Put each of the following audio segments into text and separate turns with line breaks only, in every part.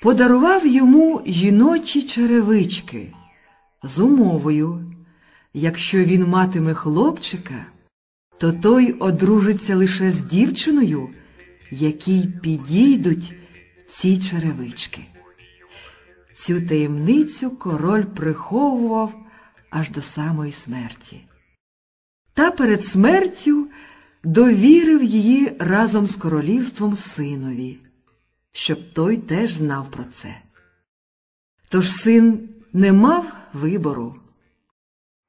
подарував йому жіночі черевички з умовою, якщо він матиме хлопчика, то той одружиться лише з дівчиною, якій підійдуть ці черевички. Цю таємницю король приховував аж до самої смерті. Та перед смертю довірив її разом з королівством синові, щоб той теж знав про це. Тож син не мав вибору.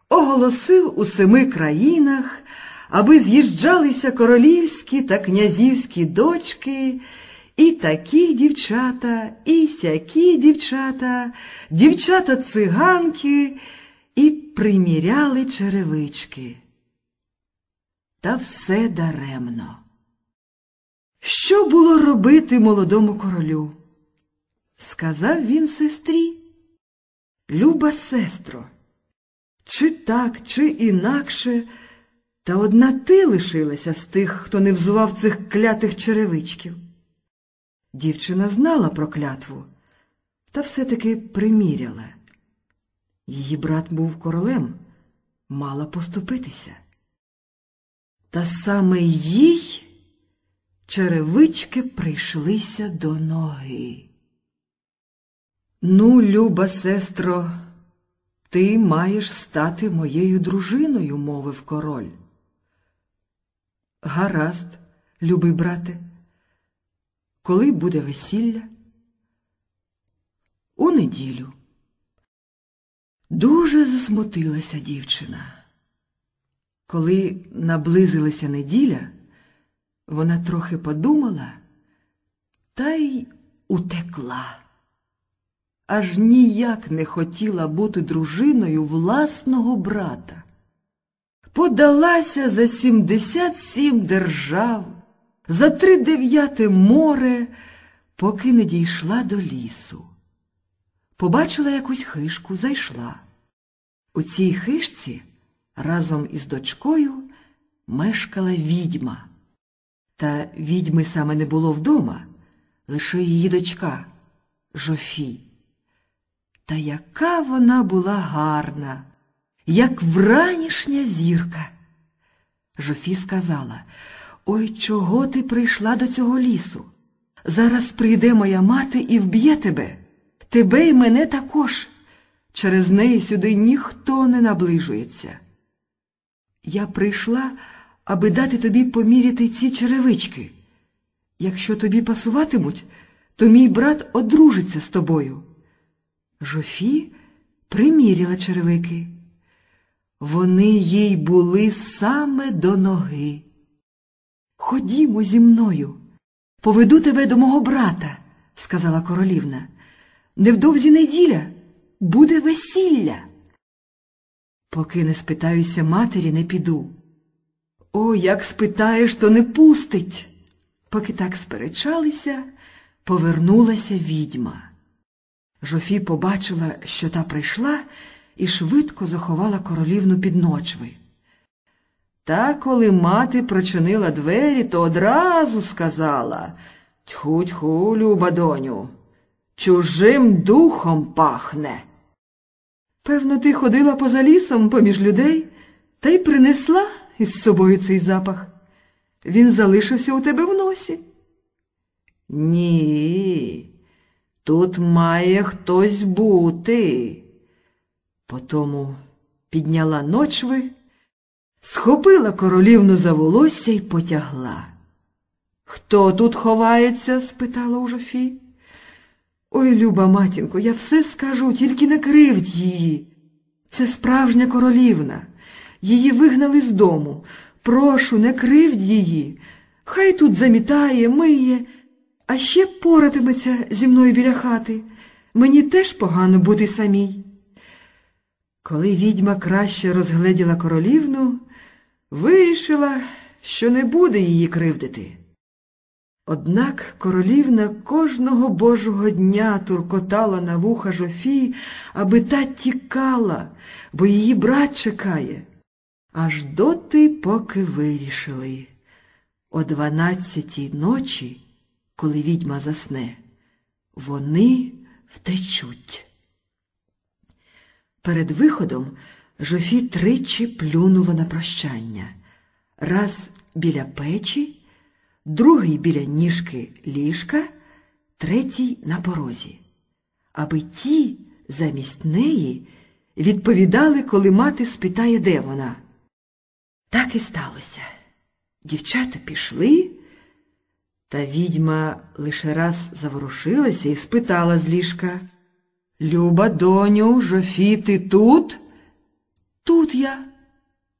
Оголосив у семи країнах, аби з'їжджалися королівські та князівські дочки, і такі дівчата, і сякі дівчата, дівчата циганки і приміряли черевички. Та все даремно. Що було робити молодому королю? Сказав він сестрі. Люба сестро, чи так, чи інакше, та одна ти лишилася з тих, хто не взував цих клятих черевичків. Дівчина знала про клятву, та все-таки приміряла. Її брат був королем, мала поступитися. Та саме їй черевички прийшлися до ноги. Ну, люба сестро, ти маєш стати моєю дружиною, мовив король. Гаразд, любий брате, коли буде весілля? У неділю. Дуже засмутилася дівчина. Коли наблизилася неділя, вона трохи подумала та й утекла. Аж ніяк не хотіла бути дружиною власного брата. Подалася за сімдесят сім держав, за три дев'яте море, поки не дійшла до лісу. Побачила якусь хишку, зайшла. У цій хишці разом із дочкою мешкала відьма. Та відьми саме не було вдома, лише її дочка Жофі. Та яка вона була гарна, як вранішня зірка. Жофі сказала Ой, чого ти прийшла до цього лісу? Зараз прийде моя мати і вб'є тебе, тебе і мене також. Через неї сюди ніхто не наближується. Я прийшла, аби дати тобі поміряти ці черевички. Якщо тобі пасуватимуть, то мій брат одружиться з тобою. Жофі приміряла черевики. Вони їй були саме до ноги. Ходімо зі мною, поведу тебе до мого брата, сказала королівна. Невдовзі неділя буде весілля. Поки не спитаюся матері, не піду. О, як спитаєш, то не пустить. Поки так сперечалися, повернулася відьма. Жофі побачила, що та прийшла, і швидко заховала королівну під ночви. Та коли мати прочинила двері, то одразу сказала Тьху тьху, люба доню, чужим духом пахне. Певно, ти ходила поза лісом поміж людей та й принесла із собою цей запах. Він залишився у тебе в носі. Ні, тут має хтось бути. Потому підняла ночви, схопила королівну за волосся й потягла. Хто тут ховається? спитала у Жофі. Ой, люба матінко, я все скажу, тільки не кривдь її. Це справжня королівна. Її вигнали з дому. Прошу, не кривдь її. Хай тут замітає, миє, а ще поратиметься зі мною біля хати. Мені теж погано бути самій. Коли відьма краще розгледіла королівну, вирішила, що не буде її кривдити. Однак королівна кожного божого дня туркотала на вуха Жофі, аби та тікала, бо її брат чекає. Аж доти, поки вирішили. О дванадцятій ночі, коли відьма засне, вони втечуть. Перед виходом Жофі тричі плюнула на прощання. Раз біля печі, другий біля ніжки ліжка, третій на порозі, аби ті замість неї відповідали, коли мати спитає, де вона. Так і сталося. Дівчата пішли, та відьма лише раз заворушилася і спитала з ліжка Люба, доню, Жофі, ти тут? Тут я,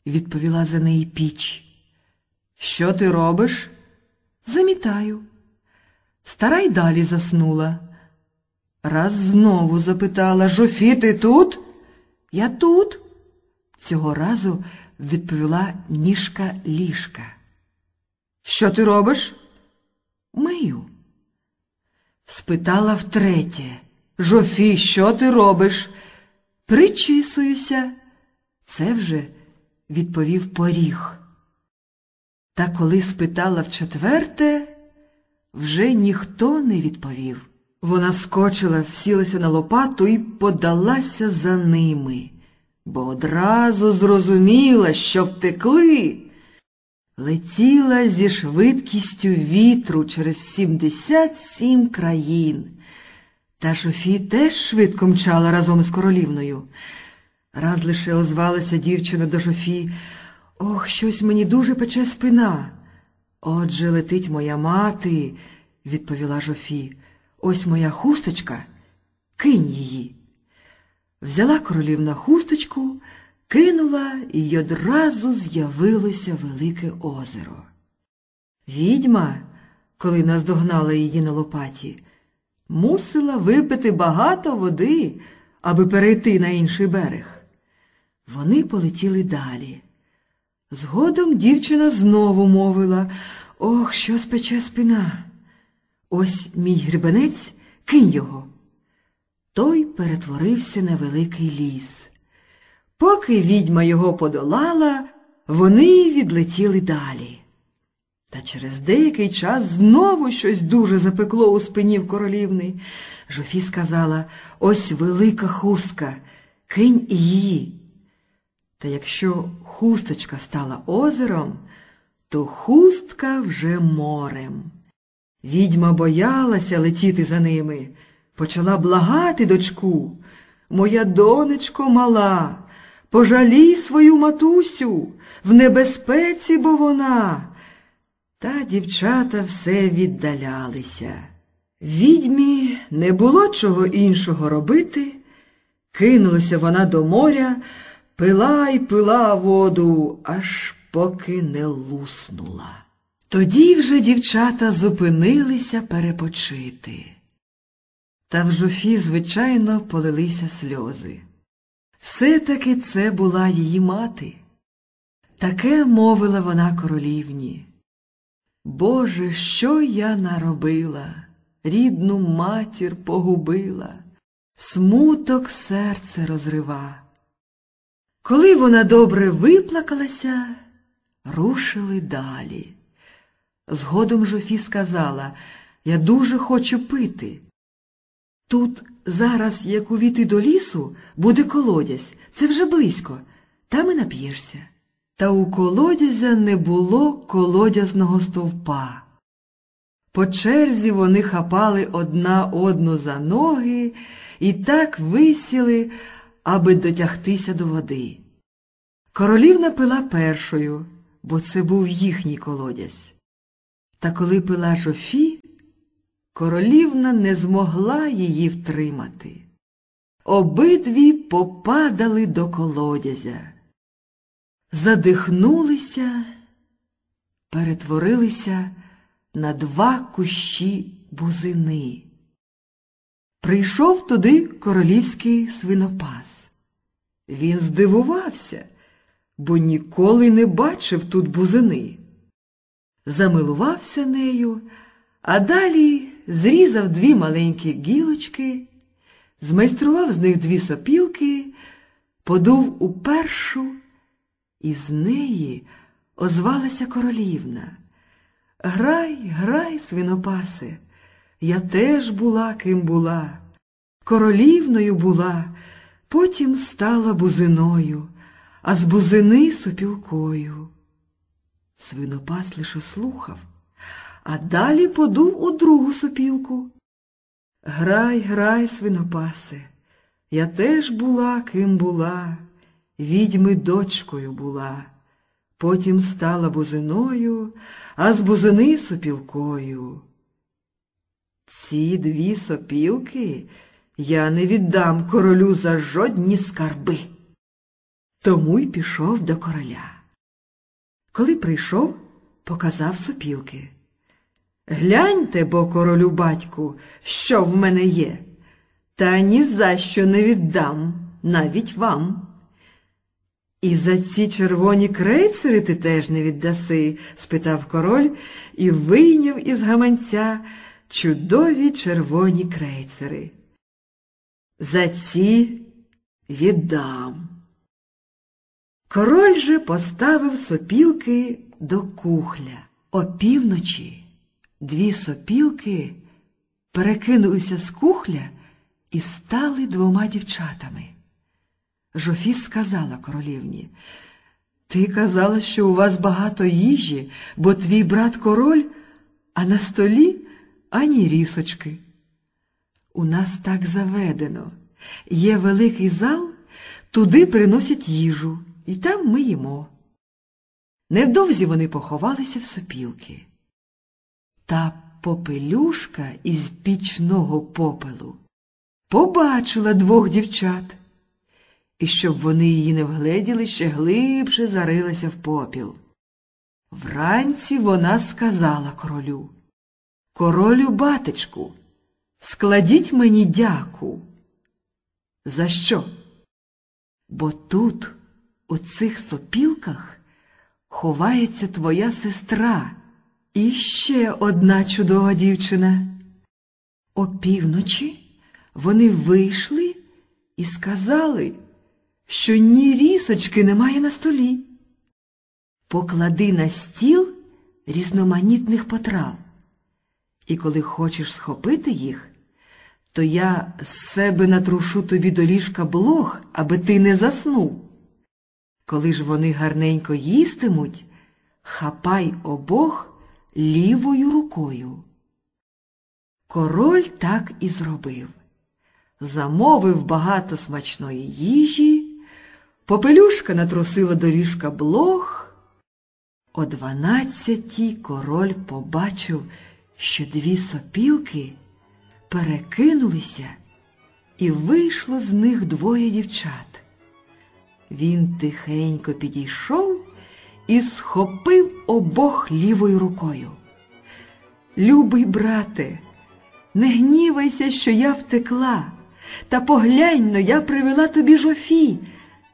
відповіла за неї піч. Що ти робиш? Замітаю. Стара й далі заснула. Раз знову запитала Жофі, ти тут? Я тут. Цього разу відповіла ніжка ліжка. Що ти робиш? Мию. Спитала втретє. Жофі, що ти робиш? Причісуюся. Це вже відповів поріг. Та коли спитала вчетверте, вже ніхто не відповів. Вона скочила, всілася на лопату і подалася за ними, бо одразу зрозуміла, що втекли. Летіла зі швидкістю вітру через сімдесят сім країн. Та Шофі теж швидко мчала разом із королівною. Раз лише озвалася дівчина до Жофі. Ох, щось мені дуже пече спина. Отже, летить моя мати, відповіла Жофі. Ось моя хусточка, кинь її. Взяла королівна хусточку, кинула і одразу з'явилося велике озеро. Відьма, коли наздогнала її на лопаті, мусила випити багато води, аби перейти на інший берег. Вони полетіли далі. Згодом дівчина знову мовила Ох, що спече спина. Ось мій грибенець, кинь його. Той перетворився на великий ліс. Поки відьма його подолала, вони відлетіли далі. Та через деякий час знову щось дуже запекло у спині в королівни. Жофі сказала ось велика хустка, кинь і її. Та якщо хусточка стала озером, то хустка вже морем. Відьма боялася летіти за ними, почала благати дочку. Моя донечко мала, пожалій свою матусю, в небезпеці, бо вона. Та дівчата все віддалялися. Відьмі не було чого іншого робити. Кинулася вона до моря, пила й пила воду, аж поки не луснула. Тоді вже дівчата зупинилися перепочити. Та в жуфі, звичайно, полилися сльози. Все-таки це була її мати. Таке мовила вона королівні. Боже, що я наробила, рідну матір погубила, смуток серце розрива. Коли вона добре виплакалася, рушили далі. Згодом Жофі сказала, я дуже хочу пити. Тут зараз, як увійти до лісу, буде колодязь, це вже близько, там і нап'єшся. Та у колодязя не було колодязного стовпа. По черзі вони хапали одна одну за ноги і так висіли, аби дотягтися до води. Королівна пила першою, бо це був їхній колодязь. Та коли пила Жофі, королівна не змогла її втримати. Обидві попадали до колодязя, задихнулися, перетворилися на два кущі бузини. Прийшов туди королівський свинопас. Він здивувався, бо ніколи не бачив тут бузини. Замилувався нею, а далі зрізав дві маленькі гілочки, змайстрував з них дві сопілки, подув у першу, і з неї озвалася королівна. Грай, грай, свинопасе, Я теж була, ким була, королівною була, потім стала бузиною, а з бузини сопілкою. Свинопас лише слухав, а далі подув у другу сопілку. Грай, грай, свинопасе, я теж була, ким була, відьми дочкою була, потім стала бузиною, а з бузини сопілкою. Ці дві сопілки я не віддам королю за жодні скарби. Тому й пішов до короля. Коли прийшов, показав сопілки. Гляньте, бо королю батьку, що в мене є, та ні за що не віддам навіть вам. І за ці червоні крейцери ти теж не віддаси? спитав король і вийняв із гаманця чудові червоні крейцери. За ці віддам. Король же поставив сопілки до кухля. Опівночі дві сопілки перекинулися з кухля і стали двома дівчатами. Жофіс сказала королівні, ти казала, що у вас багато їжі, бо твій брат король, а на столі ані рісочки. У нас так заведено. Є великий зал, туди приносять їжу, і там ми їмо. Невдовзі вони поховалися в сопілки. Та попелюшка із пічного попелу побачила двох дівчат, і щоб вони її не вгледіли, ще глибше зарилася в попіл. Вранці вона сказала королю Королю батечку, складіть мені дяку. За що? Бо тут, у цих сопілках, ховається твоя сестра і ще одна чудова дівчина. Опівночі вони вийшли і сказали, що ні рісочки немає на столі. Поклади на стіл різноманітних потрав, і коли хочеш схопити їх, то я з себе натрушу тобі до ліжка блох, аби ти не заснув. Коли ж вони гарненько їстимуть, хапай обох лівою рукою. Король так і зробив. Замовив багато смачної їжі, попелюшка натрусила до ліжка блох. О дванадцятій король побачив, що дві сопілки перекинулися, і вийшло з них двоє дівчат. Він тихенько підійшов і схопив обох лівою рукою. Любий брате, не гнівайся, що я втекла, та поглянь но я привела тобі жофі,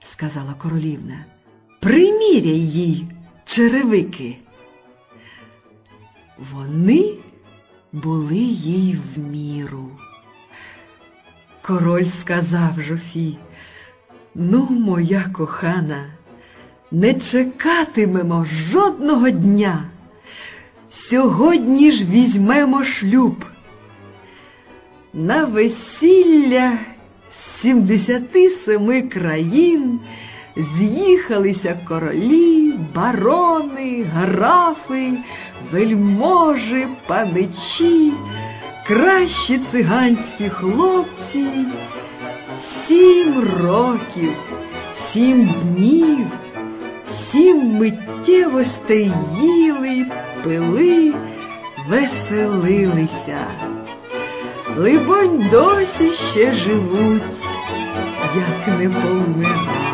сказала королівна. Приміряй їй черевики. Вони були їй в міру. Король сказав Жофі, ну, моя кохана, не чекатимемо жодного дня. Сьогодні ж візьмемо шлюб. На весілля з 77 країн з'їхалися королі, барони, графи, вельможі, паничі, кращі циганські хлопці. Сім років, сім днів, сім миттєвостей їли, пили, веселилися. Либонь, досі ще живуть, як не помирали.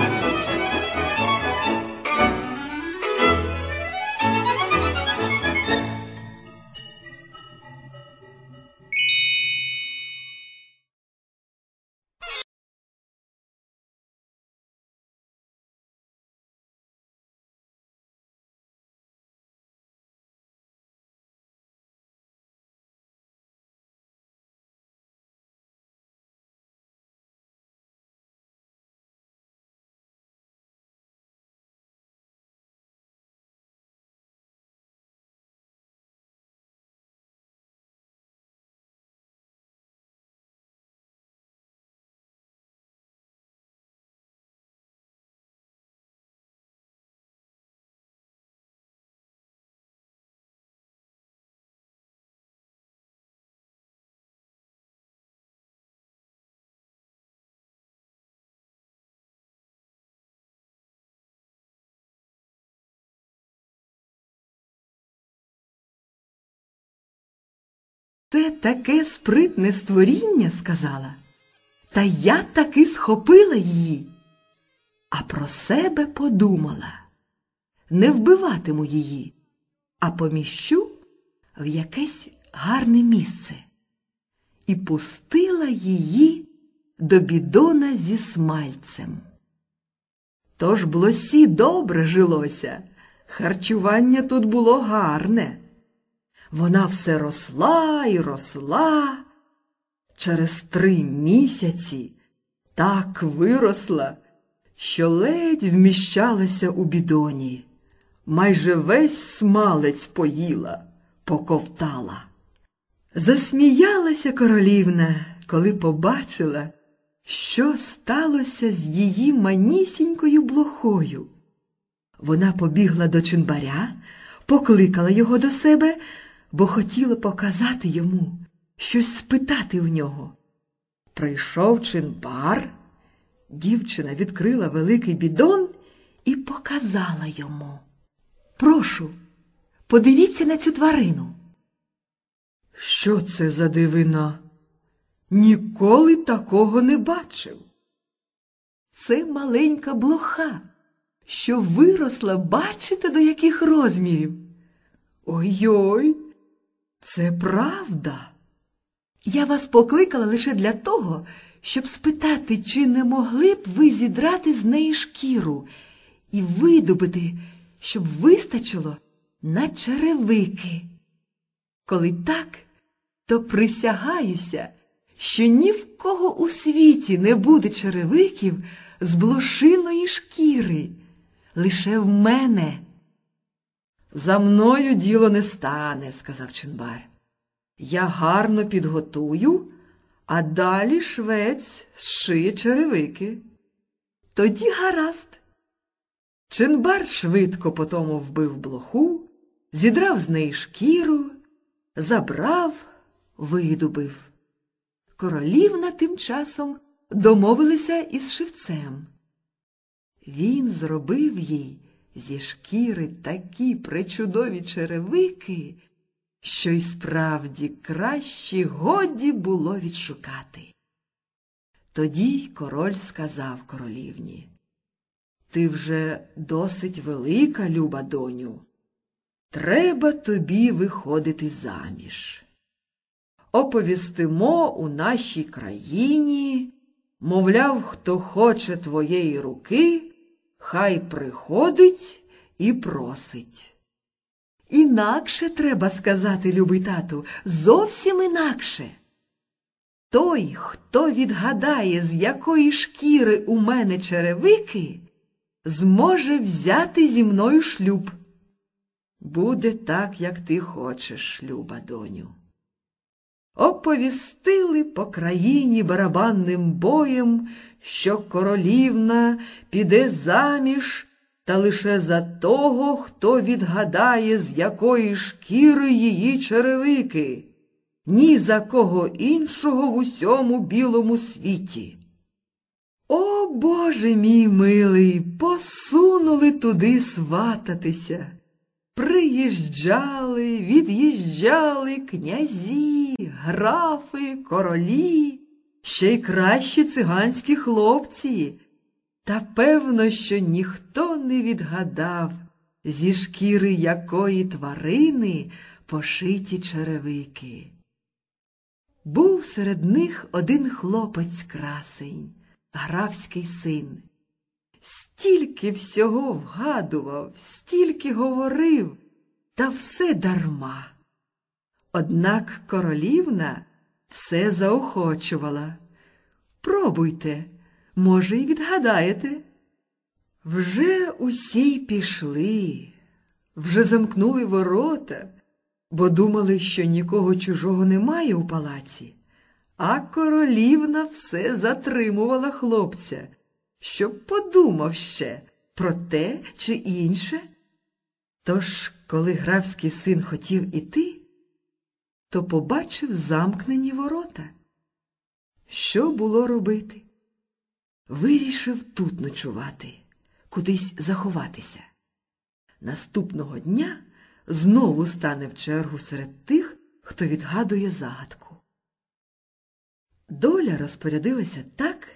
Це таке спритне створіння, сказала, та я таки схопила її. А про себе подумала не вбиватиму її, а поміщу в якесь гарне місце і пустила її до бідона зі смальцем. Тож блосі добре жилося, харчування тут було гарне. Вона все росла і росла. Через три місяці так виросла, що ледь вміщалася у бідоні, майже весь смалець поїла, поковтала. Засміялася королівна, коли побачила, що сталося з її манісінькою блохою. Вона побігла до чинбаря, покликала його до себе, бо хотіла показати йому, щось спитати в нього. Прийшов чинбар, дівчина відкрила великий бідон і показала йому. Прошу, подивіться на цю тварину. Що це за дивина? Ніколи такого не бачив. Це маленька блоха, що виросла, бачите, до яких розмірів. Ой-ой, це правда. Я вас покликала лише для того, щоб спитати, чи не могли б ви зідрати з неї шкіру і видобити, щоб вистачило на черевики. Коли так, то присягаюся, що ні в кого у світі не буде черевиків з блошиної шкіри, лише в мене. За мною діло не стане, сказав Чинбар. Я гарно підготую, а далі швець зшиє черевики. Тоді гаразд. Чинбар швидко потому вбив блоху, зідрав з неї шкіру, забрав, видубив. Королівна тим часом домовилися із шивцем. Він зробив їй зі шкіри такі пречудові черевики, що й справді кращі годі було відшукати. Тоді король сказав королівні Ти вже досить велика, люба доню. Треба тобі виходити заміж. Оповістимо у нашій країні, мовляв, хто хоче твоєї руки, хай приходить і просить. Інакше треба сказати, любий тату, зовсім інакше. Той, хто відгадає, з якої шкіри у мене черевики, зможе взяти зі мною шлюб. Буде так, як ти хочеш, люба доню. Оповістили по країні барабанним боєм, що королівна піде заміж та лише за того, хто відгадає, з якої шкіри її черевики, ні за кого іншого в усьому білому світі. О Боже мій милий, посунули туди свататися. Приїжджали, від'їжджали князі, графи, королі, ще й кращі циганські хлопці. Та певно, що ніхто не відгадав, зі шкіри якої тварини пошиті черевики. Був серед них один хлопець красень, графський син. Стільки всього вгадував, стільки говорив, та все дарма. Однак королівна все заохочувала. Пробуйте, може, й відгадаєте. Вже усі пішли, вже замкнули ворота, бо думали, що нікого чужого немає у палаці, а королівна все затримувала хлопця щоб подумав ще про те чи інше. Тож, коли графський син хотів іти, то побачив замкнені ворота. Що було робити? Вирішив тут ночувати, кудись заховатися. Наступного дня знову стане в чергу серед тих, хто відгадує загадку. Доля розпорядилася так,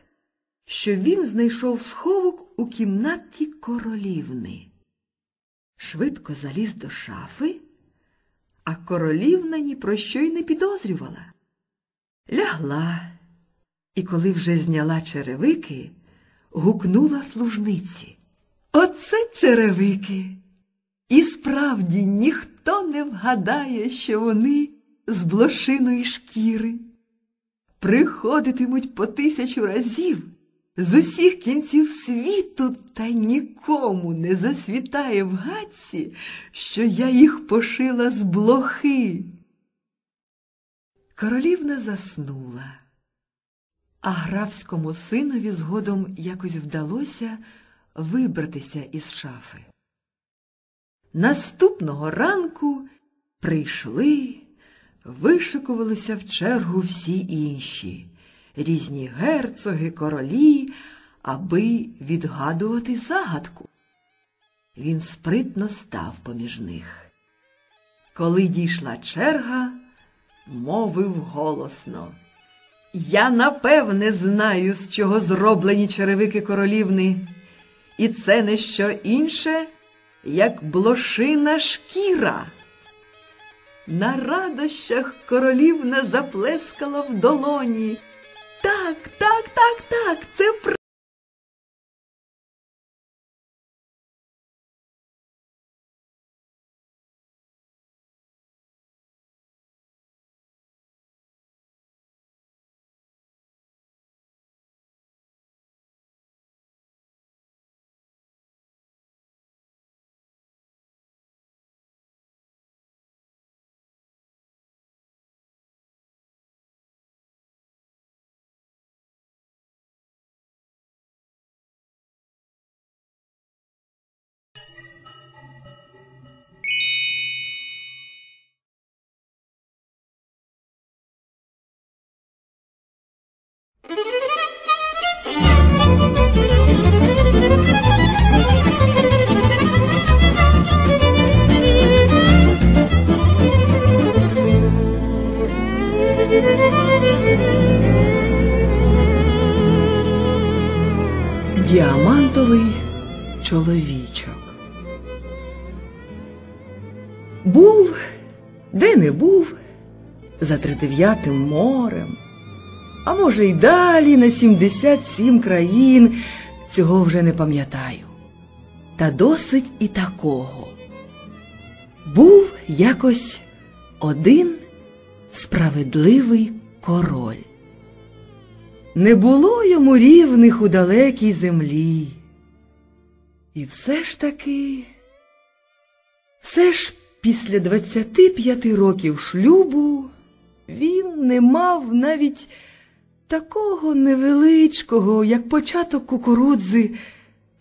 що він знайшов сховок у кімнаті королівни. Швидко заліз до шафи, а королівна ні про що й не підозрювала. Лягла, і коли вже зняла черевики, гукнула служниці. Оце черевики. І справді ніхто не вгадає, що вони з блошиної шкіри. Приходитимуть по тисячу разів з усіх кінців світу, та нікому не засвітає в гадці, що я їх пошила з блохи. Королівна заснула, а графському синові згодом якось вдалося вибратися із шафи. Наступного ранку прийшли, вишикувалися в чергу всі інші, різні герцоги, королі, аби відгадувати загадку. Він спритно став поміж них. Коли дійшла черга, мовив голосно. Я напевне знаю, з чого зроблені черевики королівни, і це не що інше як блошина шкіра. На радощах королівна заплескала в долоні. Так, так, так, так, це правда. Не був, за тридев'ятим морем, а може, й далі на сімдесят сім країн, цього вже не пам'ятаю. Та досить і такого. Був якось один справедливий король. Не було йому рівних у далекій землі. І все ж таки, все ж після 25 років шлюбу він не мав навіть такого невеличкого, як початок кукурудзи,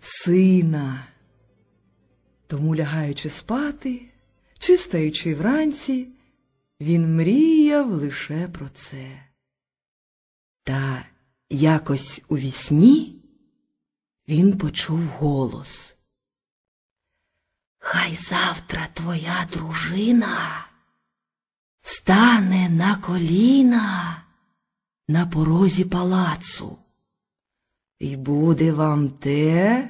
сина. Тому, лягаючи спати, чи встаючи вранці, він мріяв лише про це. Та якось у вісні він почув голос. Хай завтра твоя дружина стане на коліна на порозі палацу, і буде вам те,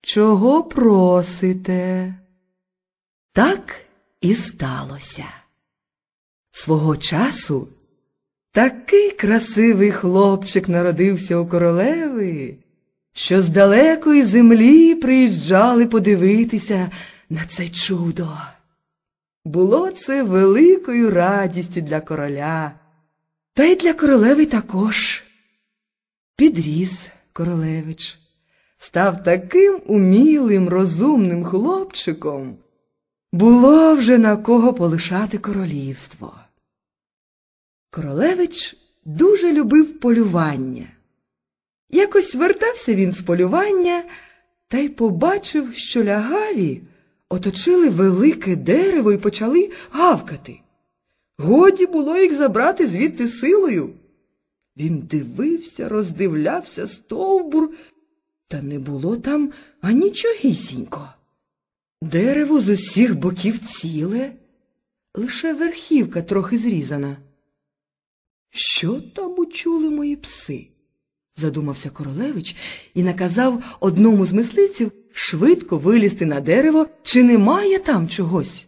чого просите. Так і сталося. Свого часу такий красивий хлопчик народився у королеви, що з далекої землі приїжджали подивитися на це чудо. Було це великою радістю для короля, та й для королеви також. Підріс королевич, став таким умілим, розумним хлопчиком. Було вже на кого полишати королівство. Королевич дуже любив полювання. Якось вертався він з полювання та й побачив, що лягаві оточили велике дерево і почали гавкати. Годі було їх забрати звідти силою. Він дивився, роздивлявся стовбур, та не було там анічогісінько. Дерево з усіх боків ціле, лише верхівка трохи зрізана. Що там учули мої пси? Задумався королевич і наказав одному з мисливців швидко вилізти на дерево, чи немає там чогось.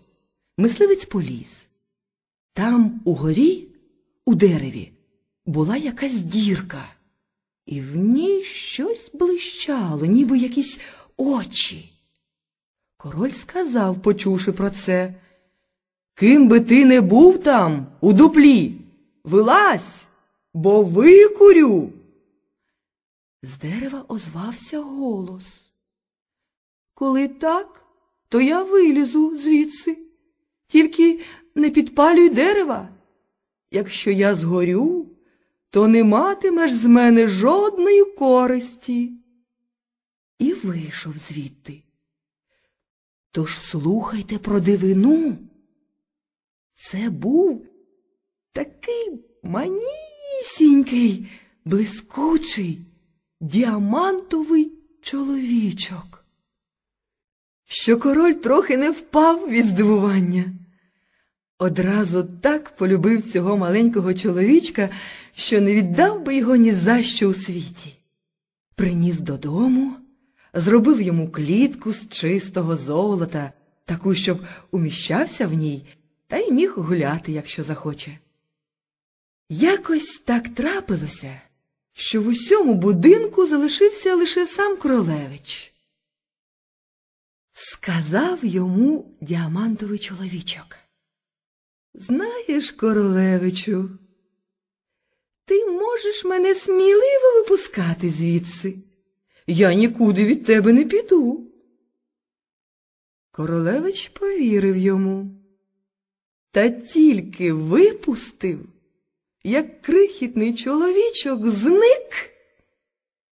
Мисливець поліз. Там угорі, у дереві, була якась дірка, і в ній щось блищало, ніби якісь очі. Король сказав, почувши про це, Ким би ти не був там, у дуплі, вилазь, бо викурю. З дерева озвався голос. Коли так, то я вилізу звідси, тільки не підпалюй дерева. Якщо я згорю, то не матимеш з мене жодної користі. І вийшов звідти. Тож слухайте про дивину. Це був такий манісінький, блискучий, діамантовий чоловічок, що король трохи не впав від здивування. Одразу так полюбив цього маленького чоловічка, що не віддав би його ні за що у світі. Приніс додому, зробив йому клітку з чистого золота, таку, щоб уміщався в ній та й міг гуляти, якщо захоче. Якось так трапилося, що в усьому будинку залишився лише сам королевич. Сказав йому діамантовий чоловічок. Знаєш, королевичу, ти можеш мене сміливо випускати звідси. Я нікуди від тебе не піду. Королевич повірив йому. Та тільки випустив, як крихітний чоловічок зник,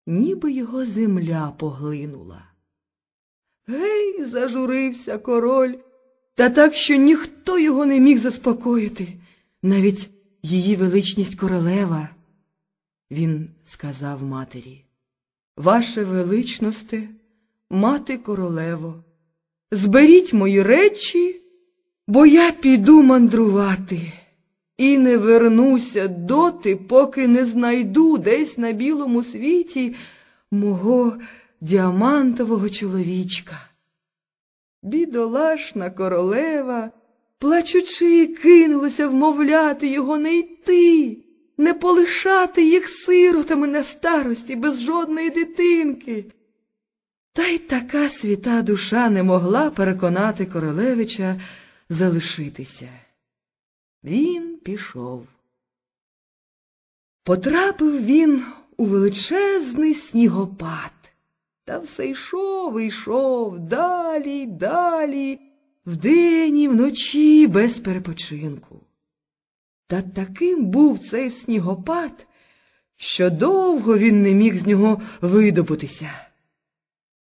ніби його земля поглинула. Гей, зажурився король, та так, що ніхто його не міг заспокоїти, навіть її величність королева. Він сказав матері, Ваше величносте, мати королево, зберіть мої речі бо я піду мандрувати і не вернуся доти, поки не знайду десь на білому світі мого діамантового чоловічка. Бідолашна королева, плачучи, кинулася вмовляти його не йти, не полишати їх сиротами на старості без жодної дитинки. Та й така свята душа не могла переконати королевича залишитися. Він пішов. Потрапив він у величезний снігопад, та все йшов і йшов далі й далі, вдень і вночі без перепочинку. Та таким був цей снігопад, що довго він не міг з нього видобутися.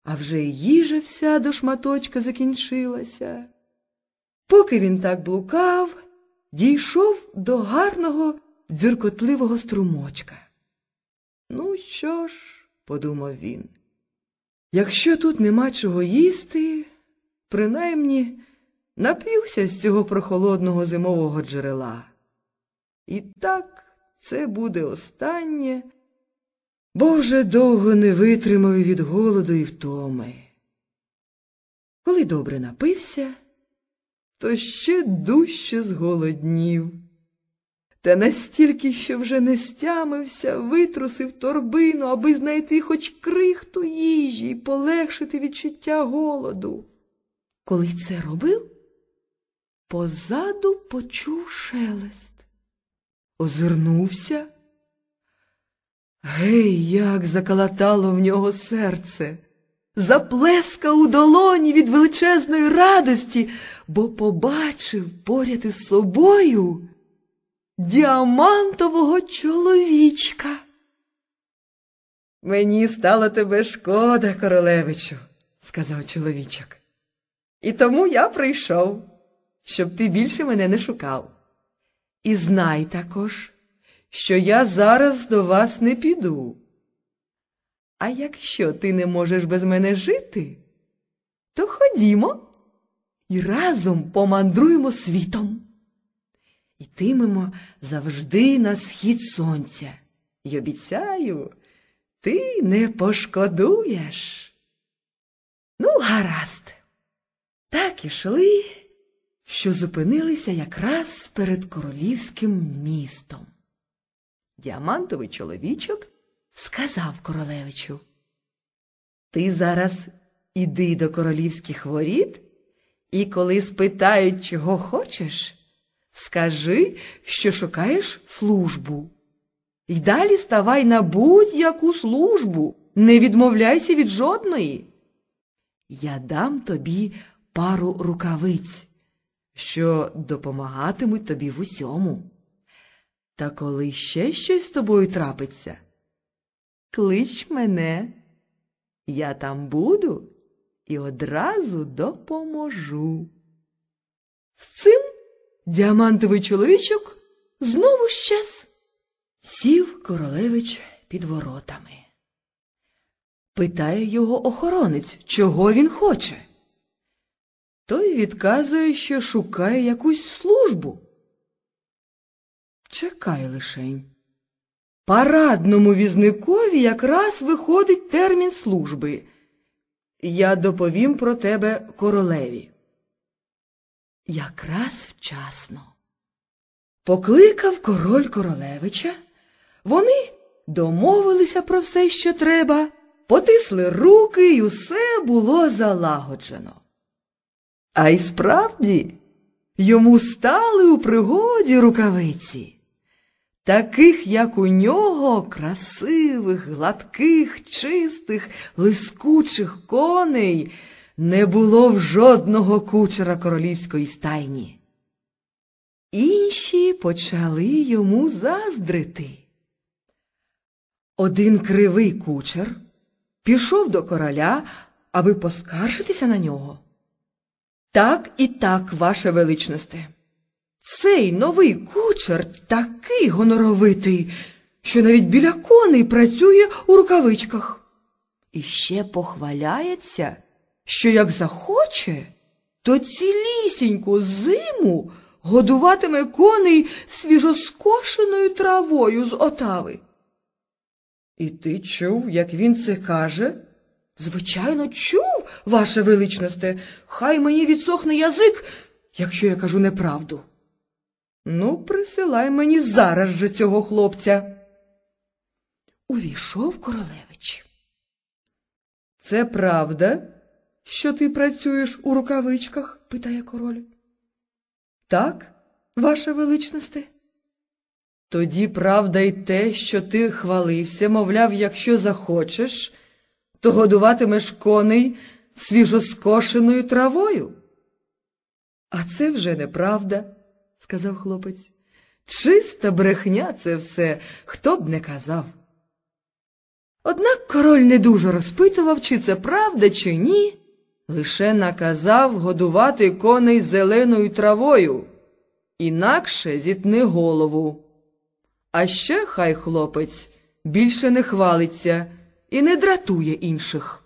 А вже їжа вся до шматочка закінчилася. Поки він так блукав, дійшов до гарного дзюркотливого струмочка. Ну що ж, подумав він, якщо тут нема чого їсти, принаймні нап'юся з цього прохолодного зимового джерела. І так це буде останнє, бо вже довго не витримав від голоду і втоми. Коли добре напився, то ще дужче зголоднів. Та настільки, що вже не стямився, витрусив торбину, аби знайти хоч крихту їжі і полегшити відчуття голоду. Коли це робив, позаду почув шелест. Озирнувся. Гей, як закалатало в нього серце заплескав у долоні від величезної радості, бо побачив поряд із собою діамантового чоловічка. Мені стало тебе шкода, королевичу, сказав чоловічок. І тому я прийшов, щоб ти більше мене не шукав. І знай також, що я зараз до вас не піду. А якщо ти не можеш без мене жити, то ходімо і разом помандруємо світом. йтимемо завжди на схід сонця. І обіцяю, ти не пошкодуєш. Ну, гаразд. Так ішли, що зупинилися якраз перед королівським містом. Діамантовий чоловічок сказав королевичу. Ти зараз іди до королівських воріт, і коли спитають, чого хочеш, скажи, що шукаєш службу. І далі ставай на будь-яку службу, не відмовляйся від жодної. Я дам тобі пару рукавиць, що допомагатимуть тобі в усьому. Та коли ще щось з тобою трапиться, клич мене, я там буду і одразу допоможу. З цим діамантовий чоловічок знову щез. Сів королевич під воротами. Питає його охоронець, чого він хоче. Той відказує, що шукає якусь службу. Чекай лишень. Парадному візникові якраз виходить термін служби. Я доповім про тебе королеві. Якраз вчасно. Покликав король королевича. Вони домовилися про все, що треба, потисли руки, і усе було залагоджено. А й справді йому стали у пригоді рукавиці. Таких, як у нього, красивих, гладких, чистих, лискучих коней не було в жодного кучера королівської стайні. Інші почали йому заздрити. Один кривий кучер пішов до короля, аби поскаржитися на нього. Так і так, ваше величносте. Цей новий кучер такий гоноровитий, що навіть біля коней працює у рукавичках. І ще похваляється, що як захоче, то цілісіньку зиму годуватиме коней свіжоскошеною травою з отави. І ти чув, як він це каже? Звичайно, чув, ваше величносте, хай мені відсохне язик, якщо я кажу неправду. Ну, присилай мені зараз же цього хлопця. Увійшов королевич. Це правда, що ти працюєш у рукавичках? питає король. Так, ваше величносте. Тоді правда й те, що ти хвалився, мовляв, якщо захочеш, то годуватимеш коней свіжоскошеною травою. А це вже неправда, сказав хлопець. Чиста брехня це все, хто б не казав. Однак король не дуже розпитував, чи це правда, чи ні, лише наказав годувати коней зеленою травою, інакше зітни голову. А ще хай хлопець більше не хвалиться і не дратує інших.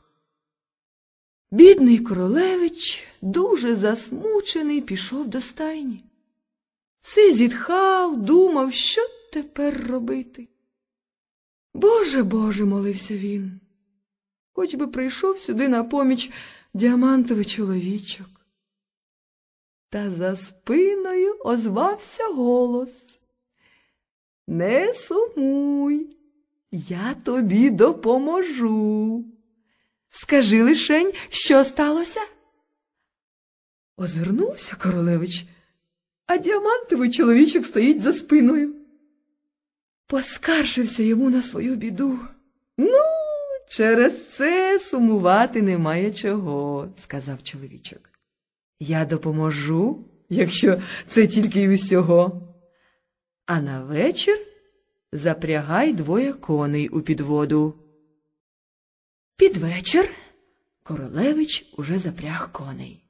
Бідний королевич, дуже засмучений, пішов до стайні. Си зітхав, думав, що тепер робити. Боже Боже, молився він. Хоч би прийшов сюди на поміч діамантовий чоловічок. Та за спиною озвався голос. Не сумуй, я тобі допоможу. Скажи лишень, що сталося? Озирнувся королевич, а діамантовий чоловічок стоїть за спиною. Поскаржився йому на свою біду. Ну, через це сумувати немає чого, сказав чоловічок. Я допоможу, якщо це тільки й усього. А на вечір запрягай двоє коней у підводу. Під вечір королевич уже запряг коней.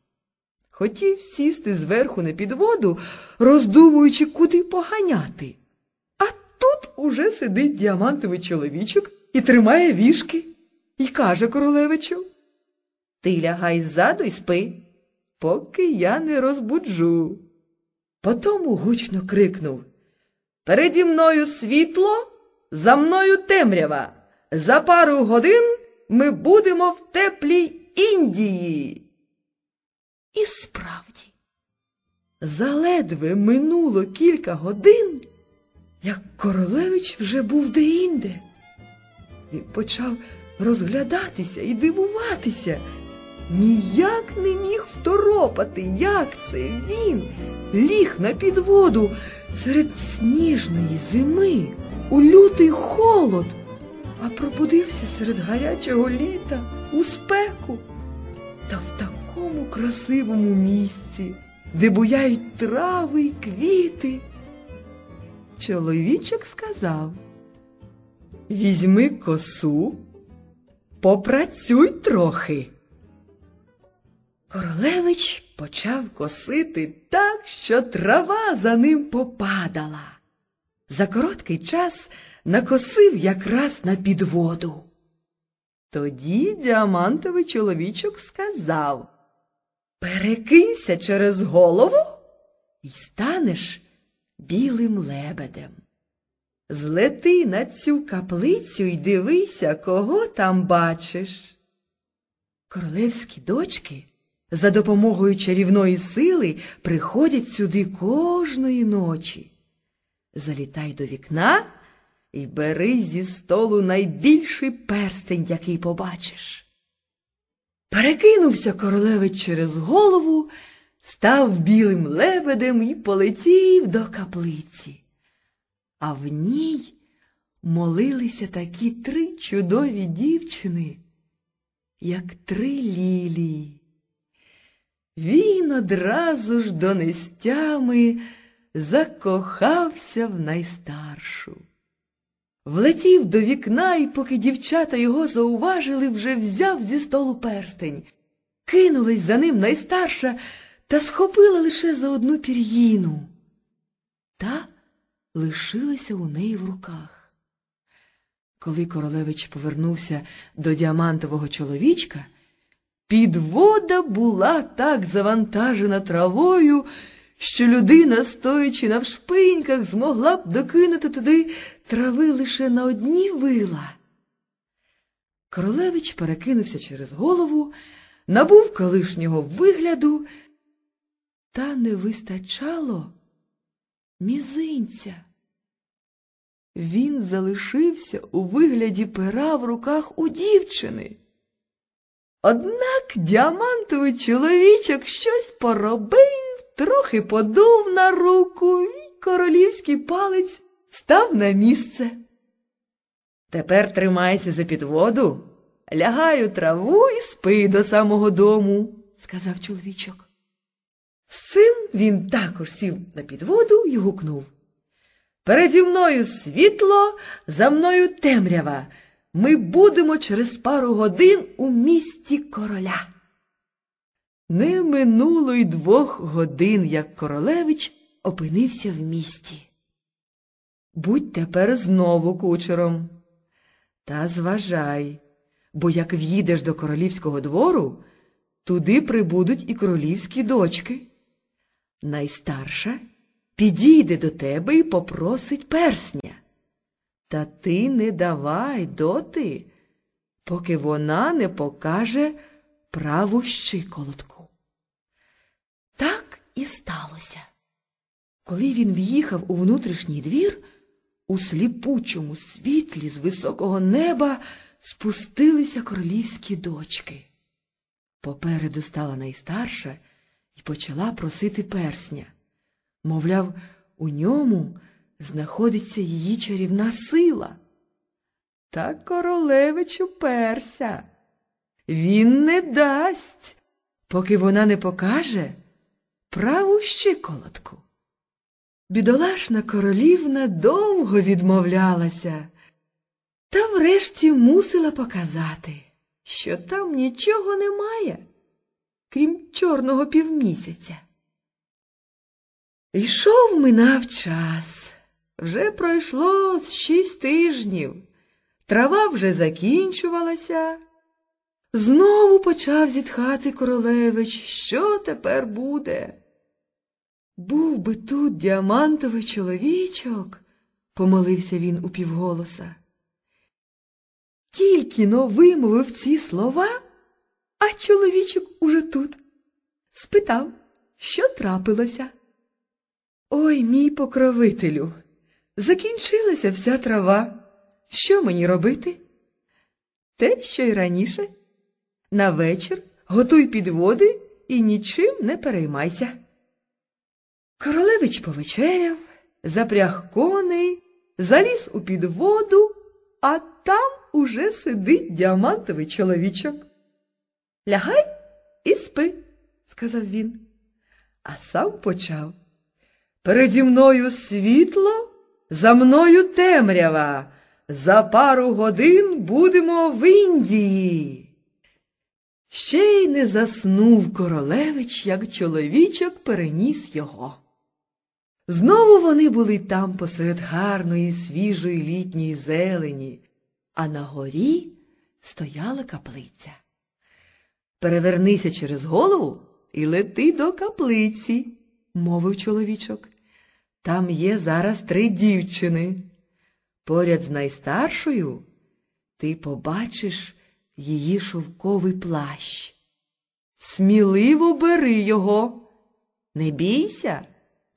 Хотів сісти зверху на підводу, роздумуючи, куди поганяти. А тут уже сидить діамантовий чоловічок і тримає вішки, і каже королевичу Ти лягай ззаду й спи, поки я не розбуджу. Потому гучно крикнув Переді мною світло, за мною темрява. За пару годин ми будемо в теплій Індії. І справді, заледве минуло кілька годин, як королевич вже був деінде. Він почав розглядатися і дивуватися. Ніяк не міг второпати, як це він ліг на підводу серед сніжної зими у лютий холод, а пробудився серед гарячого літа у спеку та в такому красивому місці, де буяють трави й квіти. Чоловічок сказав Візьми косу, попрацюй трохи. Королевич почав косити так, що трава за ним попадала. За короткий час накосив якраз на підводу. Тоді діамантовий чоловічок сказав Перекинься через голову і станеш білим лебедем. Злети на цю каплицю і дивися, кого там бачиш. Королевські дочки за допомогою чарівної сили приходять сюди кожної ночі. Залітай до вікна і бери зі столу найбільший перстень, який побачиш. Перекинувся королевич через голову, став білим лебедем і полетів до каплиці. А в ній молилися такі три чудові дівчини, як три лілії. Він одразу ж до нестями закохався в найстаршу. Влетів до вікна і, поки дівчата його зауважили, вже взяв зі столу перстень. Кинулись за ним найстарша та схопила лише за одну пір'їну. Та лишилася у неї в руках. Коли королевич повернувся до діамантового чоловічка, підвода була так завантажена травою, що людина, стоячи на вшпиньках, змогла б докинути туди трави лише на одні вила. Королевич перекинувся через голову, набув колишнього вигляду, та не вистачало мізинця. Він залишився у вигляді пера в руках у дівчини. Однак діамантовий чоловічок щось поробив, трохи подув на руку, і королівський палець став на місце. Тепер тримайся за підводу, лягай у траву і спи до самого дому, сказав чоловічок. З цим він також сів на підводу і гукнув. Переді мною світло, за мною темрява. Ми будемо через пару годин у місті короля. Не минуло й двох годин, як королевич опинився в місті. Будь тепер знову кучером. Та зважай, бо як в'їдеш до королівського двору, туди прибудуть і королівські дочки. Найстарша підійде до тебе і попросить персня. Та ти не давай доти, поки вона не покаже праву щиколотку. Так і сталося. Коли він в'їхав у внутрішній двір, у сліпучому світлі з високого неба спустилися королівські дочки. Попереду стала найстарша і почала просити персня. Мовляв, у ньому знаходиться її чарівна сила. Та королевич уперся. Він не дасть, поки вона не покаже праву щиколотку. Бідолашна королівна довго відмовлялася, та врешті мусила показати, що там нічого немає, крім чорного півмісяця. Йшов минав час. Вже пройшло шість тижнів. Трава вже закінчувалася. Знову почав зітхати королевич, що тепер буде. Був би тут діамантовий чоловічок, помолився він упівголоса. Тільки но вимовив ці слова, а чоловічок уже тут. Спитав, що трапилося. Ой, мій покровителю, закінчилася вся трава. Що мені робити? Те, що й раніше. На вечір готуй підводи і нічим не переймайся. Королевич повечеряв, запряг коней, заліз у підводу, а там уже сидить діамантовий чоловічок. Лягай і спи, сказав він, а сам почав. Переді мною світло, за мною темрява. За пару годин будемо в Індії. Ще й не заснув королевич, як чоловічок переніс його. Знову вони були там посеред гарної, свіжої літньої зелені, а на горі стояла каплиця. Перевернися через голову і лети до каплиці, мовив чоловічок. Там є зараз три дівчини. Поряд з найстаршою ти побачиш її шовковий плащ. Сміливо бери його. Не бійся,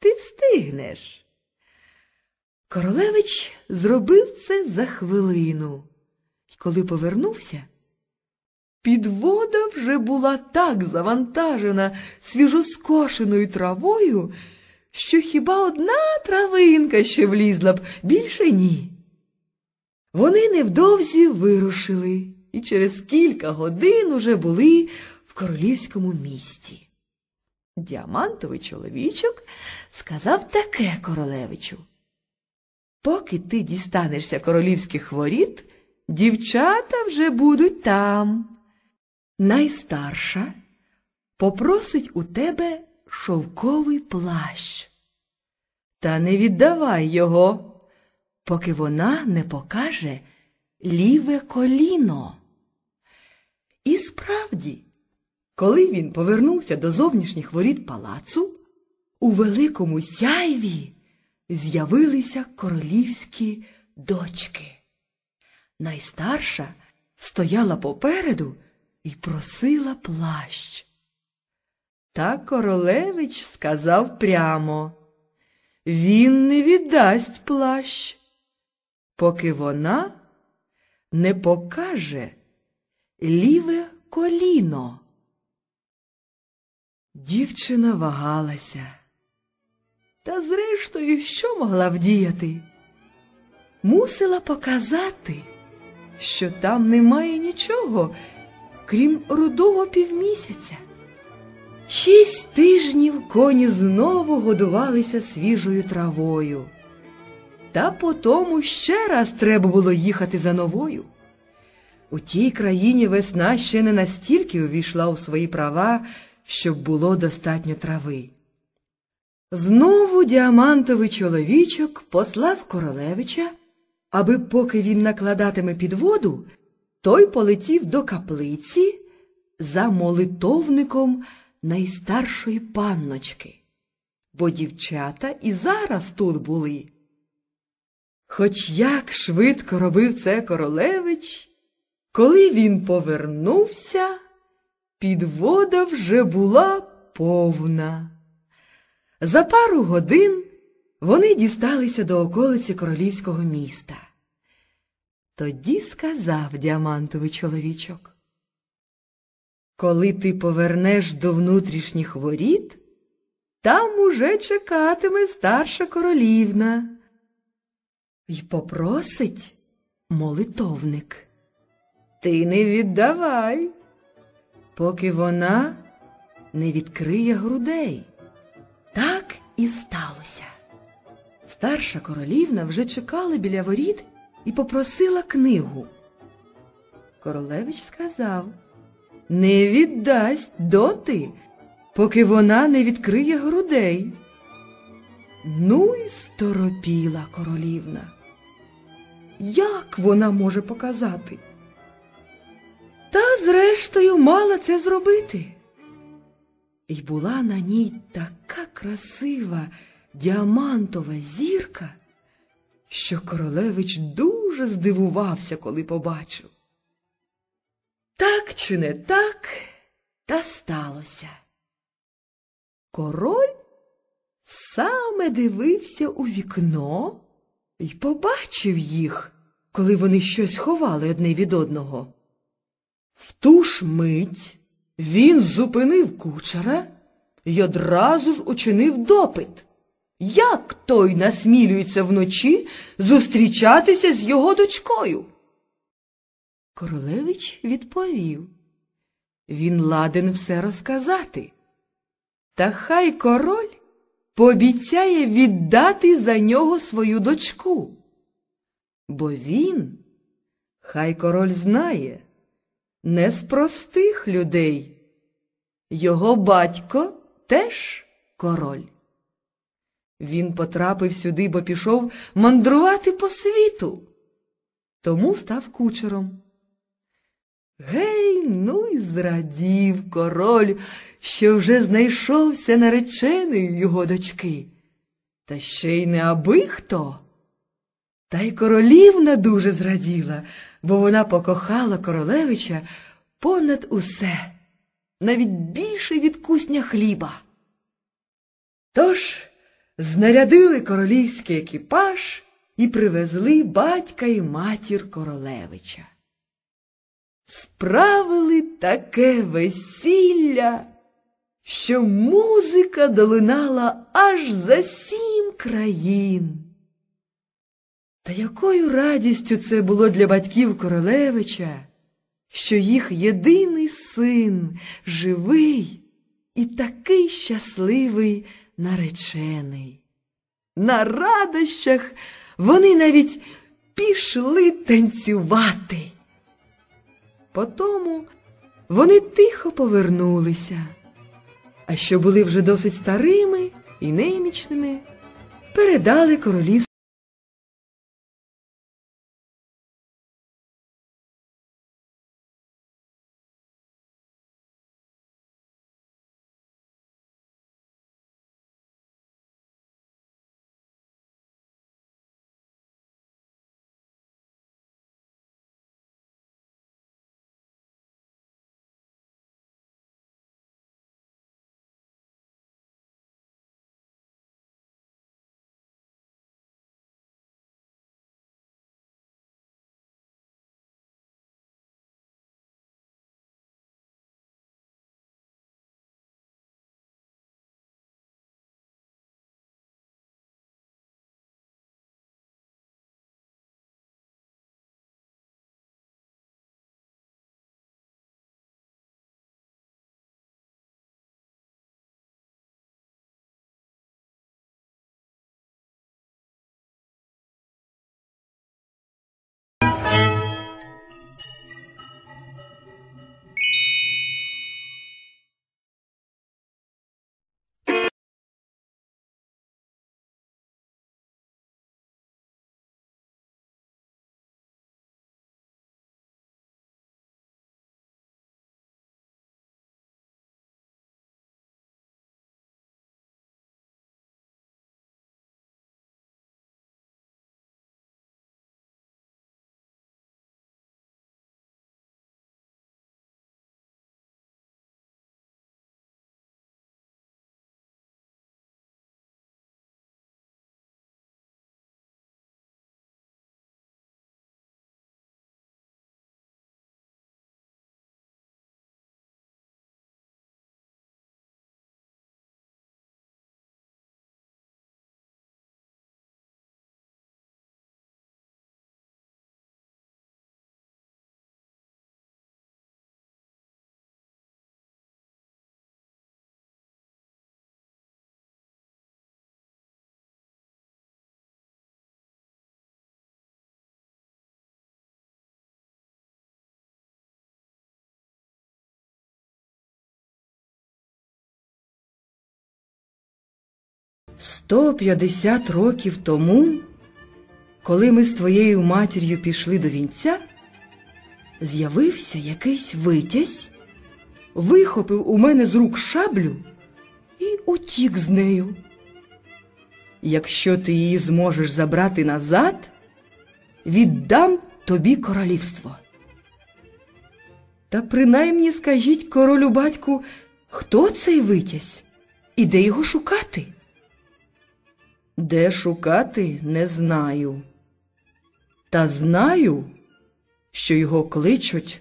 ти встигнеш. Королевич зробив це за хвилину, І коли повернувся, підвода вже була так завантажена свіжоскошеною травою, що хіба одна травинка ще влізла б, більше ні. Вони невдовзі вирушили і через кілька годин уже були в королівському місті. Діамантовий чоловічок сказав таке королевичу. Поки ти дістанешся королівських воріт, дівчата вже будуть там. Найстарша попросить у тебе шовковий плащ. Та не віддавай його, поки вона не покаже ліве коліно. І справді, коли він повернувся до зовнішніх воріт палацу, у великому сяйві з'явилися королівські дочки. Найстарша стояла попереду і просила плащ. Та королевич сказав прямо він не віддасть плащ, поки вона не покаже ліве коліно. Дівчина вагалася. Та зрештою, що могла вдіяти? Мусила показати, що там немає нічого, крім рудого півмісяця. Шість тижнів коні знову годувалися свіжою травою. Та потому ще раз треба було їхати за новою. У тій країні весна ще не настільки увійшла у свої права, щоб було достатньо трави. Знову діамантовий чоловічок послав королевича, аби, поки він накладатиме під воду, той полетів до каплиці за молитовником найстаршої панночки, бо дівчата і зараз тут були. Хоч як швидко робив це королевич, коли він повернувся, підвода вже була повна. За пару годин вони дісталися до околиці королівського міста. Тоді сказав діамантовий чоловічок. Коли ти повернеш до внутрішніх воріт, там уже чекатиме старша королівна. І попросить молитовник. Ти не віддавай, поки вона не відкриє грудей. Так і сталося. Старша королівна вже чекала біля воріт і попросила книгу. Королевич сказав не віддасть доти, поки вона не відкриє грудей. Ну й сторопіла королівна. Як вона може показати? Та, зрештою, мала це зробити. І була на ній така красива діамантова зірка, що королевич дуже здивувався, коли побачив. Так чи не так, та сталося. Король саме дивився у вікно і побачив їх, коли вони щось ховали одне від одного. В ту ж мить він зупинив кучера і одразу ж учинив допит. Як той насмілюється вночі зустрічатися з його дочкою? Королевич відповів. Він ладен все розказати. Та хай король пообіцяє віддати за нього свою дочку. Бо він, хай король знає, не з простих людей. Його батько теж король. Він потрапив сюди, бо пішов мандрувати по світу, тому став кучером. Гей, ну й зрадів король, що вже знайшовся наречений його дочки. Та ще й не аби хто. Та й королівна дуже зраділа, бо вона покохала королевича понад усе, навіть більше від кусня хліба. Тож знарядили королівський екіпаж і привезли батька і матір королевича. Справили таке весілля, що музика долинала аж за сім країн. Та якою радістю це було для батьків королевича, що їх єдиний син живий і такий щасливий наречений. На радощах вони навіть пішли танцювати. Потому вони тихо повернулися, а що були вже досить старими і немічними, передали королівству. Сто п'ятдесят років тому, коли ми з твоєю матір'ю пішли до вінця, з'явився якийсь витязь, вихопив у мене з рук шаблю і утік з нею. Якщо ти її зможеш забрати назад, віддам тобі королівство. Та принаймні скажіть королю батьку, хто цей витязь і де його шукати? Де шукати, не знаю. Та знаю, що його кличуть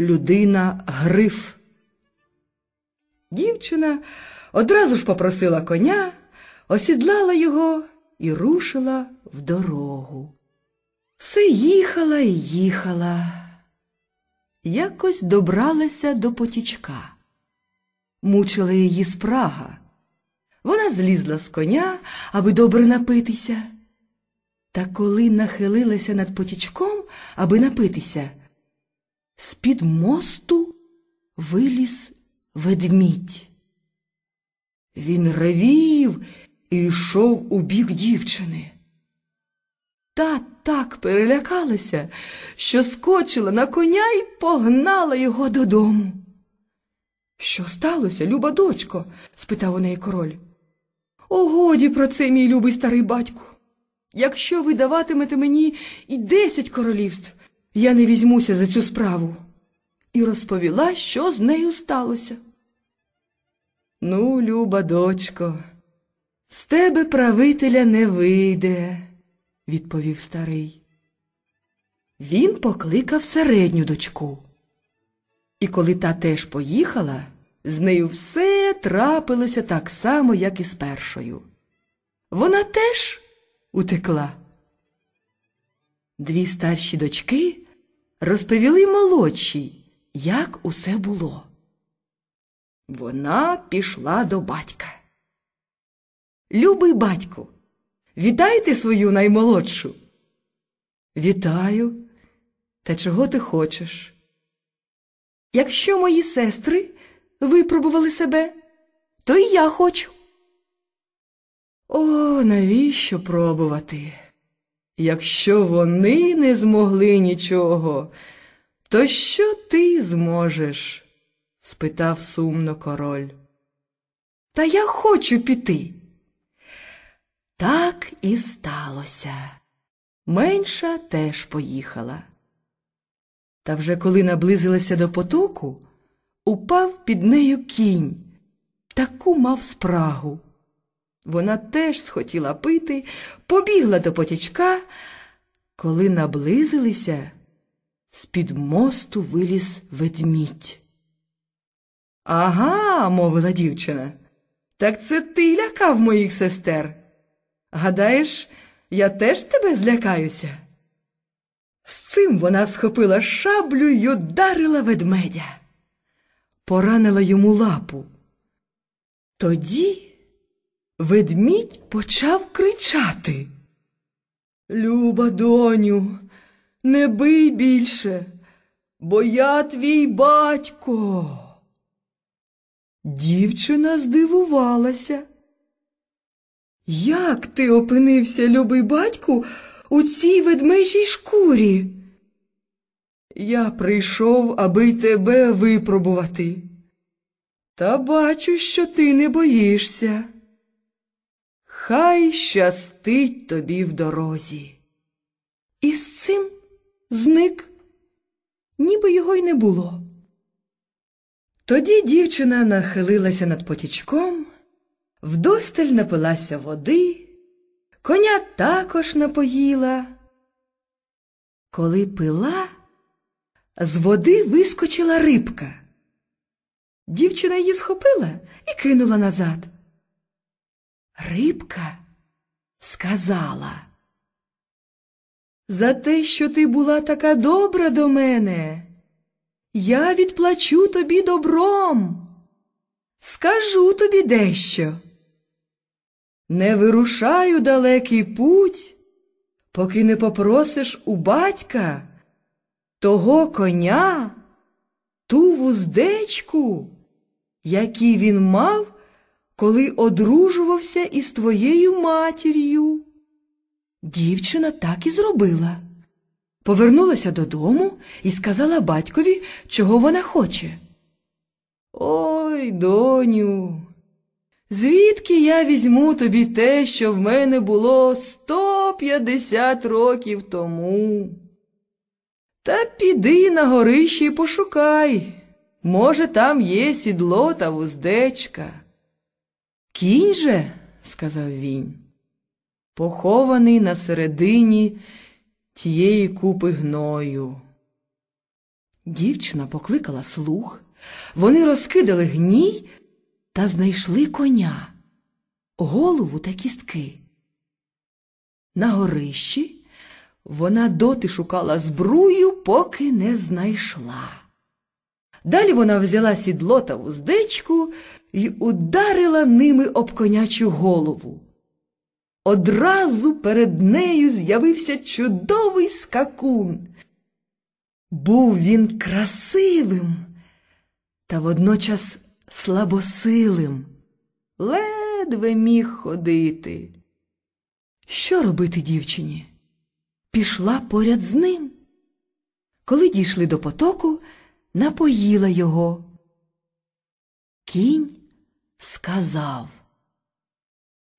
людина Гриф. Дівчина одразу ж попросила коня, осідлала його і рушила в дорогу. Все їхала і їхала. Якось добралася до потічка. Мучила її спрага. Вона злізла з коня, аби добре напитися. Та коли нахилилася над потічком, аби напитися, з-під мосту виліз ведмідь. Він ревів і йшов у бік дівчини. Та так перелякалася, що скочила на коня і погнала його додому. Що сталося, люба дочко? спитав у неї король. О, годі про це, мій любий старий батьку. Якщо ви даватимете мені і десять королівств, я не візьмуся за цю справу. І розповіла, що з нею сталося. Ну, люба дочко, з тебе правителя не вийде, відповів старий. Він покликав середню дочку. І коли та теж поїхала, з нею все трапилося так само, як і з першою. Вона теж утекла. Дві старші дочки розповіли молодшій, як усе було. Вона пішла до батька. Любий батьку, вітайте свою наймолодшу. Вітаю. Та чого ти хочеш? Якщо мої сестри випробували себе, то і я хочу. О, навіщо пробувати? Якщо вони не змогли нічого, то що ти зможеш? спитав сумно король. Та я хочу піти. Так і сталося. Менша теж поїхала. Та вже коли наблизилася до потоку, упав під нею кінь, таку мав спрагу. Вона теж схотіла пити, побігла до потічка. Коли наблизилися, з-під мосту виліз ведмідь. Ага, мовила дівчина, так це ти лякав моїх сестер. Гадаєш, я теж тебе злякаюся? З цим вона схопила шаблю й ударила ведмедя, поранила йому лапу. Тоді ведмідь почав кричати. Люба доню, не бий більше, бо я твій батько. Дівчина здивувалася. Як ти опинився, любий батьку, у цій ведмежій шкурі? Я прийшов, аби тебе випробувати. Та бачу, що ти не боїшся. Хай щастить тобі в дорозі. І з цим зник, ніби його й не було. Тоді дівчина нахилилася над потічком, вдосталь напилася води, коня також напоїла. Коли пила, з води вискочила рибка. Дівчина її схопила і кинула назад. Рибка сказала, за те, що ти була така добра до мене, я відплачу тобі добром. Скажу тобі дещо. Не вирушаю далекий путь, поки не попросиш у батька того коня, ту вуздечку, який він мав коли одружувався із твоєю матір'ю. Дівчина так і зробила. Повернулася додому і сказала батькові, чого вона хоче. Ой, доню, Звідки я візьму тобі те, що в мене було 150 років тому? Та піди на горище і пошукай. Може, там є сідло та вуздечка. Кінь же, сказав він, похований на середині тієї купи гною. Дівчина покликала слуг, вони розкидали гній та знайшли коня, голову та кістки. На горищі вона доти шукала збрую, поки не знайшла. Далі вона взяла сідло та вуздечку і ударила ними об конячу голову. Одразу перед нею з'явився чудовий скакун. Був він красивим та водночас слабосилим, ледве міг ходити. Що робити дівчині? Пішла поряд з ним. Коли дійшли до потоку, напоїла його. Кінь сказав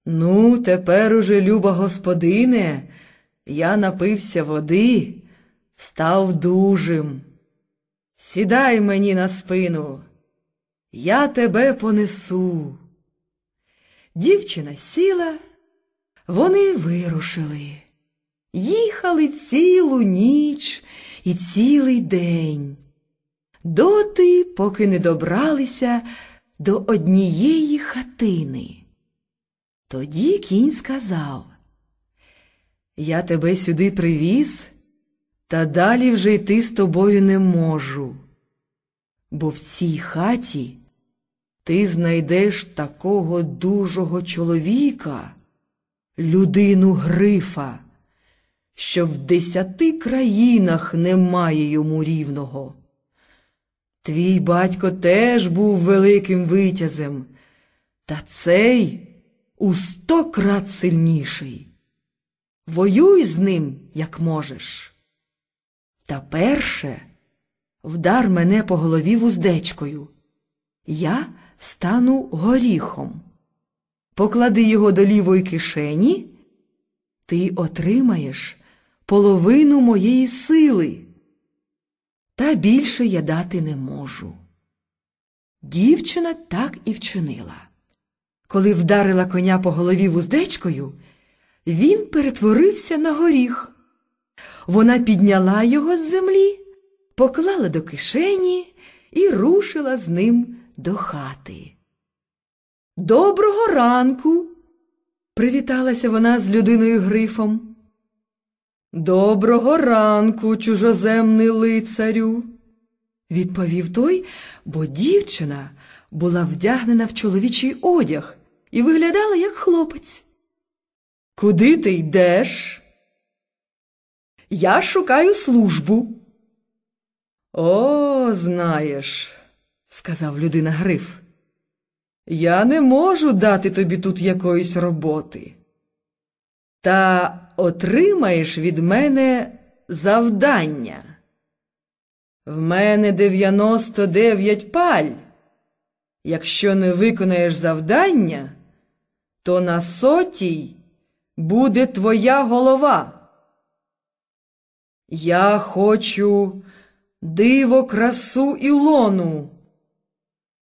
Ну, тепер уже, люба господине, я напився води, став дужим. Сідай мені на спину, я тебе понесу. Дівчина сіла, вони вирушили. Їхали цілу ніч і цілий день, доти, поки не добралися до однієї хатини. Тоді кінь сказав Я тебе сюди привіз, та далі вже йти з тобою не можу, бо в цій хаті ти знайдеш такого дужого чоловіка, людину грифа, що в десяти країнах немає йому рівного. Твій батько теж був великим витязем, та цей у сто крат сильніший. Воюй з ним, як можеш. Та перше вдар мене по голові вуздечкою. Я стану горіхом. Поклади його до лівої кишені, ти отримаєш половину моєї сили. Та більше я дати не можу. Дівчина так і вчинила. Коли вдарила коня по голові вуздечкою, він перетворився на горіх. Вона підняла його з землі, поклала до кишені і рушила з ним до хати. Доброго ранку! привіталася вона з людиною грифом. Доброго ранку, чужоземний лицарю, відповів той, бо дівчина була вдягнена в чоловічий одяг і виглядала як хлопець. Куди ти йдеш? Я шукаю службу. О, знаєш, сказав людина Гриф. Я не можу дати тобі тут якоїсь роботи. Та отримаєш від мене завдання. В мене дев'яносто дев'ять паль. Якщо не виконаєш завдання, то на сотій буде твоя голова. Я хочу диво, красу Ілону.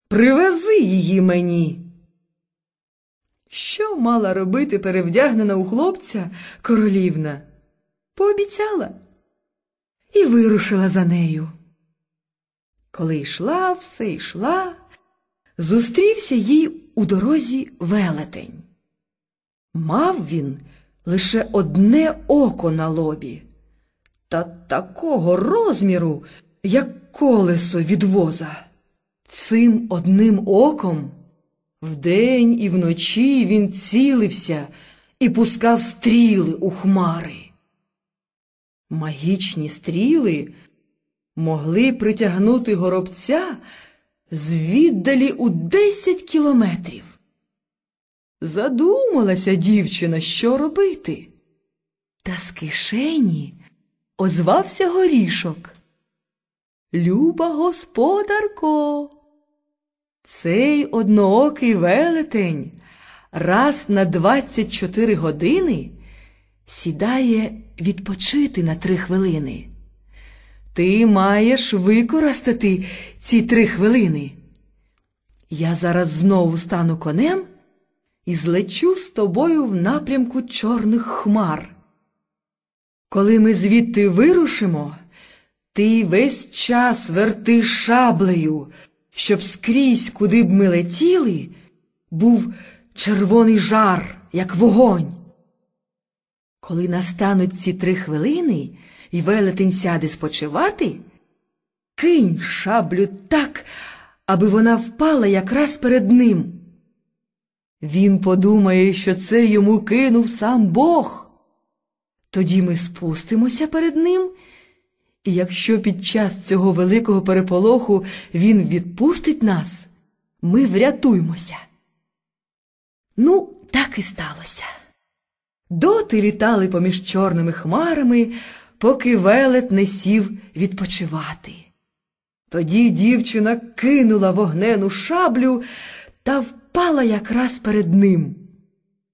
Привези її мені. Що мала робити перевдягнена у хлопця королівна? Пообіцяла і вирушила за нею. Коли йшла, все йшла, зустрівся їй у дорозі велетень. Мав він лише одне око на лобі, та такого розміру, як колесо від воза. Цим одним оком вдень і вночі він цілився і пускав стріли у хмари. Магічні стріли могли притягнути горобця звіддалі у десять кілометрів. Задумалася дівчина, що робити. Та з кишені озвався горішок. Люба господарко, Цей одноокий велетень раз на 24 години сідає відпочити на три хвилини. Ти маєш використати ці три хвилини. Я зараз знову стану конем і злечу з тобою в напрямку чорних хмар. Коли ми звідти вирушимо, ти весь час верти шаблею, щоб скрізь, куди б ми летіли, був червоний жар, як вогонь. Коли настануть ці три хвилини і велетень сяде спочивати, кинь шаблю так, аби вона впала якраз перед ним. Він подумає, що це йому кинув сам Бог. Тоді ми спустимося перед ним, і якщо під час цього великого переполоху він відпустить нас, ми врятуємося. Ну, так і сталося. Доти літали поміж чорними хмарами, поки велет не сів відпочивати. Тоді дівчина кинула вогнену шаблю та впала якраз перед ним.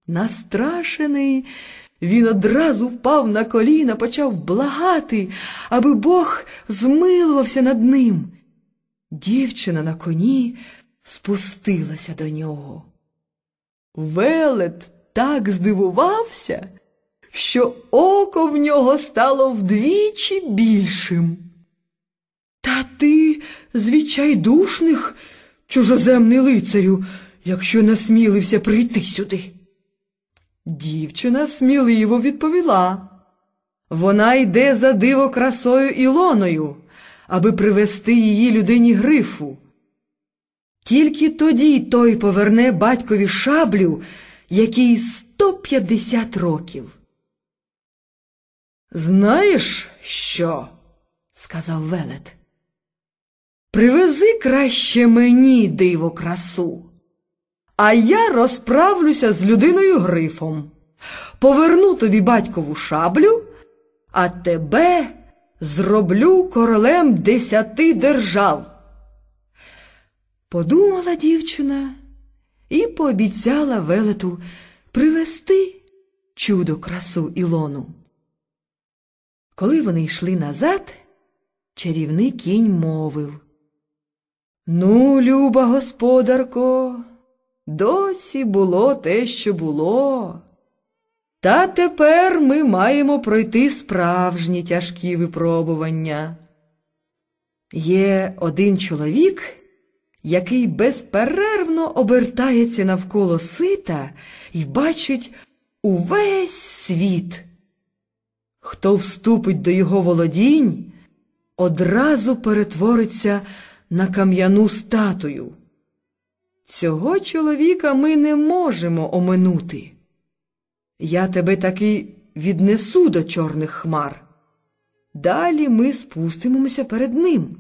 Настрашений, він одразу впав на коліна, почав благати, аби Бог змилувався над ним. Дівчина на коні спустилася до нього. Велет так здивувався, що око в нього стало вдвічі більшим. Та ти з відчайдушних, чужоземний лицарю, якщо насмілився прийти сюди. Дівчина сміливо відповіла. Вона йде за диво красою Ілоною, аби привести її людині грифу. Тільки тоді той поверне батькові шаблю, якій 150 років. Знаєш що? сказав велет. Привези краще мені диво красу, а я розправлюся з людиною грифом. Поверну тобі батькову шаблю, а тебе зроблю королем десяти держав. Подумала дівчина і пообіцяла велету привести чудо красу Ілону. Коли вони йшли назад, чарівний кінь мовив Ну, люба господарко, досі було те, що було. Та тепер ми маємо пройти справжні тяжкі випробування. Є один чоловік, який безперервно обертається навколо сита і бачить увесь світ. Хто вступить до його володінь, одразу перетвориться на кам'яну статую. Цього чоловіка ми не можемо оминути. Я тебе таки віднесу до чорних хмар. Далі ми спустимося перед ним.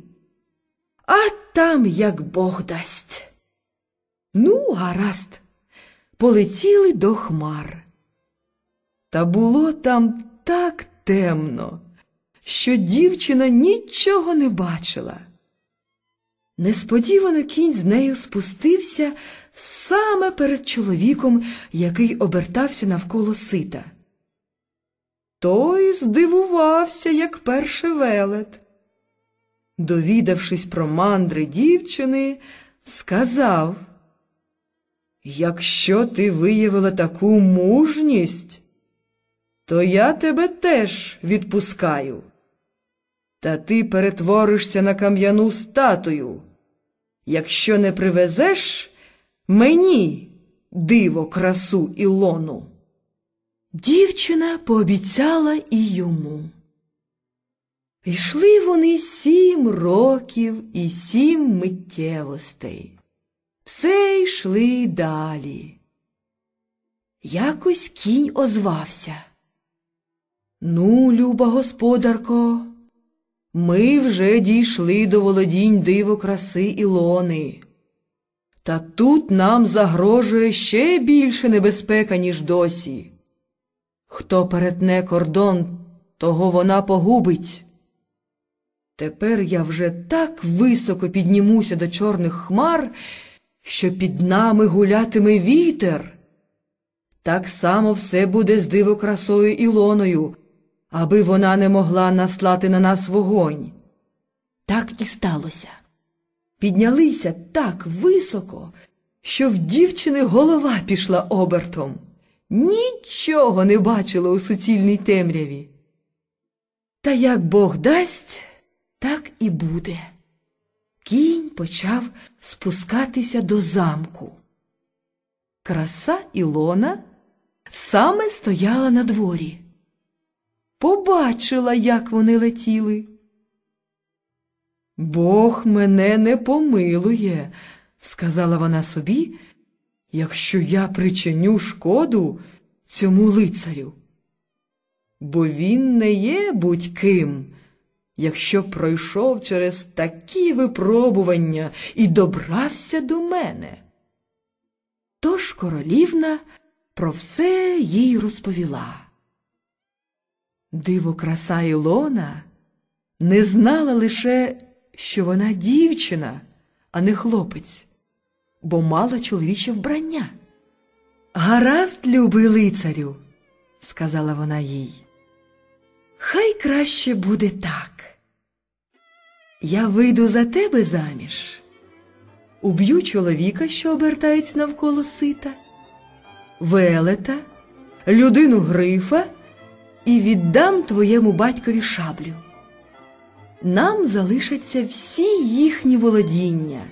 А там як Бог дасть. Ну, гаразд, полетіли до хмар. Та було там так темно, що дівчина нічого не бачила. Несподівано кінь з нею спустився саме перед чоловіком, який обертався навколо сита. Той здивувався, як перший велет. Довідавшись про мандри дівчини, сказав Якщо ти виявила таку мужність, то я тебе теж відпускаю. Та ти перетворишся на кам'яну статую, якщо не привезеш мені диво, красу Ілону. Дівчина пообіцяла і йому. Йшли вони сім років і сім миттєвостей. Все йшли далі. Якось кінь озвався. Ну, люба господарко, ми вже дійшли до володінь диво краси Ілони. Та тут нам загрожує ще більше небезпека, ніж досі. Хто перетне кордон, того вона погубить. Тепер я вже так високо піднімуся до чорних хмар, що під нами гулятиме вітер. Так само все буде з дивокрасою Ілоною, аби вона не могла наслати на нас вогонь. Так і сталося. Піднялися так високо, що в дівчини голова пішла обертом. Нічого не бачила у суцільній темряві. Та як Бог дасть, так і буде. Кінь почав спускатися до замку. Краса Ілона саме стояла на дворі. Побачила, як вони летіли. Бог мене не помилує, сказала вона собі, якщо я причиню шкоду цьому лицарю. Бо він не є будь-ким, якщо пройшов через такі випробування і добрався до мене. Тож королівна про все їй розповіла. Диво краса Ілона не знала лише, що вона дівчина, а не хлопець, бо мала чоловіче вбрання. Гаразд, любий лицарю, сказала вона їй. Хай краще буде так. Я вийду за тебе заміж, уб'ю чоловіка, що обертається навколо сита, велета, людину грифа і віддам твоєму батькові шаблю. Нам залишаться всі їхні володіння.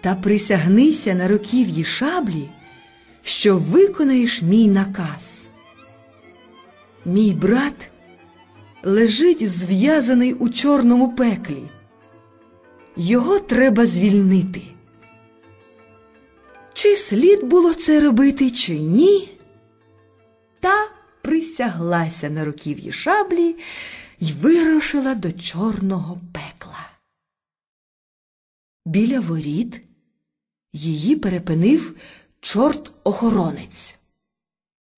Та присягнися на руків'ї шаблі, що виконаєш мій наказ. Мій брат лежить зв'язаний у чорному пеклі. Його треба звільнити. Чи слід було це робити, чи ні? Та присяглася на руків'ї шаблі і вирушила до чорного пекла. Біля воріт її перепинив чорт-охоронець.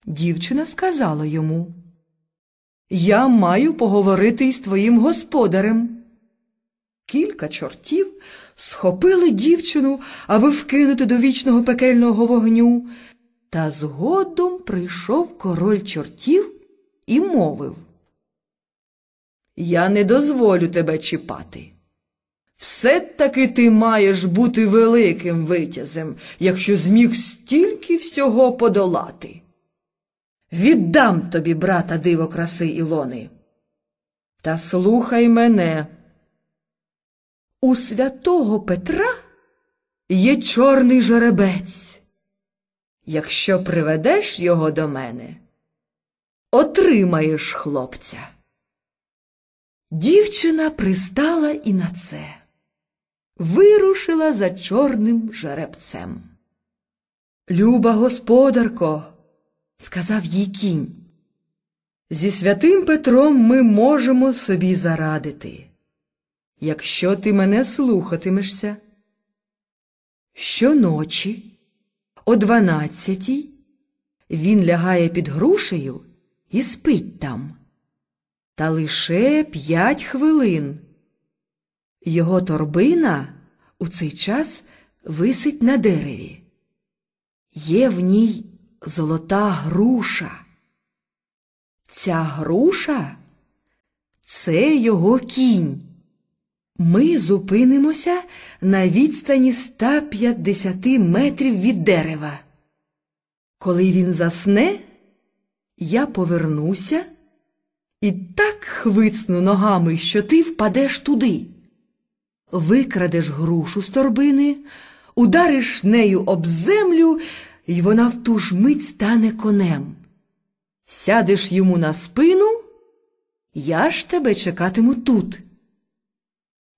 Дівчина сказала йому Я маю поговорити із твоїм господарем. Кілька чортів схопили дівчину, аби вкинути до вічного пекельного вогню, та згодом прийшов король чортів і мовив Я не дозволю тебе чіпати. Все таки ти маєш бути великим витязем, якщо зміг стільки всього подолати. Віддам тобі, брата, диво краси Ілони. Та слухай мене. У святого Петра є чорний жеребець. Якщо приведеш його до мене, отримаєш хлопця. Дівчина пристала і на це, вирушила за чорним жеребцем. Люба господарко, сказав їй кінь, зі святим Петром ми можемо собі зарадити, якщо ти мене слухатимешся. Щоночі, о дванадцятій, він лягає під грушею і спить там. Та лише п'ять хвилин. Його торбина у цей час висить на дереві. Є в ній золота груша. Ця груша це його кінь. Ми зупинимося на відстані 150 метрів від дерева. Коли він засне, я повернуся і так хвицну ногами, що ти впадеш туди. Викрадеш грушу з торбини, удариш нею об землю, і вона в ту ж мить стане конем. Сядеш йому на спину, я ж тебе чекатиму тут.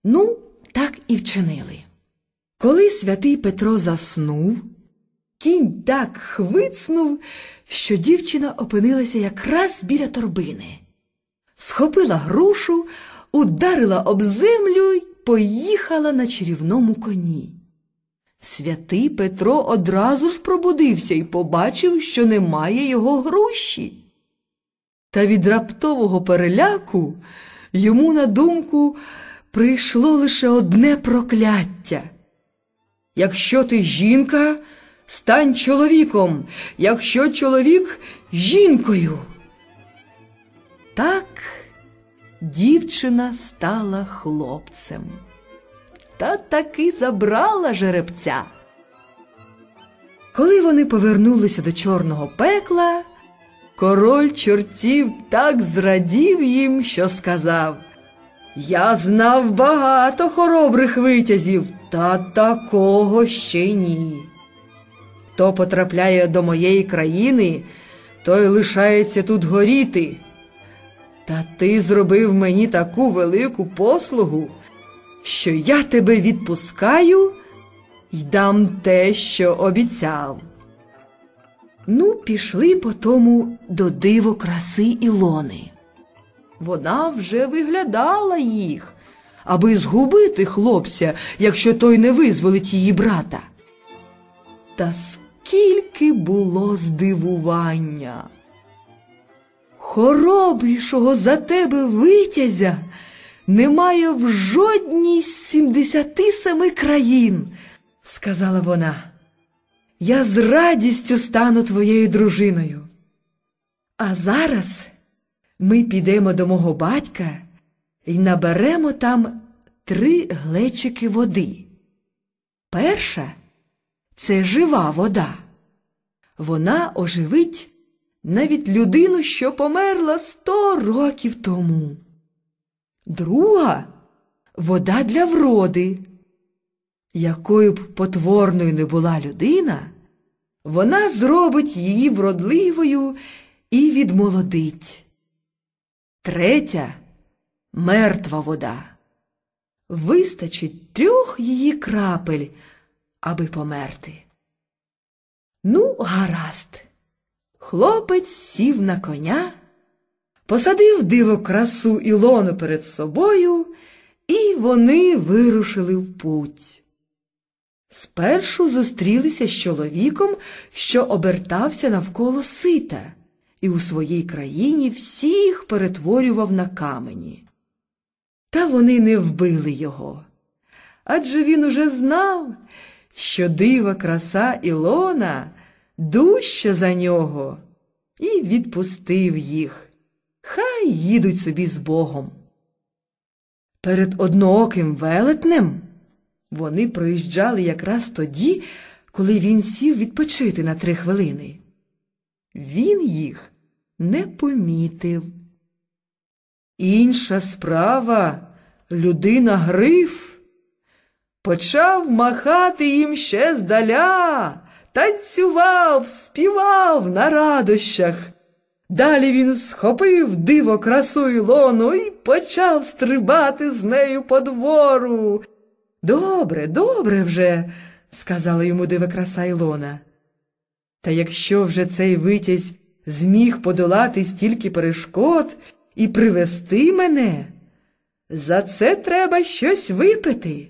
Ну, так і вчинили. Коли святий Петро заснув, кінь так хвицнув, що дівчина опинилася якраз біля торбини. Схопила грушу, ударила об землю й поїхала на чарівному коні. Святий Петро одразу ж пробудився і побачив, що немає його груші. Та від раптового переляку йому на думку прийшло лише одне прокляття. Якщо ти жінка, стань чоловіком, якщо чоловік жінкою. Так дівчина стала хлопцем. Та таки забрала жеребця. Коли вони повернулися до чорного пекла, король чортів так зрадів їм, що сказав Я знав багато хоробрих витязів, та такого ще ні. Хто потрапляє до моєї країни, той лишається тут горіти. Та ти зробив мені таку велику послугу, що я тебе відпускаю й дам те, що обіцяв. Ну, пішли потому до диво краси Ілони. Вона вже виглядала їх, аби згубити хлопця, якщо той не визволить її брата. Та скільки було здивування. Хоробрішого за тебе витязя немає в жодній з сімдесяти семи країн, сказала вона. Я з радістю стану твоєю дружиною. А зараз ми підемо до мого батька і наберемо там три глечики води. Перша це жива вода. Вона оживить навіть людину, що померла сто років тому. Друга вода для вроди. Якою б потворною не була людина, вона зробить її вродливою і відмолодить. Третя мертва вода. Вистачить трьох її крапель, аби померти. Ну, гаразд. Хлопець сів на коня, посадив диво красу Ілону перед собою, і вони вирушили в путь. Спершу зустрілися з чоловіком, що обертався навколо сита, і у своїй країні всіх перетворював на камені. Та вони не вбили його. Адже він уже знав, що дива краса Ілона дужча за нього, і відпустив їх. Хай їдуть собі з Богом. Перед однооким велетнем вони проїжджали якраз тоді, коли він сів відпочити на три хвилини. Він їх не помітив. Інша справа людина гриф почав махати їм ще здаля, танцював, співав на радощах. Далі він схопив диво красу Ілону і почав стрибати з нею по двору. Добре, добре вже, сказала йому дива краса Ілона. Та якщо вже цей витязь зміг подолати стільки перешкод і привести мене, за це треба щось випити.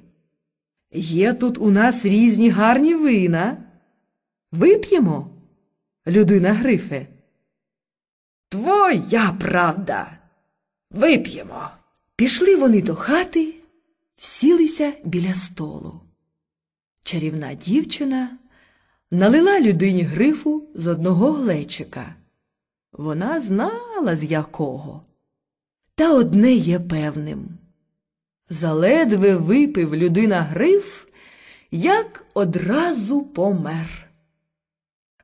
Є тут у нас різні гарні вина. Вип'ємо, людина Грифе. Твоя правда. Вип'ємо. Пішли вони до хати, всілися біля столу. Чарівна дівчина налила людині грифу з одного глечика. Вона знала, з якого. Та одне є певним. Заледве випив людина гриф, як одразу помер.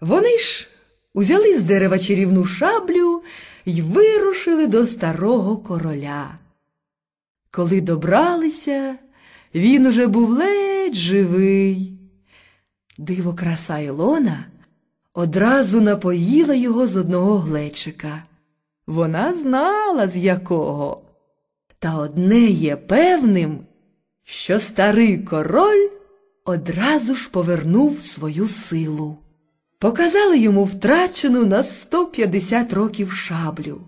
Вони ж узяли з дерева чарівну шаблю й вирушили до старого короля. Коли добралися, він уже був ледь живий. Диво краса Ілона одразу напоїла його з одного глечика. Вона знала, з якого. Та одне є певним, що старий король одразу ж повернув свою силу. Показали йому втрачену на 150 років шаблю.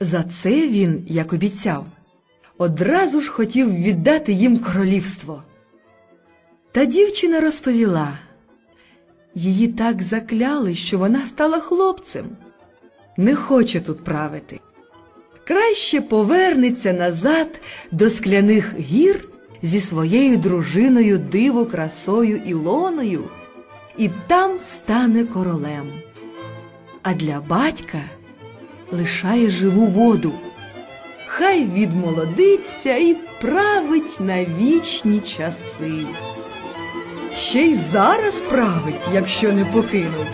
За це він, як обіцяв, одразу ж хотів віддати їм королівство. Та дівчина розповіла її так закляли, що вона стала хлопцем, не хоче тут правити. Краще повернеться назад до скляних гір зі своєю дружиною диво красою Ілоною, і там стане королем. А для батька лишає живу воду. Хай відмолодиться і править на вічні часи. Ще й зараз править, якщо не покинув.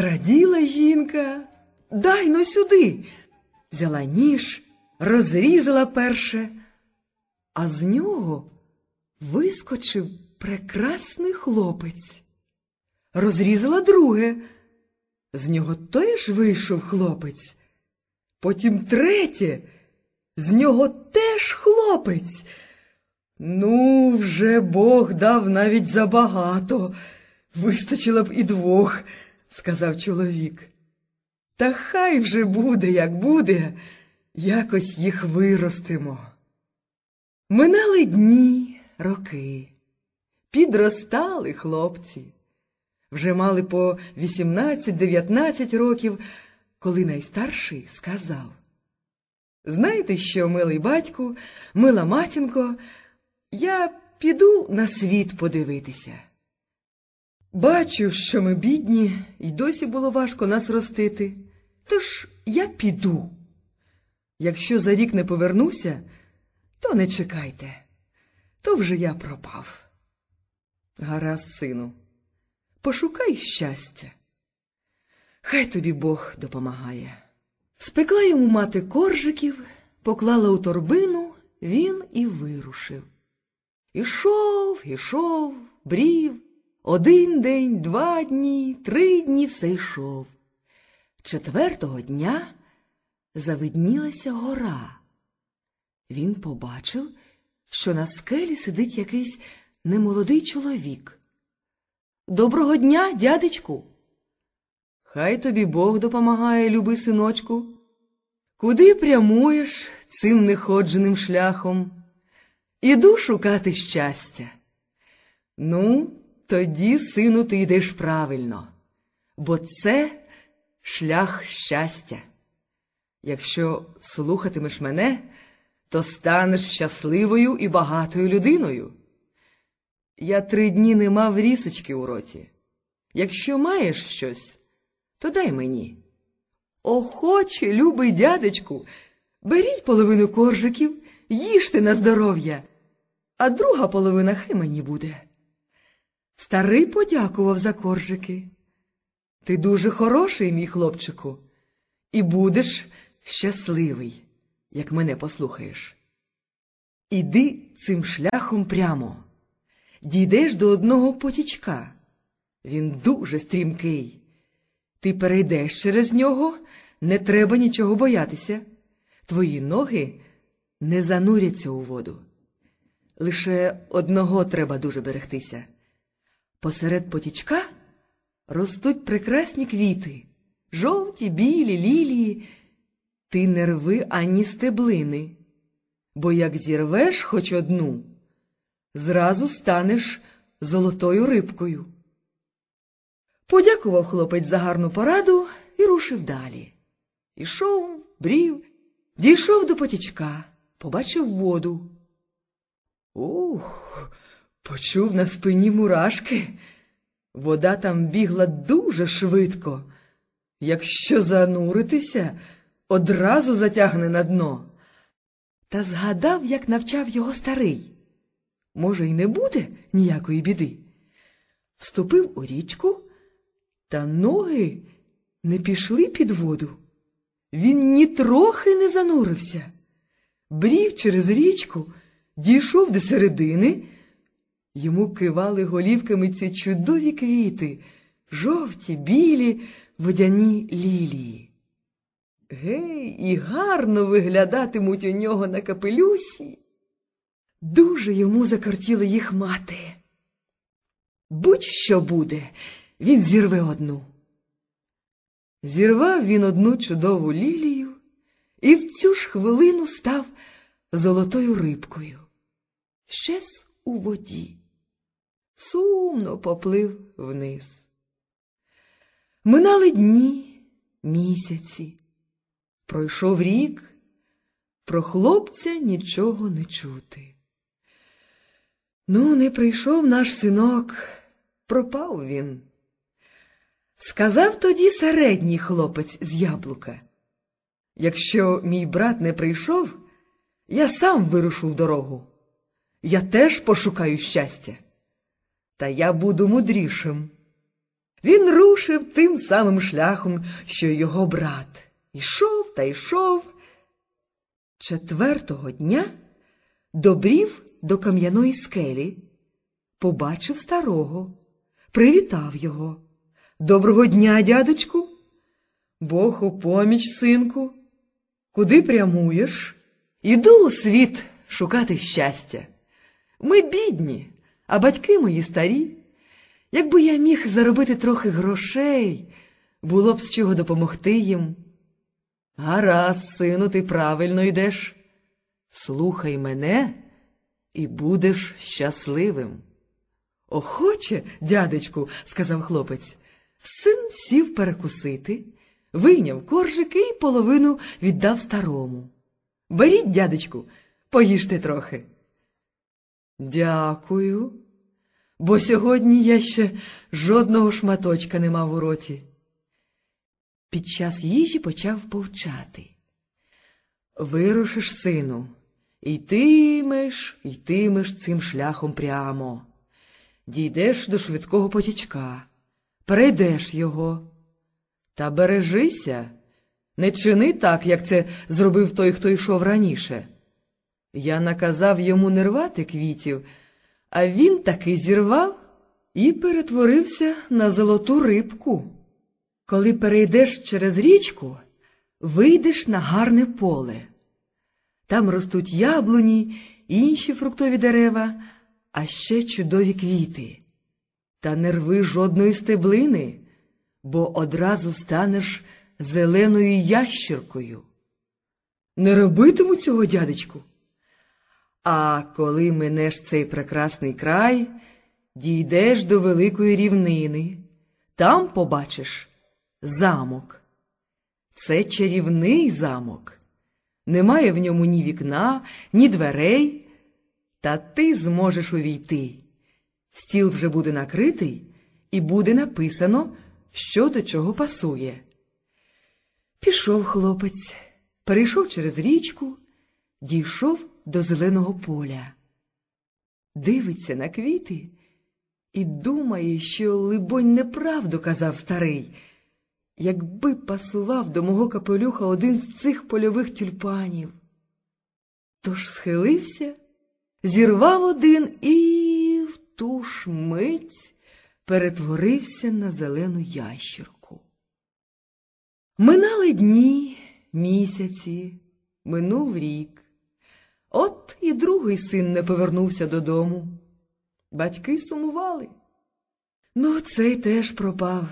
Раділа жінка, дай но сюди. Взяла ніж, розрізала перше, а з нього вискочив прекрасний хлопець. Розрізала друге, з нього теж вийшов хлопець. Потім третє, з нього теж хлопець. Ну, вже Бог дав навіть забагато, вистачило б і двох сказав чоловік. Та хай вже буде, як буде, якось їх виростимо. Минали дні, роки, підростали хлопці. Вже мали по 18-19 років, коли найстарший сказав. Знаєте що, милий батьку, мила матінко, я піду на світ подивитися. Бачу, що ми бідні, і досі було важко нас ростити. Тож я піду. Якщо за рік не повернуся, то не чекайте, то вже я пропав. Гаразд, сину, пошукай щастя. Хай тобі Бог допомагає. Спекла йому мати коржиків, поклала у торбину, він і вирушив. Ішов, ішов, брів. Один день, два дні, три дні все йшов. Четвертого дня завиднілася гора. Він побачив, що на скелі сидить якийсь немолодий чоловік. Доброго дня, дядечку. Хай тобі Бог допомагає, любий синочку. Куди прямуєш цим неходженим шляхом? Іду шукати щастя. Ну, тоді, сину, ти йдеш правильно, бо це шлях щастя. Якщо слухатимеш мене, то станеш щасливою і багатою людиною. Я три дні не мав рісочки у роті. Якщо маєш щось, то дай мені. Охоче, любий дядечку, беріть половину коржиків, їжте на здоров'я, а друга половина хай мені буде. Старий подякував за коржики. Ти дуже хороший, мій хлопчику, і будеш щасливий, як мене послухаєш. Іди цим шляхом прямо, дійдеш до одного потічка. Він дуже стрімкий. Ти перейдеш через нього, не треба нічого боятися. Твої ноги не зануряться у воду. Лише одного треба дуже берегтися. Посеред потічка ростуть прекрасні квіти, жовті, білі, лілії. Ти не рви ані стеблини, бо як зірвеш хоч одну, зразу станеш золотою рибкою. Подякував хлопець за гарну пораду і рушив далі. Ішов, брів, дійшов до потічка, побачив воду. Ух, почув на спині мурашки. Вода там бігла дуже швидко. Якщо зануритися, одразу затягне на дно. Та згадав, як навчав його старий. Може, й не буде ніякої біди. Вступив у річку, та ноги не пішли під воду. Він нітрохи не занурився. Брів через річку, дійшов до середини. Йому кивали голівками ці чудові квіти, жовті, білі, водяні лілії. Гей, і гарно виглядатимуть у нього на капелюсі. Дуже йому закортіло їх мати. Будь-що буде, він зірве одну. Зірвав він одну чудову лілію і в цю ж хвилину став золотою рибкою. Щез у воді. Сумно поплив вниз. Минали дні, місяці. Пройшов рік, про хлопця нічого не чути. Ну, не прийшов наш синок, пропав він. Сказав тоді середній хлопець з яблука. Якщо мій брат не прийшов, я сам вирушу в дорогу. Я теж пошукаю щастя. Та я буду мудрішим. Він рушив тим самим шляхом, що його брат. Ішов та йшов. Четвертого дня добрів до кам'яної скелі, побачив старого, привітав його. Доброго дня, дядечку. Бог у поміч, синку. Куди прямуєш? Іду у світ шукати щастя. Ми бідні, а батьки мої старі. Якби я міг заробити трохи грошей, було б з чого допомогти їм. Гаразд, сину, ти правильно йдеш. Слухай мене і будеш щасливим. Охоче, дядечку, сказав хлопець. Цим сів перекусити, вийняв коржики і половину віддав старому. Беріть, дядечку, поїжте трохи. Дякую, бо сьогодні я ще жодного шматочка не мав у роті. Під час їжі почав повчати. Вирушиш, сину, і йтимеш, йтимеш цим шляхом прямо. Дійдеш до швидкого потічка, перейдеш його. Та бережися, не чини так, як це зробив той, хто йшов раніше. Я наказав йому не рвати квітів, а він таки зірвав і перетворився на золоту рибку. Коли перейдеш через річку, вийдеш на гарне поле. Там ростуть яблуні, інші фруктові дерева, а ще чудові квіти. Та не рви жодної стеблини, бо одразу станеш зеленою ящіркою. Не робитиму цього, дядечку. А коли минеш цей прекрасний край, дійдеш до великої рівнини, там побачиш замок. Це чарівний замок. Немає в ньому ні вікна, ні дверей, та ти зможеш увійти. Стіл вже буде накритий, і буде написано, що до чого пасує. Пішов хлопець, перейшов через річку, дійшов до зеленого поля. Дивиться на квіти і думає, що, либонь, неправду казав старий. Якби пасував до мого капелюха один з цих польових тюльпанів. Тож схилився, зірвав один і в ту ж мить перетворився на зелену ящірку. Минали дні, місяці, минув рік. От і другий син не повернувся додому. Батьки сумували. Ну, цей теж пропав.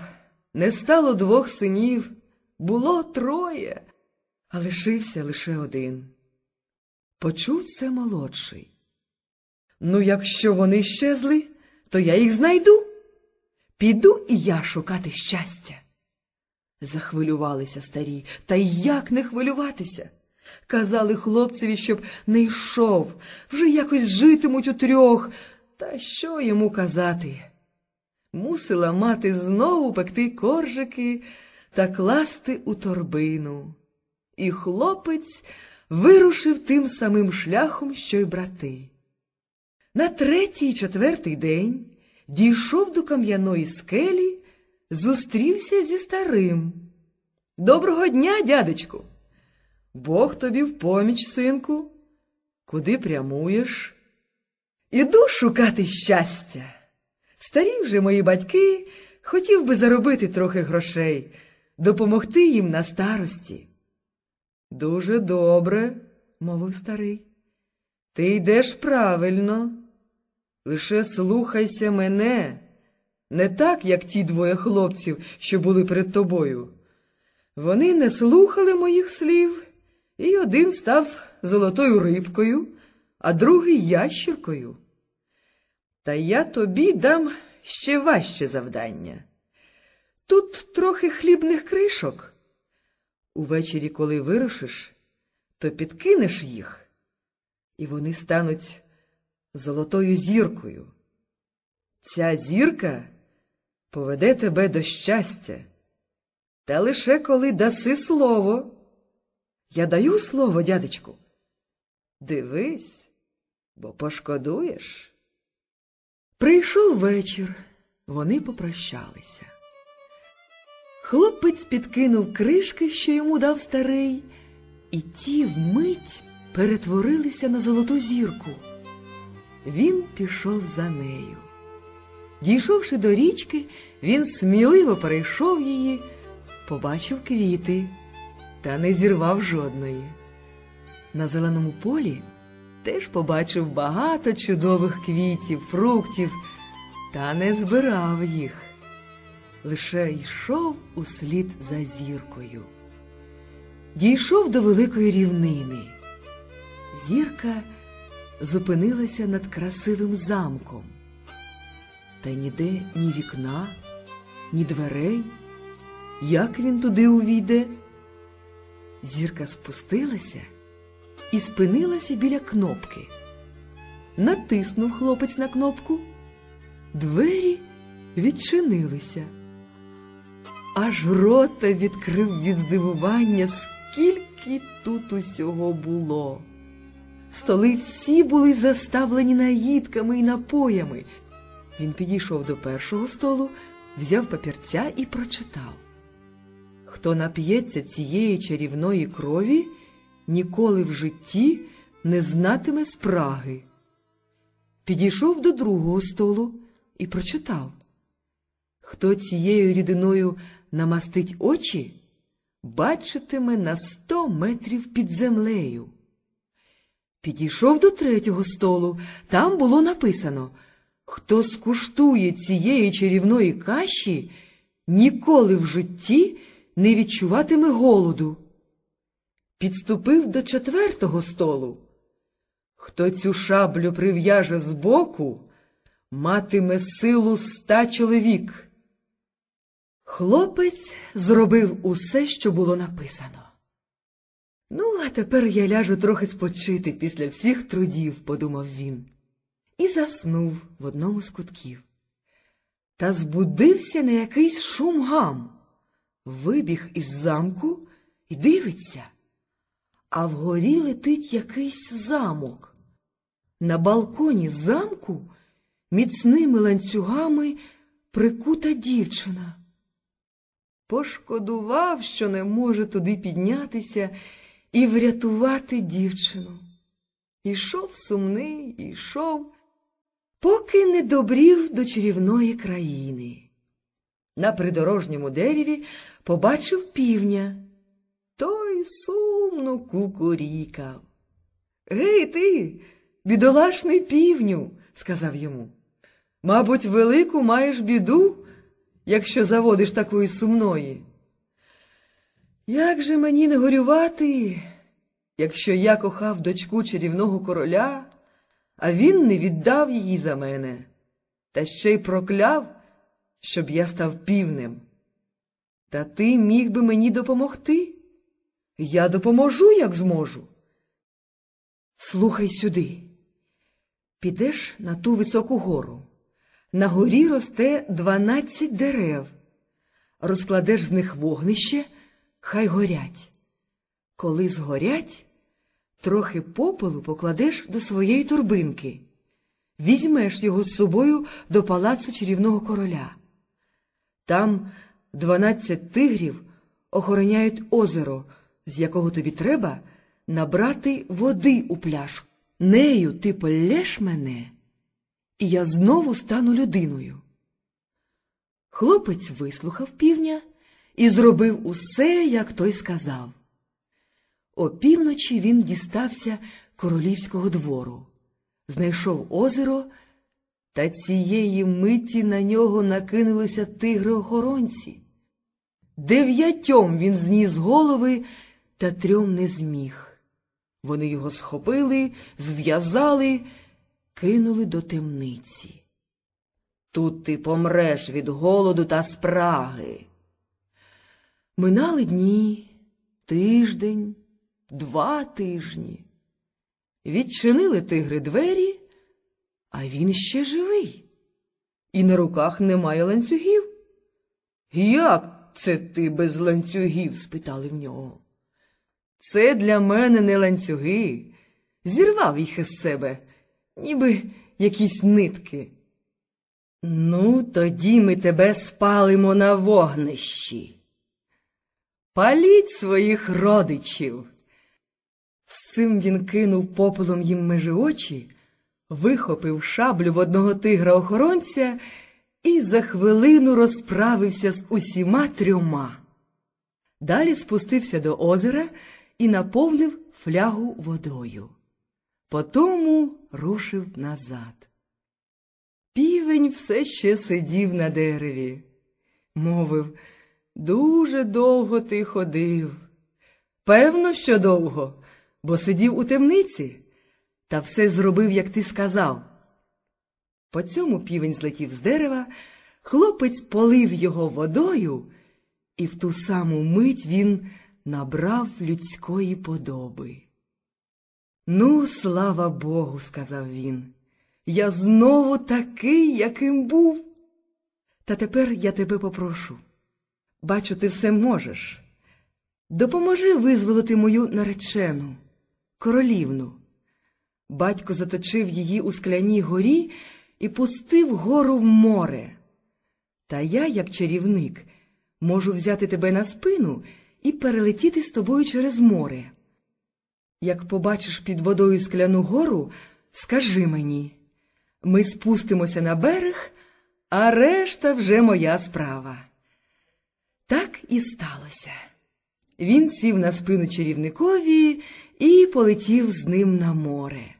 Не стало двох синів, було троє, а лишився лише один. Почув це молодший. Ну, якщо вони щезли, то я їх знайду. Піду і я шукати щастя. Захвилювалися старі, та як не хвилюватися? Казали хлопцеві, щоб не йшов, вже якось житимуть у трьох. Та що йому казати? Мусила мати знову пекти коржики та класти у торбину. І хлопець вирушив тим самим шляхом, що й брати. На третій четвертий день дійшов до кам'яної скелі, зустрівся зі старим. Доброго дня, дядечку. Бог тобі в поміч, синку. Куди прямуєш? Іду шукати щастя. Старі вже мої батьки хотів би заробити трохи грошей, допомогти їм на старості. Дуже добре, мовив старий. Ти йдеш правильно. Лише слухайся мене, не так, як ті двоє хлопців, що були перед тобою. Вони не слухали моїх слів, і один став золотою рибкою, а другий ящіркою. Та я тобі дам ще важче завдання. Тут трохи хлібних кришок. Увечері, коли вирушиш, то підкинеш їх, і вони стануть золотою зіркою. Ця зірка поведе тебе до щастя, та лише коли даси слово. Я даю слово, дядечку. Дивись, бо пошкодуєш. Прийшов вечір, вони попрощалися. Хлопець підкинув кришки, що йому дав старий, і ті вмить перетворилися на золоту зірку. Він пішов за нею. Дійшовши до річки, він сміливо перейшов її, побачив квіти та не зірвав жодної. На зеленому полі теж побачив багато чудових квітів, фруктів, та не збирав їх. Лише йшов услід за зіркою. Дійшов до великої рівнини. Зірка зупинилася над красивим замком. Та ніде ні вікна, ні дверей. Як він туди увійде? Зірка спустилася і спинилася біля кнопки. Натиснув хлопець на кнопку. Двері відчинилися. Аж рота відкрив від здивування, скільки тут усього було. Столи всі були заставлені наїдками і напоями. Він підійшов до першого столу, взяв папірця і прочитав. Хто нап'ється цієї чарівної крові, ніколи в житті не знатиме спраги. Підійшов до другого столу і прочитав. Хто цією рідиною намастить очі, бачитиме на сто метрів під землею. Підійшов до третього столу, там було написано Хто скуштує цієї чарівної каші, ніколи в житті не відчуватиме голоду. Підступив до четвертого столу. Хто цю шаблю прив'яже збоку, матиме силу ста чоловік. Хлопець зробив усе, що було написано. Ну, а тепер я ляжу трохи спочити після всіх трудів, подумав він, і заснув в одному з кутків. Та збудився на якийсь шум гам. Вибіг із замку і дивиться, а вгорі летить якийсь замок. На балконі замку міцними ланцюгами прикута дівчина. Пошкодував, що не може туди піднятися і врятувати дівчину. Ішов сумний, ішов, поки не добрів до чарівної країни. На придорожньому дереві побачив півня. Той сумно кукурікав. Гей ти, бідолашний півню, сказав йому. Мабуть, велику маєш біду, якщо заводиш такої сумної. Як же мені не горювати, якщо я кохав дочку чарівного короля, а він не віддав її за мене, та ще й прокляв, щоб я став півнем. Та ти міг би мені допомогти? Я допоможу, як зможу. Слухай сюди. Підеш на ту високу гору. На горі росте дванадцять дерев. Розкладеш з них вогнище, хай горять. Коли згорять, трохи попелу покладеш до своєї торбинки. візьмеш його з собою до палацу чарівного короля. Там дванадцять тигрів охороняють озеро, з якого тобі треба набрати води у пляшку. Нею ти полєш мене, і я знову стану людиною. Хлопець вислухав півня і зробив усе, як той сказав. Опівночі він дістався королівського двору, знайшов озеро, та цієї миті на нього накинулися тигри-охоронці. Дев'ятьом він зніс голови, та трьом не зміг. Вони його схопили, зв'язали, кинули до темниці. Тут ти помреш від голоду та спраги. Минали дні, тиждень, два тижні. Відчинили тигри двері, а він ще живий. І на руках немає ланцюгів. Як це ти без ланцюгів? спитали в нього. Це для мене не ланцюги. Зірвав їх із себе, ніби якісь нитки. Ну, тоді ми тебе спалимо на вогнищі. Паліть своїх родичів. З цим він кинув попелом їм межи очі, вихопив шаблю в одного тигра охоронця і за хвилину розправився з усіма трьома. Далі спустився до озера і наповнив флягу водою. Потому рушив назад. Півень все ще сидів на дереві, мовив, дуже довго ти ходив. Певно, що довго, бо сидів у темниці, та все зробив, як ти сказав. По цьому півень злетів з дерева, хлопець полив його водою, і в ту саму мить він набрав людської подоби. Ну, слава Богу, сказав він. Я знову такий, яким був. Та тепер я тебе попрошу. Бачу, ти все можеш. Допоможи визволити мою наречену, королівну. Батько заточив її у скляній горі і пустив гору в море. Та я, як чарівник, можу взяти тебе на спину і перелетіти з тобою через море. Як побачиш під водою скляну гору, скажи мені. Ми спустимося на берег, а решта вже моя справа. Так і сталося. Він сів на спину чарівникові і полетів з ним на море.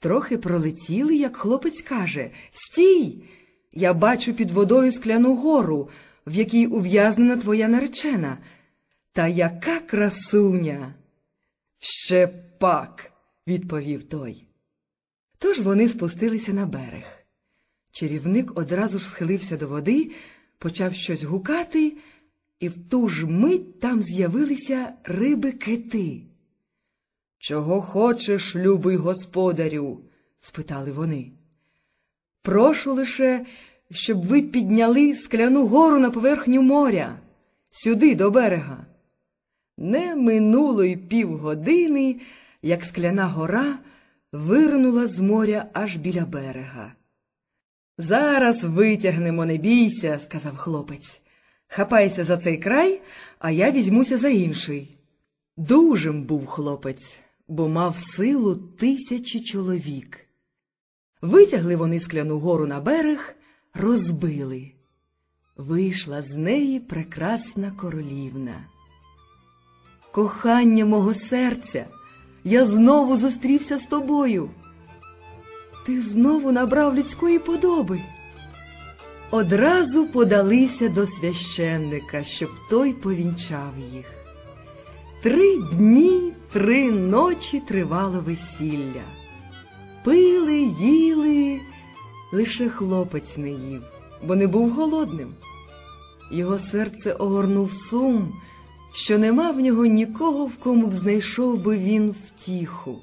Трохи пролетіли, як хлопець каже Стій! Я бачу під водою скляну гору, в якій ув'язнена твоя наречена. Та яка красуня! Ще пак, відповів той. Тож вони спустилися на берег. Чарівник одразу ж схилився до води, почав щось гукати, і в ту ж мить там з'явилися риби кити. Чого хочеш, любий господарю? спитали вони. Прошу лише, щоб ви підняли скляну гору на поверхню моря, сюди, до берега. Не минуло й півгодини, як скляна гора вирнула з моря аж біля берега. Зараз витягнемо, не бійся, сказав хлопець. Хапайся за цей край, а я візьмуся за інший. Дужим був хлопець, бо мав силу тисячі чоловік. Витягли вони скляну гору на берег, розбили. Вийшла з неї прекрасна королівна. Кохання мого серця, я знову зустрівся з тобою. Ти знову набрав людської подоби. Одразу подалися до священника, щоб той повінчав їх. Три дні, три ночі тривало весілля. Пили, їли, лише хлопець не їв, бо не був голодним. Його серце огорнув сум, що нема в нього нікого, в кому б знайшов би він втіху.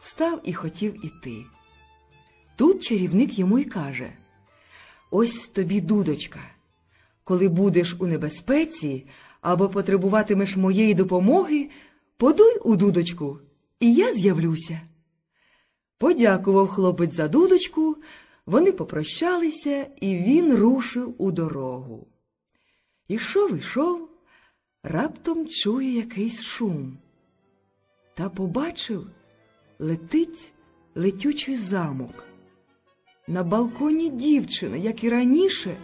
Встав і хотів іти. Тут чарівник йому й каже Ось тобі, дудочка, коли будеш у небезпеці або потребуватимеш моєї допомоги, подуй у дудочку, і я з'явлюся. Подякував хлопець за дудочку, вони попрощалися, і він рушив у дорогу. Ішов, ішов, раптом чує якийсь шум. Та побачив, летить летючий замок. На балконі дівчина, як і раніше,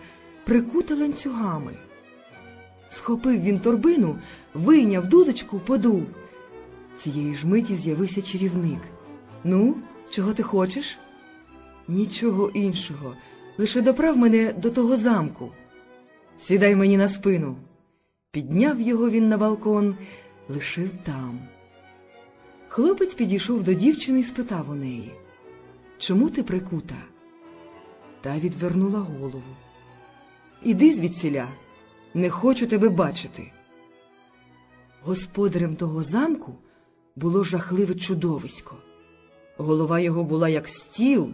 прикута ланцюгами. Схопив він торбину, вийняв дудочку, подув. Цієї ж миті з'явився чарівник. Ну, чого ти хочеш? Нічого іншого, лише доправ мене до того замку. Сідай мені на спину. Підняв його він на балкон, лишив там. Хлопець підійшов до дівчини і спитав у неї Чому ти прикута? Та відвернула голову. Іди звідсіля, не хочу тебе бачити. Господарем того замку було жахливе чудовисько. Голова його була як стіл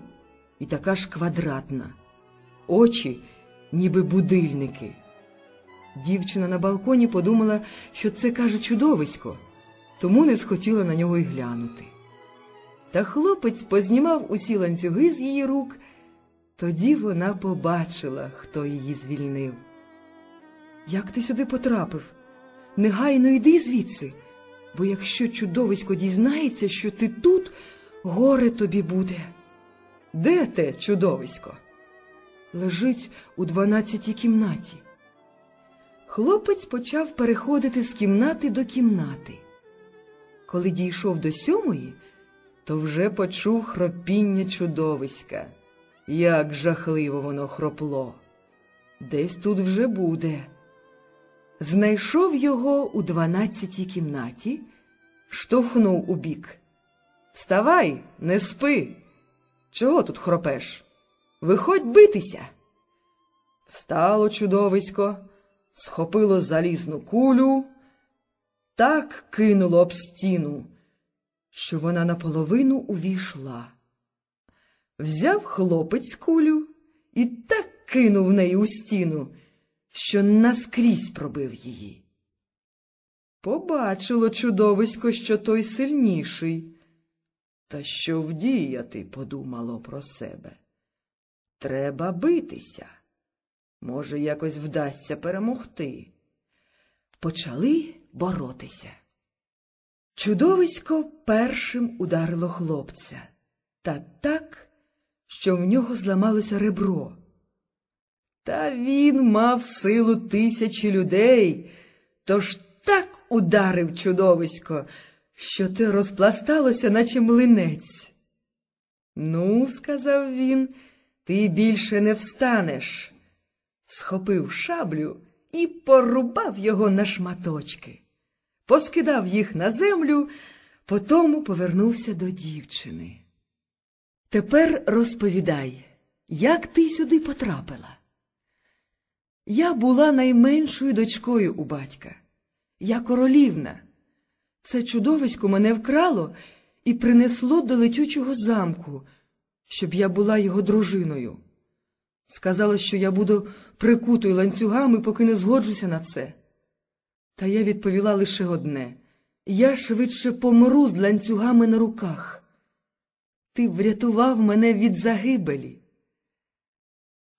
і така ж квадратна, очі, ніби будильники. Дівчина на балконі подумала, що це каже чудовисько, тому не схотіла на нього й глянути. Та хлопець познімав усі ланцюги з її рук, тоді вона побачила, хто її звільнив. Як ти сюди потрапив? Негайно йди звідси, бо якщо чудовисько дізнається, що ти тут, горе тобі буде. Де те чудовисько? Лежить у дванадцятій кімнаті. Хлопець почав переходити з кімнати до кімнати. Коли дійшов до сьомої, то вже почув хропіння чудовиська. Як жахливо воно хропло. Десь тут вже буде. Знайшов його у дванадцятій кімнаті, штовхнув у бік. Вставай, не спи. Чого тут хропеш? Виходь битися. Встало чудовисько, схопило залізну кулю, так кинуло об стіну, що вона наполовину увійшла. Взяв хлопець кулю і так кинув неї у стіну, що наскрізь пробив її. Побачило чудовисько, що той сильніший. Та що вдіяти, подумало про себе. Треба битися. Може, якось вдасться перемогти. Почали боротися. Чудовисько першим ударило хлопця, та так, що в нього зламалося ребро. Та він мав силу тисячі людей, тож так ударив чудовисько, що те розпласталося, наче млинець. Ну, сказав він, ти більше не встанеш. Схопив шаблю і порубав його на шматочки, поскидав їх на землю, потому повернувся до дівчини. Тепер розповідай, як ти сюди потрапила? Я була найменшою дочкою у батька. Я королівна. Це чудовисько мене вкрало і принесло до летючого замку, щоб я була його дружиною. Сказала, що я буду прикутою ланцюгами, поки не згоджуся на це. Та я відповіла лише одне я швидше помру з ланцюгами на руках. Ти врятував мене від загибелі.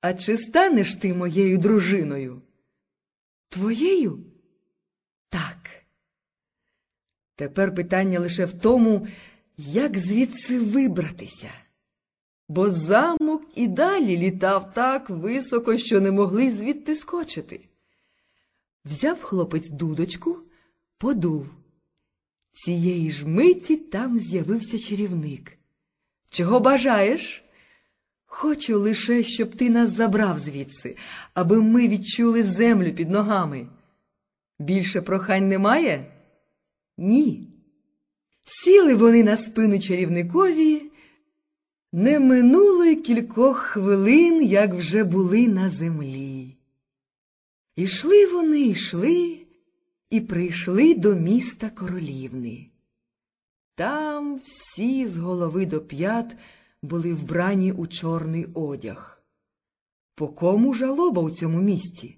А чи станеш ти моєю дружиною? Твоєю? Так. Тепер питання лише в тому, як звідси вибратися. Бо замок і далі літав так високо, що не могли звідти скочити. Взяв хлопець дудочку, подув. Цієї ж миті там з'явився чарівник. Чого бажаєш? Хочу лише, щоб ти нас забрав звідси, аби ми відчули землю під ногами. Більше прохань немає? Ні. Сіли вони на спину чарівникові. Не минуло й кількох хвилин, як вже були на землі. Ішли вони, йшли і прийшли до міста королівни. Там всі з голови до п'ят були вбрані у чорний одяг. По кому жалоба у цьому місті?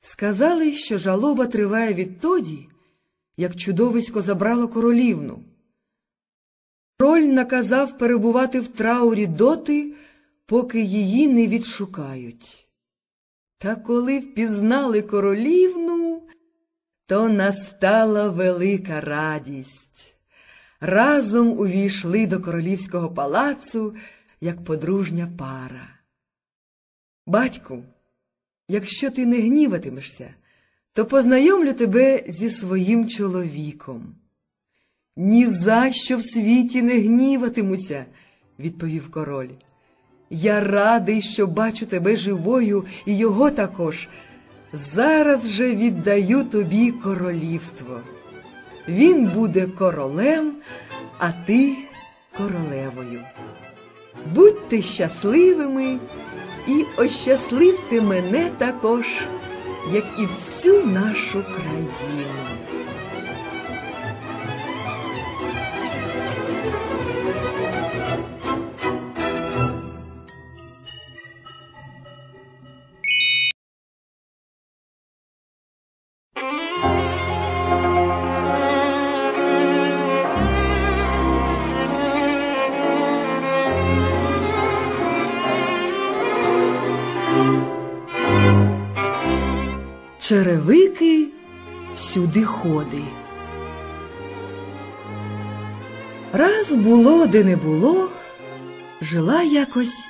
Сказали, що жалоба триває відтоді, як чудовисько забрало королівну. Король наказав перебувати в траурі доти, поки її не відшукають. Та коли впізнали королівну, то настала велика радість. Разом увійшли до королівського палацу, як подружня пара. Батьку, якщо ти не гніватимешся, то познайомлю тебе зі своїм чоловіком. Ні за що в світі не гніватимуся, відповів король. Я радий, що бачу тебе живою і його також. Зараз же віддаю тобі королівство. Він буде королем, а ти королевою. Будьте щасливими і ощасливте мене також, як і всю нашу країну. Всюди ходи. Раз було, де не було, жила якось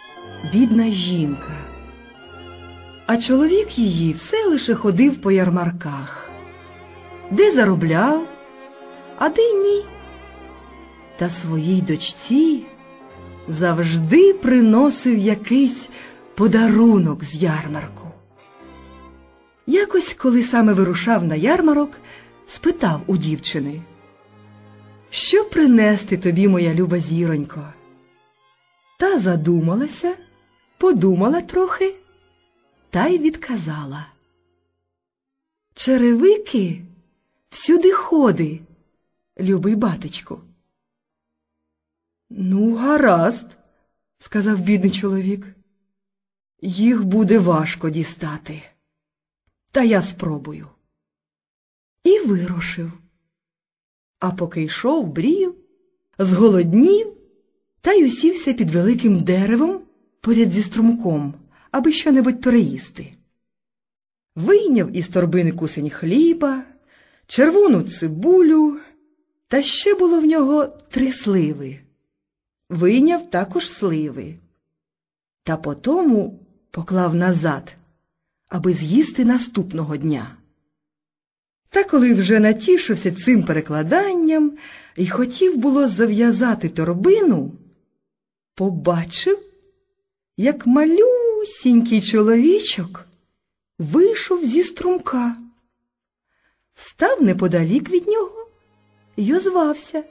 бідна жінка, а чоловік її все лише ходив по ярмарках, де заробляв, а де ні. Та своїй дочці завжди приносив якийсь подарунок з ярмарку. Якось, коли саме вирушав на ярмарок, спитав у дівчини, що принести тобі, моя люба зіронько? Та задумалася, подумала трохи та й відказала. Черевики всюди ходи, любий батечку. Ну, гаразд, сказав бідний чоловік. Їх буде важко дістати. Та я спробую. І вирушив. А поки йшов, брів, зголоднів та й усівся під великим деревом поряд зі струмком, аби щонебудь переїсти. Вийняв із торбини кусень хліба, червону цибулю, та ще було в нього три сливи. Вийняв також сливи. Та потому поклав назад аби з'їсти наступного дня. Та коли вже натішився цим перекладанням і хотів було зав'язати торбину, побачив, як малюсінький чоловічок вийшов зі струмка, став неподалік від нього й озвався.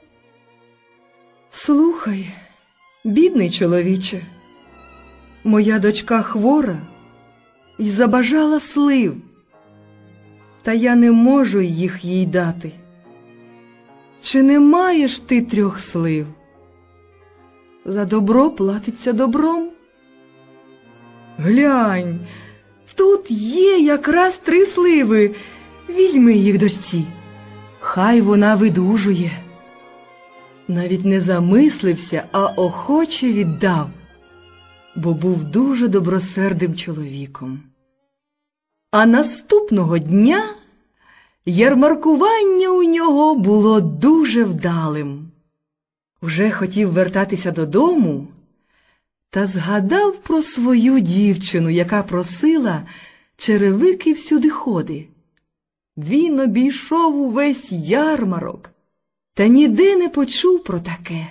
Слухай, бідний чоловіче, моя дочка хвора і забажала слив, та я не можу їх їй дати. Чи не маєш ти трьох слив? За добро платиться добром. Глянь, тут є якраз три сливи. Візьми їх дочці, хай вона видужує. Навіть не замислився, а охоче віддав бо був дуже добросердим чоловіком. А наступного дня ярмаркування у нього було дуже вдалим. Уже хотів вертатися додому та згадав про свою дівчину, яка просила черевики всюди ходи. Він обійшов увесь ярмарок та ніде не почув про таке.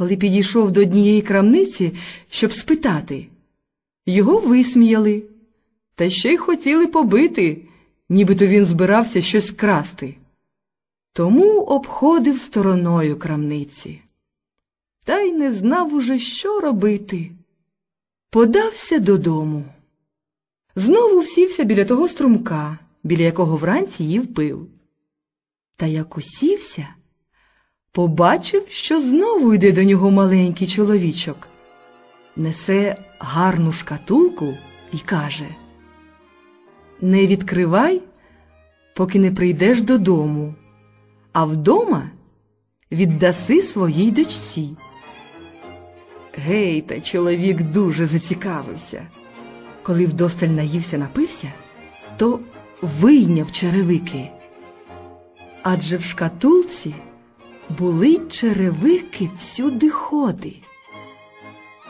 Коли підійшов до однієї крамниці, щоб спитати, його висміяли, та ще й хотіли побити, нібито він збирався щось красти. Тому обходив стороною крамниці. Та й не знав уже, що робити. Подався додому. Знову всівся біля того струмка, біля якого вранці їв пив. Та як усівся, побачив, що знову йде до нього маленький чоловічок, несе гарну шкатулку і каже Не відкривай, поки не прийдеш додому, а вдома віддаси своїй дочці. Гей, та чоловік дуже зацікавився. Коли вдосталь наївся напився, то вийняв черевики. Адже в шкатулці були черевики всюди ходи.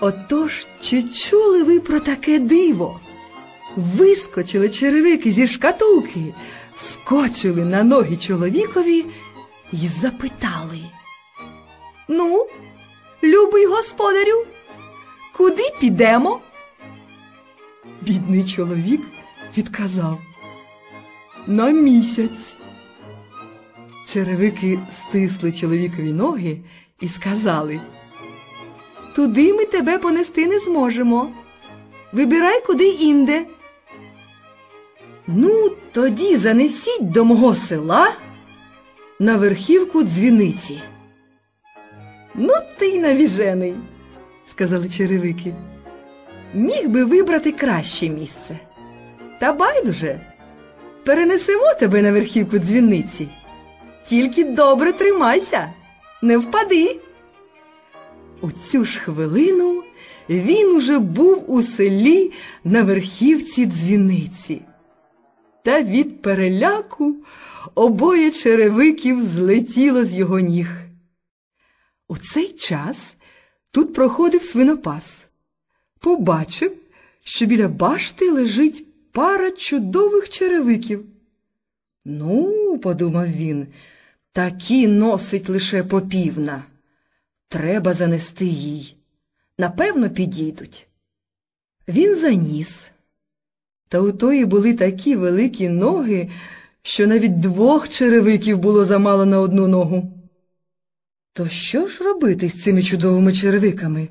Отож, чи чули ви про таке диво? Вискочили черевики зі шкатулки, скочили на ноги чоловікові і запитали. Ну, любий господарю, куди підемо? Бідний чоловік відказав на місяць. Черевики стисли чоловікові ноги і сказали Туди ми тебе понести не зможемо. Вибирай куди інде. Ну, тоді занесіть до мого села на верхівку дзвіниці. Ну, ти навіжений, сказали черевики. Міг би вибрати краще місце. Та байдуже, перенесемо тебе на верхівку дзвіниці. Тільки добре тримайся, не впади. У цю ж хвилину він уже був у селі на верхівці дзвіниці. Та від переляку обоє черевиків злетіло з його ніг. У цей час тут проходив свинопас. Побачив, що біля башти лежить пара чудових черевиків. Ну, подумав він, такі носить лише попівна. Треба занести їй. Напевно, підійдуть. Він заніс. Та у тої були такі великі ноги, що навіть двох черевиків було замало на одну ногу. То що ж робити з цими чудовими черевиками?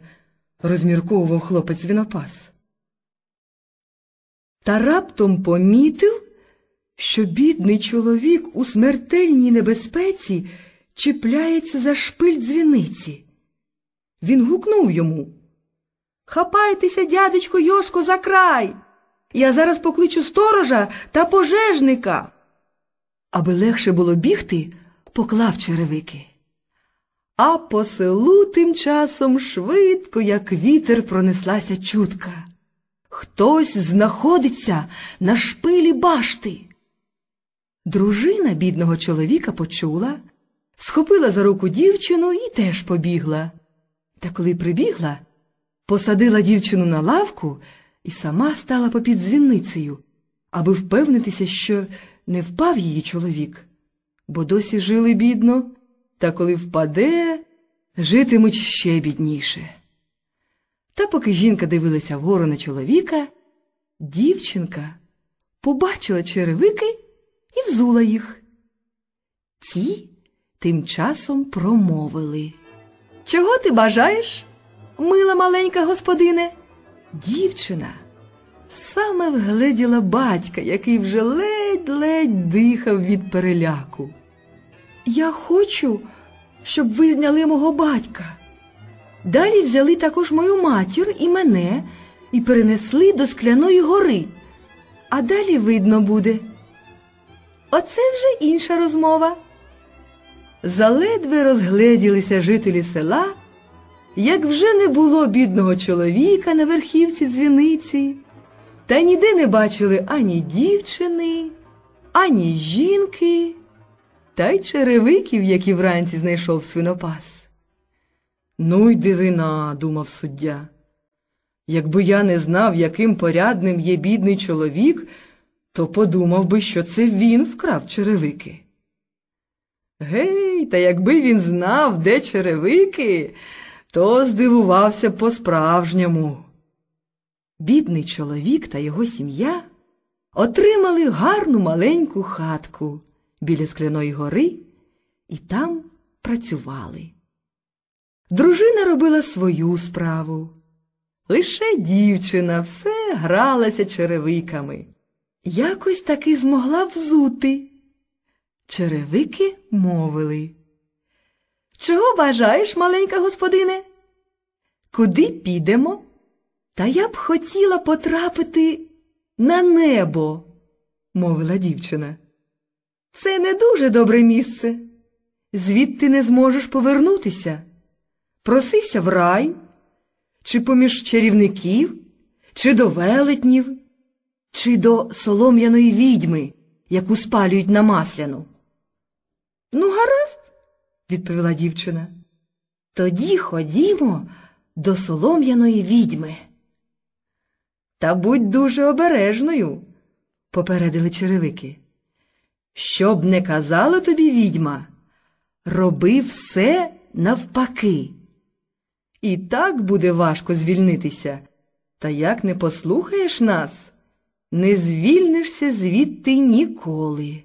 розмірковував хлопець вінопас. Та раптом помітив, що бідний чоловік у смертельній небезпеці чіпляється за шпиль дзвіниці. Він гукнув йому Хапайтеся, дядечко Йошко, за край. Я зараз покличу сторожа та пожежника. Аби легше було бігти, поклав черевики. А по селу тим часом швидко, як вітер, пронеслася чутка. Хтось знаходиться на шпилі башти. Дружина бідного чоловіка почула, схопила за руку дівчину і теж побігла. Та коли прибігла, посадила дівчину на лавку і сама стала попід дзвіницею, аби впевнитися, що не впав її чоловік, бо досі жили бідно, та коли впаде, житимуть ще бідніше. Та поки жінка дивилася вгору на чоловіка, дівчинка побачила черевики і взула їх. Ті тим часом промовили. Чого ти бажаєш, мила маленька господине? Дівчина саме вгледіла батька, який вже ледь-ледь дихав від переляку. Я хочу, щоб ви зняли мого батька. Далі взяли також мою матір і мене і перенесли до скляної гори. А далі видно буде. Оце вже інша розмова. Заледве розгледілися жителі села, як вже не було бідного чоловіка на верхівці дзвіниці, та ніде не бачили ані дівчини, ані жінки, та й черевиків, які вранці знайшов свинопас. Ну й дивина, думав суддя. Якби я не знав, яким порядним є бідний чоловік, то подумав би, що це він вкрав черевики. Гей, та якби він знав, де черевики, то здивувався по-справжньому. Бідний чоловік та його сім'я отримали гарну маленьку хатку біля скляної гори і там працювали. Дружина робила свою справу. Лише дівчина все гралася черевиками. Якось таки змогла взути. Черевики мовили. Чого бажаєш, маленька господине? Куди підемо? Та я б хотіла потрапити на небо, мовила дівчина. Це не дуже добре місце. звідти не зможеш повернутися. Просися в рай, чи поміж чарівників, чи до велетнів, чи до солом'яної відьми, яку спалюють на масляну. Ну, гаразд, відповіла дівчина. Тоді ходімо до солом'яної відьми. Та будь дуже обережною, попередили черевики. Щоб не казала тобі відьма, роби все навпаки. І так буде важко звільнитися, та як не послухаєш нас, не звільнишся звідти ніколи.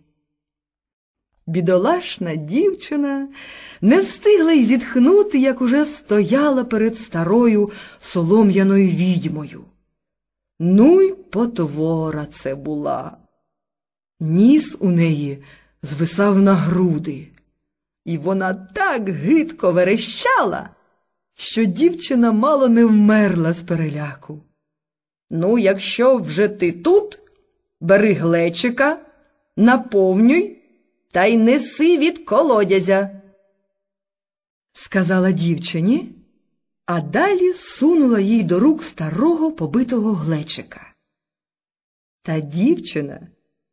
Бідолашна дівчина не встигла й зітхнути, як уже стояла перед старою солом'яною відьмою. Ну й потвора це була. Ніс у неї звисав на груди, і вона так гидко верещала, що дівчина мало не вмерла з переляку. Ну, якщо вже ти тут, бери глечика, наповнюй та й неси від колодязя, сказала дівчині, а далі сунула їй до рук старого побитого глечика. Та дівчина,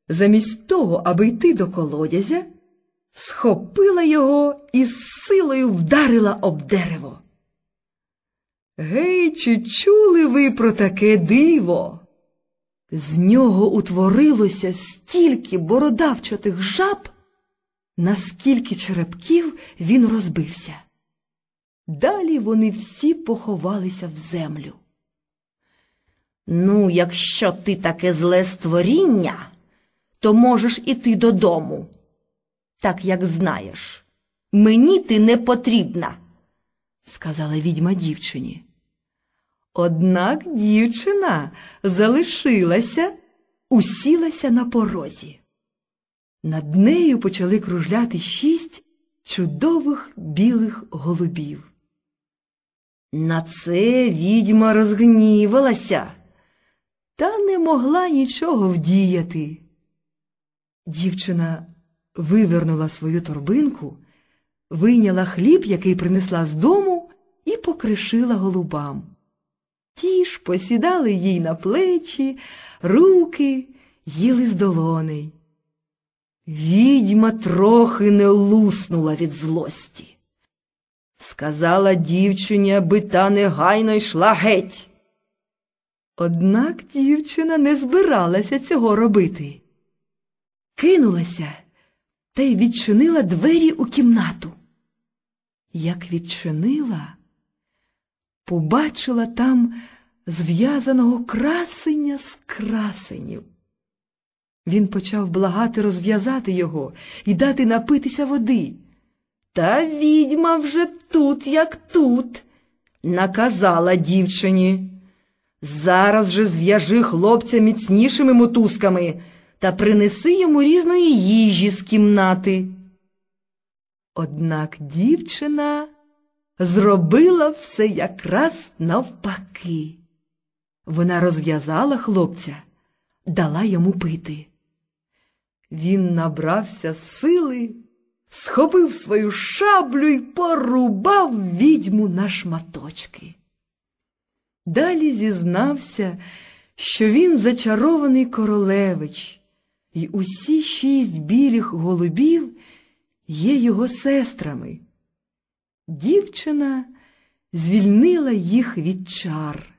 замість того, аби йти до колодязя, схопила його і з силою вдарила об дерево. Гей, чи чули ви про таке диво? З нього утворилося стільки бородавчатих жаб, наскільки черепків він розбився. Далі вони всі поховалися в землю.
Ну, якщо ти таке зле створіння, то можеш іти додому. Так як знаєш, мені ти не потрібна,
сказала відьма дівчині. Однак дівчина залишилася, усілася на порозі. Над нею почали кружляти шість чудових білих голубів. На це відьма розгнівалася, та не могла нічого вдіяти. Дівчина вивернула свою торбинку, вийняла хліб, який принесла з дому, і покришила голубам. Ті ж посідали їй на плечі, руки, їли з долоней. Відьма трохи не луснула від злості. Сказала дівчині, аби та негайно йшла геть. Однак дівчина не збиралася цього робити. Кинулася та й відчинила двері у кімнату. Як відчинила, побачила там зв'язаного красення з красенів. Він почав благати розв'язати його і дати напитися води. Та відьма вже тут, як тут, наказала дівчині. Зараз же зв'яжи хлопця міцнішими мотузками та принеси йому різної їжі з кімнати. Однак дівчина зробила все якраз навпаки. Вона розв'язала хлопця, дала йому пити. Він набрався сили, схопив свою шаблю і порубав відьму на шматочки. Далі зізнався, що він зачарований королевич, і усі шість білих голубів є його сестрами. Дівчина звільнила їх від чар.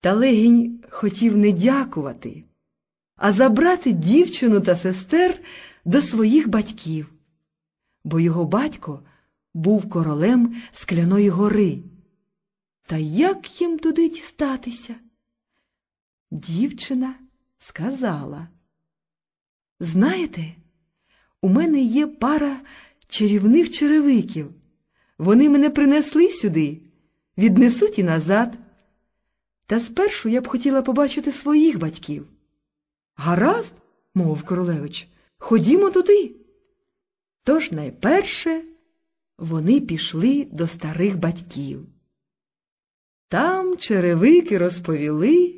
Та легінь хотів не дякувати, а забрати дівчину та сестер до своїх батьків, бо його батько був королем скляної гори. Та як їм туди дістатися? Дівчина сказала, знаєте, у мене є пара чарівних черевиків. Вони мене принесли сюди, віднесуть і назад. Та спершу я б хотіла побачити своїх батьків. Гаразд, мовив королевич, ходімо туди. Тож найперше вони пішли до старих батьків. Там черевики розповіли,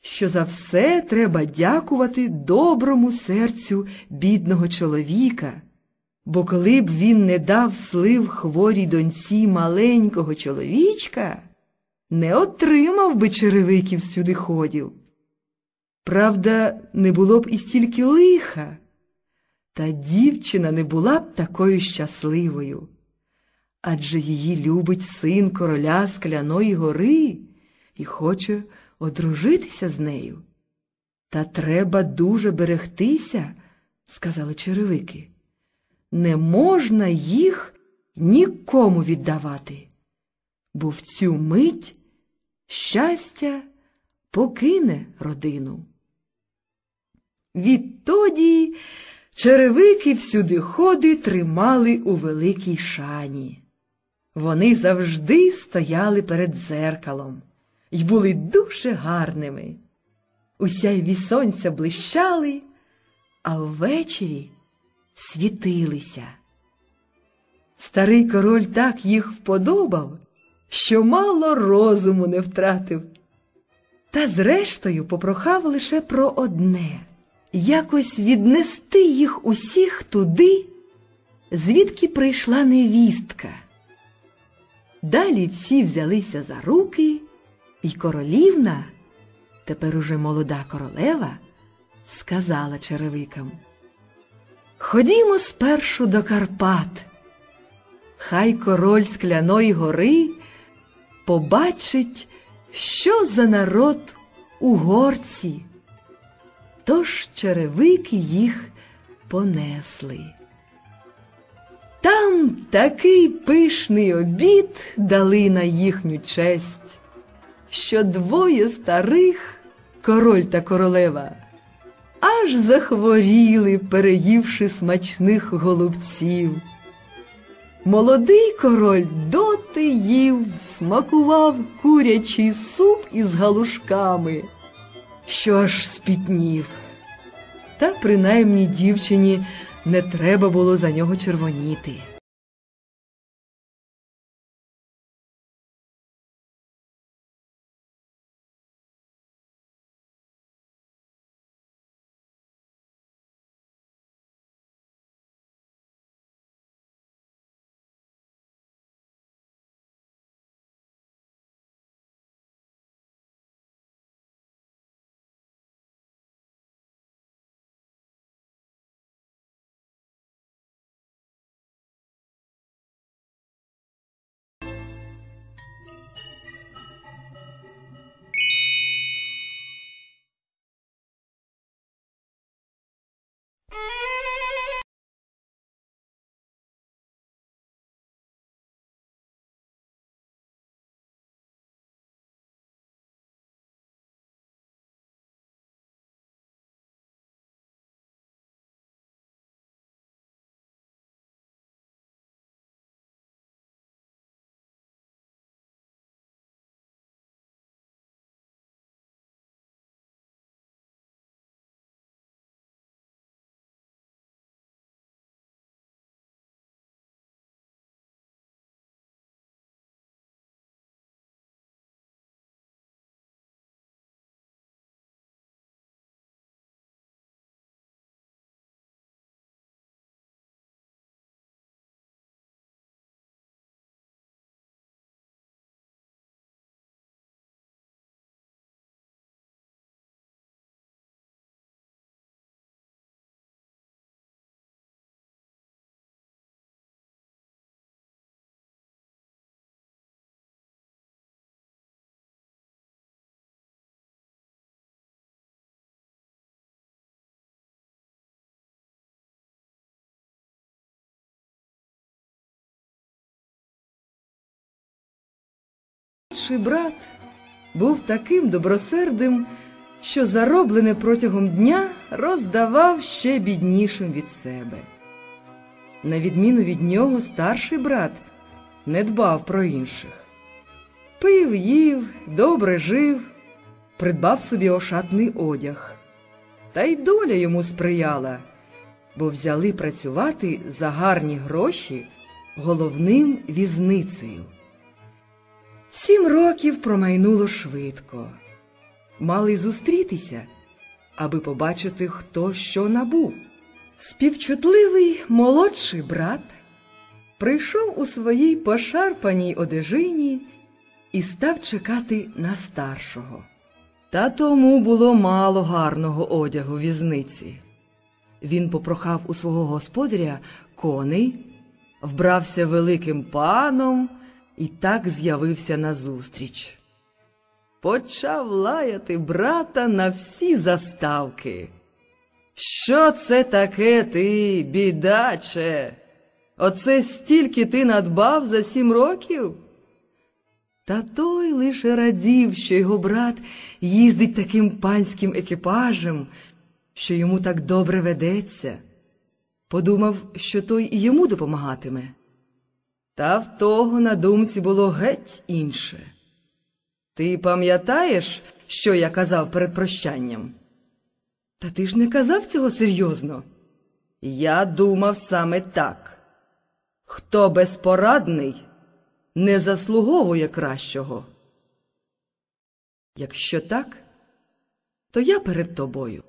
що за все треба дякувати доброму серцю бідного чоловіка, Бо коли б він не дав слив хворій доньці маленького чоловічка, не отримав би черевиків сюди ходів. Правда, не було б і стільки лиха, та дівчина не була б такою щасливою. Адже її любить син короля Скляної гори і хоче одружитися з нею. Та треба дуже берегтися, сказали черевики. Не можна їх нікому віддавати, бо в цю мить щастя покине родину. Відтоді черевики всюди ходи тримали у великій шані. Вони завжди стояли перед дзеркалом і були дуже гарними. У сяйві сонця блищали, а ввечері світилися. Старий король так їх вподобав, що мало розуму не втратив. Та зрештою попрохав лише про одне якось віднести їх усіх туди, звідки прийшла невістка. Далі всі взялися за руки, і королівна, тепер уже молода королева, сказала черевикам Ходімо спершу до Карпат. Хай король скляної гори побачить, що за народ у горці. Тож черевики їх понесли. Там такий пишний обід дали на їхню честь, що двоє старих, король та королева, аж захворіли, переївши смачних голубців. Молодий король доти їв, смакував курячий суп із галушками, що аж спітнів. Та принаймні дівчині не треба було за нього червоніти. Старший брат був таким добросердим, що зароблене протягом дня роздавав ще біднішим від себе. На відміну від нього, старший брат не дбав про інших. Пив, їв, добре жив, придбав собі ошатний одяг. Та й доля йому сприяла, бо взяли працювати за гарні гроші головним візницею. Сім років промайнуло швидко. Мали зустрітися, аби побачити, хто що набув. Співчутливий молодший брат прийшов у своїй пошарпаній одежині і став чекати на старшого. Та тому було мало гарного одягу візниці. Він попрохав у свого господаря коней, вбрався великим паном і так з'явився назустріч. Почав лаяти брата на всі заставки. Що це таке ти, бідаче? Оце стільки ти надбав за сім років? Та той лише радів, що його брат їздить таким панським екіпажем, що йому так добре ведеться. Подумав, що той і йому допомагатиме. Та в того на думці було геть інше. Ти пам'ятаєш, що я казав перед прощанням? Та ти ж не казав цього серйозно. Я думав саме так. Хто безпорадний, не заслуговує кращого. Якщо так, то я перед тобою.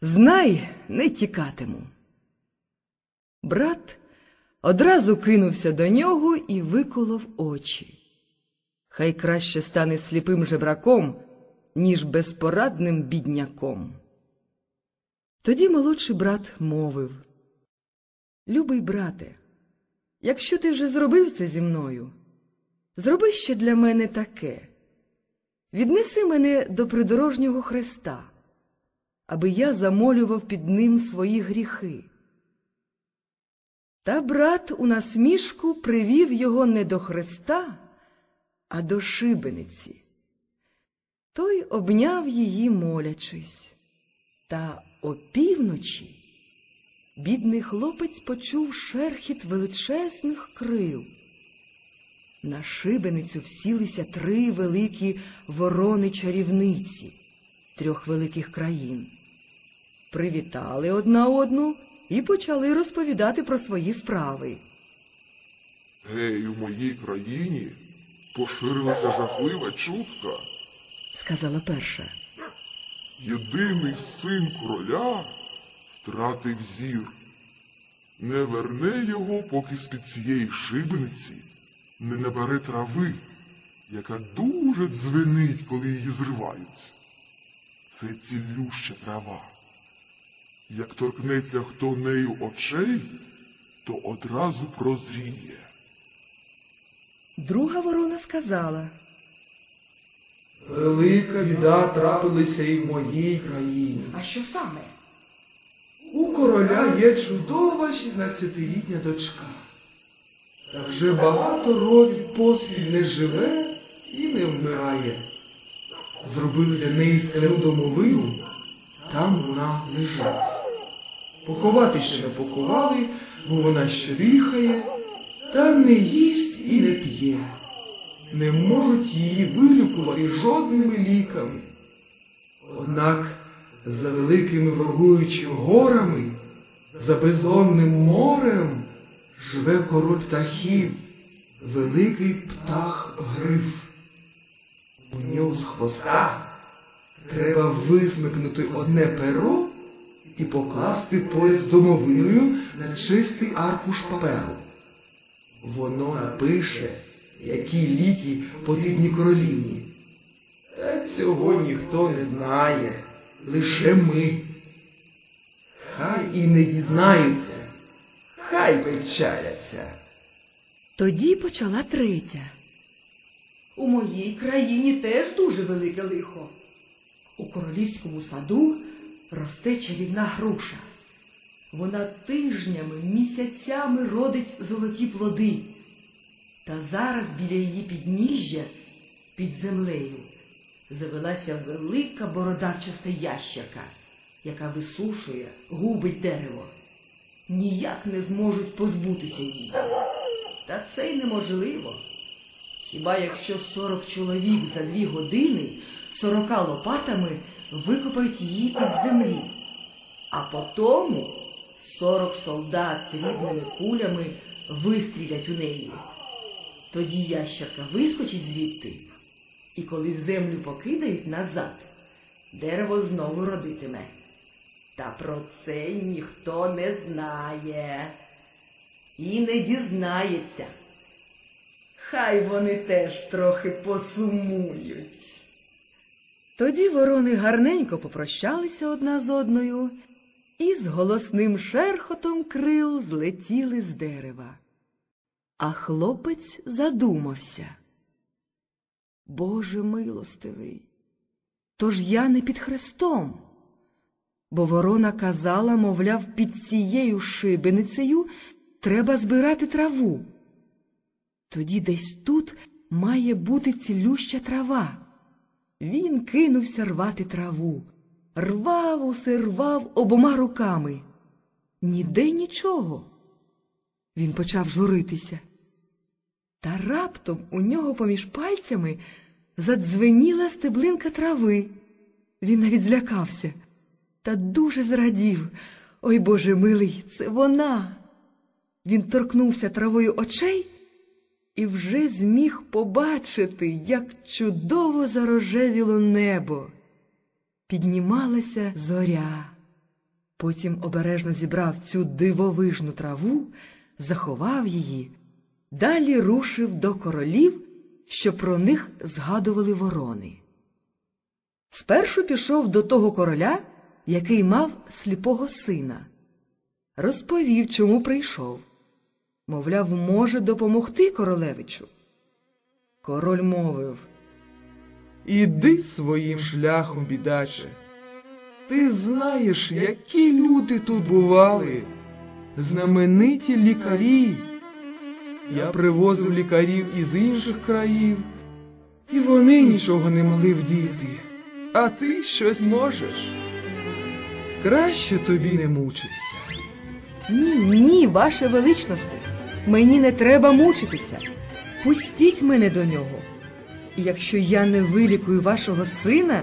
Знай, не тікатиму. Брат одразу кинувся до нього і виколов очі. Хай краще стане сліпим жебраком, ніж безпорадним бідняком. Тоді молодший брат мовив Любий брате, якщо ти вже зробив це зі мною, зроби ще для мене таке. Віднеси мене до придорожнього хреста, аби я замолював під ним свої гріхи. Та брат у насмішку привів його не до хреста, а до шибениці. Той обняв її, молячись. Та опівночі бідний хлопець почув шерхіт величезних крил. На шибеницю всілися три великі ворони-чарівниці трьох великих країн. Привітали одна одну і почали розповідати про свої справи.
Гей, у моїй країні поширилася жахлива чутка.
Сказала перша.
Єдиний син короля втратив зір. Не верне його, поки з-під цієї шибениці не набере трави, яка дуже дзвенить, коли її зривають. Це цілюща трава. Як торкнеться хто нею очей, то одразу прозріє.
Друга ворона сказала.
Велика біда трапилася і в моїй країні.
А що саме?
У короля є чудова 16-літня дочка. Та вже багато років поспіль не живе і не вмирає. Зробили для неї скляну домовину, там вона лежить. Поховати ще не поховали, бо вона ще дихає, та не їсть і не п'є. Не можуть її вилікувати жодними ліками. Однак за великими ворогуючими горами, за бездонним морем живе король птахів, великий птах гриф. У нього з хвоста треба висмикнути одне перо і покласти поряд з домовиною на чистий аркуш паперу. Воно напише, які ліки потрібні королівні. Та цього ніхто не знає, лише ми. Хай і не дізнаються, хай печаляться.
Тоді почала третя.
У моїй країні теж дуже велике лихо. У королівському саду росте чарівна груша. Вона тижнями, місяцями родить золоті плоди. Та зараз біля її підніжжя, під землею, завелася велика бородавчаста ящерка, яка висушує, губить дерево. Ніяк не зможуть позбутися її. Та це й неможливо. Хіба якщо сорок чоловік за дві години сорока лопатами викопають її із землі, а потому сорок солдат з рідними кулями вистрілять у неї. Тоді ящерка вискочить звідти, і коли землю покидають назад, дерево знову родитиме. Та про це ніхто не знає і не дізнається. Хай вони теж трохи посумують.
Тоді ворони гарненько попрощалися одна з одною і з голосним шерхотом крил злетіли з дерева. А хлопець задумався. Боже милостивий, тож я не під хрестом. Бо ворона казала, мовляв, під цією шибеницею треба збирати траву. Тоді десь тут має бути цілюща трава. Він кинувся рвати траву, рвав усе рвав обома руками. Ніде нічого. Він почав журитися. Та раптом у нього поміж пальцями задзвеніла стеблинка трави. Він навіть злякався та дуже зрадів. Ой Боже милий, це вона. Він торкнувся травою очей і вже зміг побачити, як чудово зарожевіло небо. Піднімалася зоря. Потім обережно зібрав цю дивовижну траву, заховав її, далі рушив до королів, що про них згадували ворони. Спершу пішов до того короля, який мав сліпого сина. Розповів, чому прийшов. Мовляв, може допомогти королевичу. Король мовив
Іди своїм шляхом, бідаче. Ти знаєш, які люди тут бували, знамениті лікарі. Я привозив лікарів із інших країв, і вони нічого не могли вдіяти. А ти щось можеш. Краще тобі не мучитися.
Ні, ні, ваше величносте, мені не треба мучитися. Пустіть мене до нього. І якщо я не вилікую вашого сина,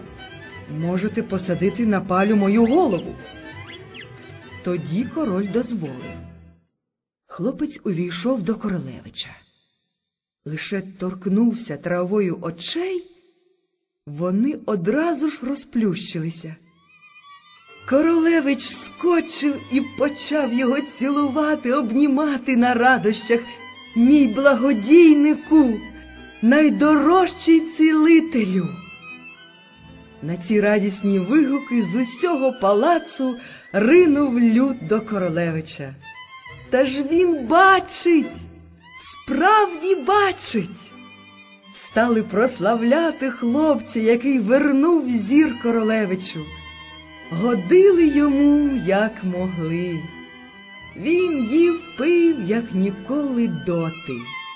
можете посадити на палю мою голову. Тоді король дозволив. Хлопець увійшов до королевича. Лише торкнувся травою очей, вони одразу ж розплющилися. Королевич скочив і почав його цілувати, обнімати на радощах. Мій благодійнику, найдорожчий цілителю. На ці радісні вигуки з усього палацу ринув люд до королевича. Та ж він бачить, справді бачить. Стали прославляти хлопця, який вернув зір королевичу годили йому, як могли. Він їв пив, як ніколи доти.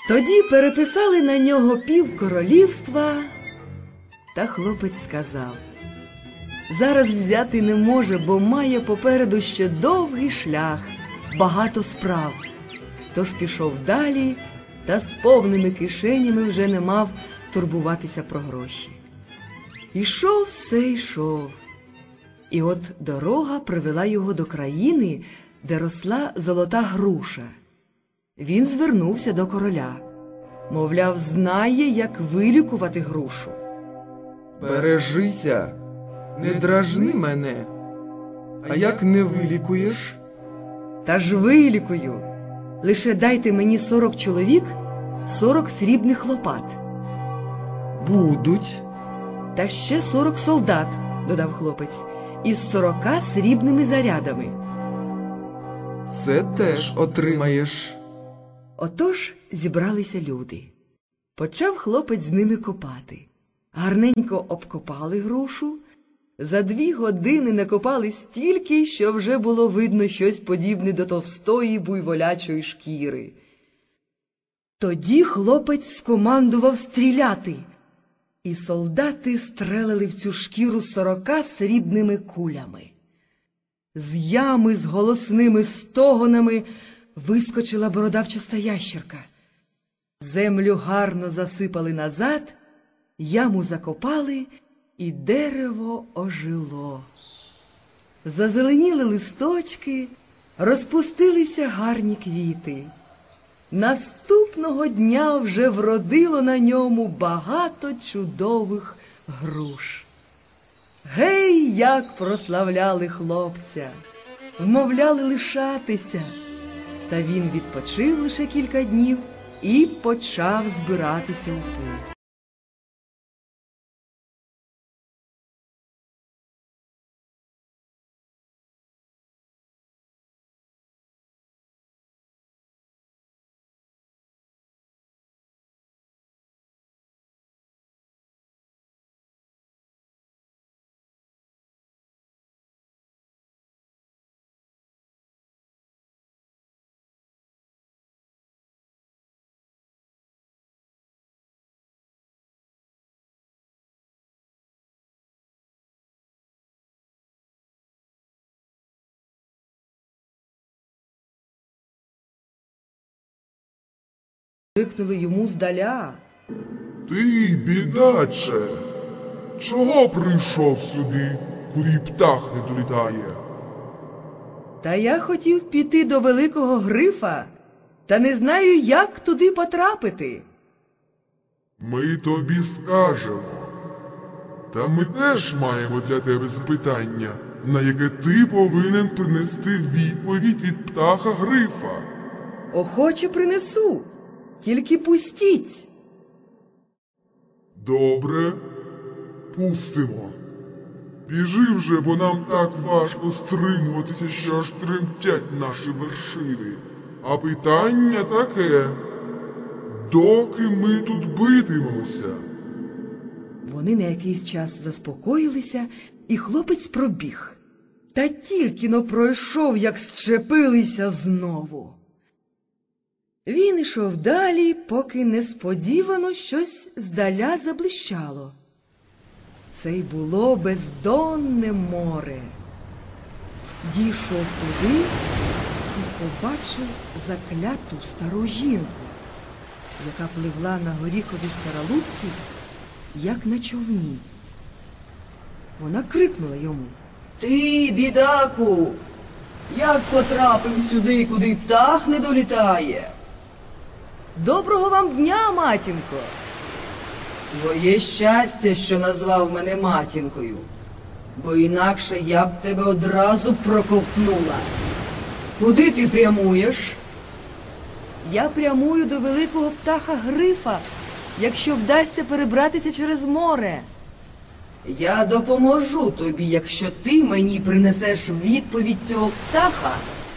Тоді переписали на нього пів королівства, та хлопець сказав зараз взяти не може, бо має попереду ще довгий шлях, багато справ. Тож пішов далі та з повними кишенями вже не мав турбуватися про гроші. Ішов все йшов. І от дорога привела його до країни, де росла золота груша. Він звернувся до короля. Мовляв, знає, як вилікувати грушу.
Бережися, не дражни мене. А як не вилікуєш?
Та ж вилікую. Лише дайте мені сорок чоловік, сорок срібних лопат,
Будуть.
та ще сорок солдат, додав хлопець, із сорока срібними зарядами.
Це теж отримаєш.
Отож зібралися люди. Почав хлопець з ними копати. Гарненько обкопали грушу. За дві години накопали стільки, що вже було видно щось подібне до товстої буйволячої шкіри. Тоді хлопець скомандував стріляти, і солдати стрелили в цю шкіру сорока срібними кулями. З ями з голосними стогонами вискочила бородавчаста ящерка. Землю гарно засипали назад, яму закопали, і дерево ожило. Зазеленіли листочки, розпустилися гарні квіти. Наступного дня вже вродило на ньому багато чудових груш. Гей, як прославляли хлопця, вмовляли лишатися. Та він відпочив лише кілька днів і почав збиратися у путь. Викнули йому здаля.
Ти, бідаче, чого прийшов сюди, куди птах не долітає?
Та я хотів піти до великого грифа, та не знаю, як туди потрапити.
Ми тобі скажемо. Та ми теж маємо для тебе запитання, на яке ти повинен принести відповідь від птаха Грифа.
Охоче принесу, тільки пустіть.
Добре, пустимо. Біжи вже, бо нам так важко стримуватися, що аж тремтять наші вершини. А питання таке. Доки ми тут битимемося?
Вони на якийсь час заспокоїлися, і хлопець пробіг. Та тільки но пройшов, як щепилися знову. Він ішов далі, поки несподівано щось здаля заблищало. Це й було бездонне море. Дійшов туди і побачив закляту стару жінку, яка пливла на горіховій шкаралупці, як на човні. Вона крикнула йому. Ти, бідаку, як потрапив сюди, куди птах не долітає? Доброго вам дня, матінко. Твоє щастя, що назвав мене матінкою, бо інакше я б тебе одразу проковтнула. Куди ти прямуєш? Я прямую до великого птаха Грифа, якщо вдасться перебратися через море. Я допоможу тобі, якщо ти мені принесеш відповідь цього птаха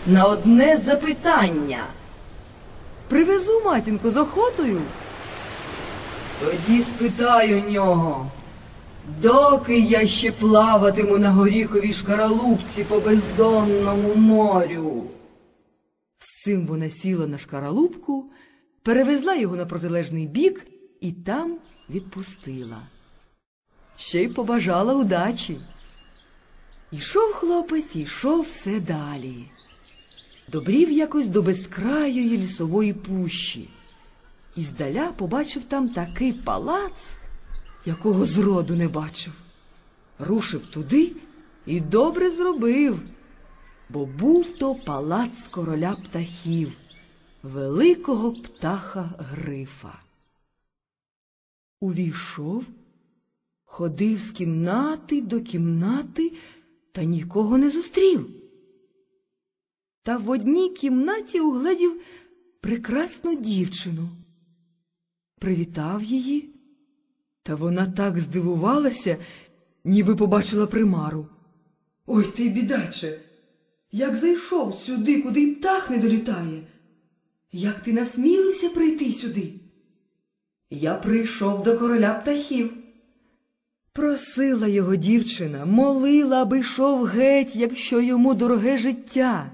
на одне запитання. Привезу, матінко, з охотою. Тоді спитай у нього, доки я ще плаватиму на горіховій шкаралупці по бездонному морю. З цим вона сіла на шкаралупку, перевезла його на протилежний бік і там відпустила. Ще й побажала удачі. Ішов хлопець, і йшов все далі. Добрів якось до безкрайої лісової пущі. І здаля побачив там такий палац, якого зроду не бачив. Рушив туди і добре зробив, бо був то палац короля птахів, великого птаха Грифа. Увійшов, ходив з кімнати до кімнати та нікого не зустрів. Та в одній кімнаті угледів прекрасну дівчину. Привітав її, та вона так здивувалася, ніби побачила примару. Ой ти, бідаче, як зайшов сюди, куди й птах не долітає. Як ти насмілився прийти сюди? Я прийшов до короля птахів. Просила його дівчина, молила, аби йшов геть, якщо йому дороге життя.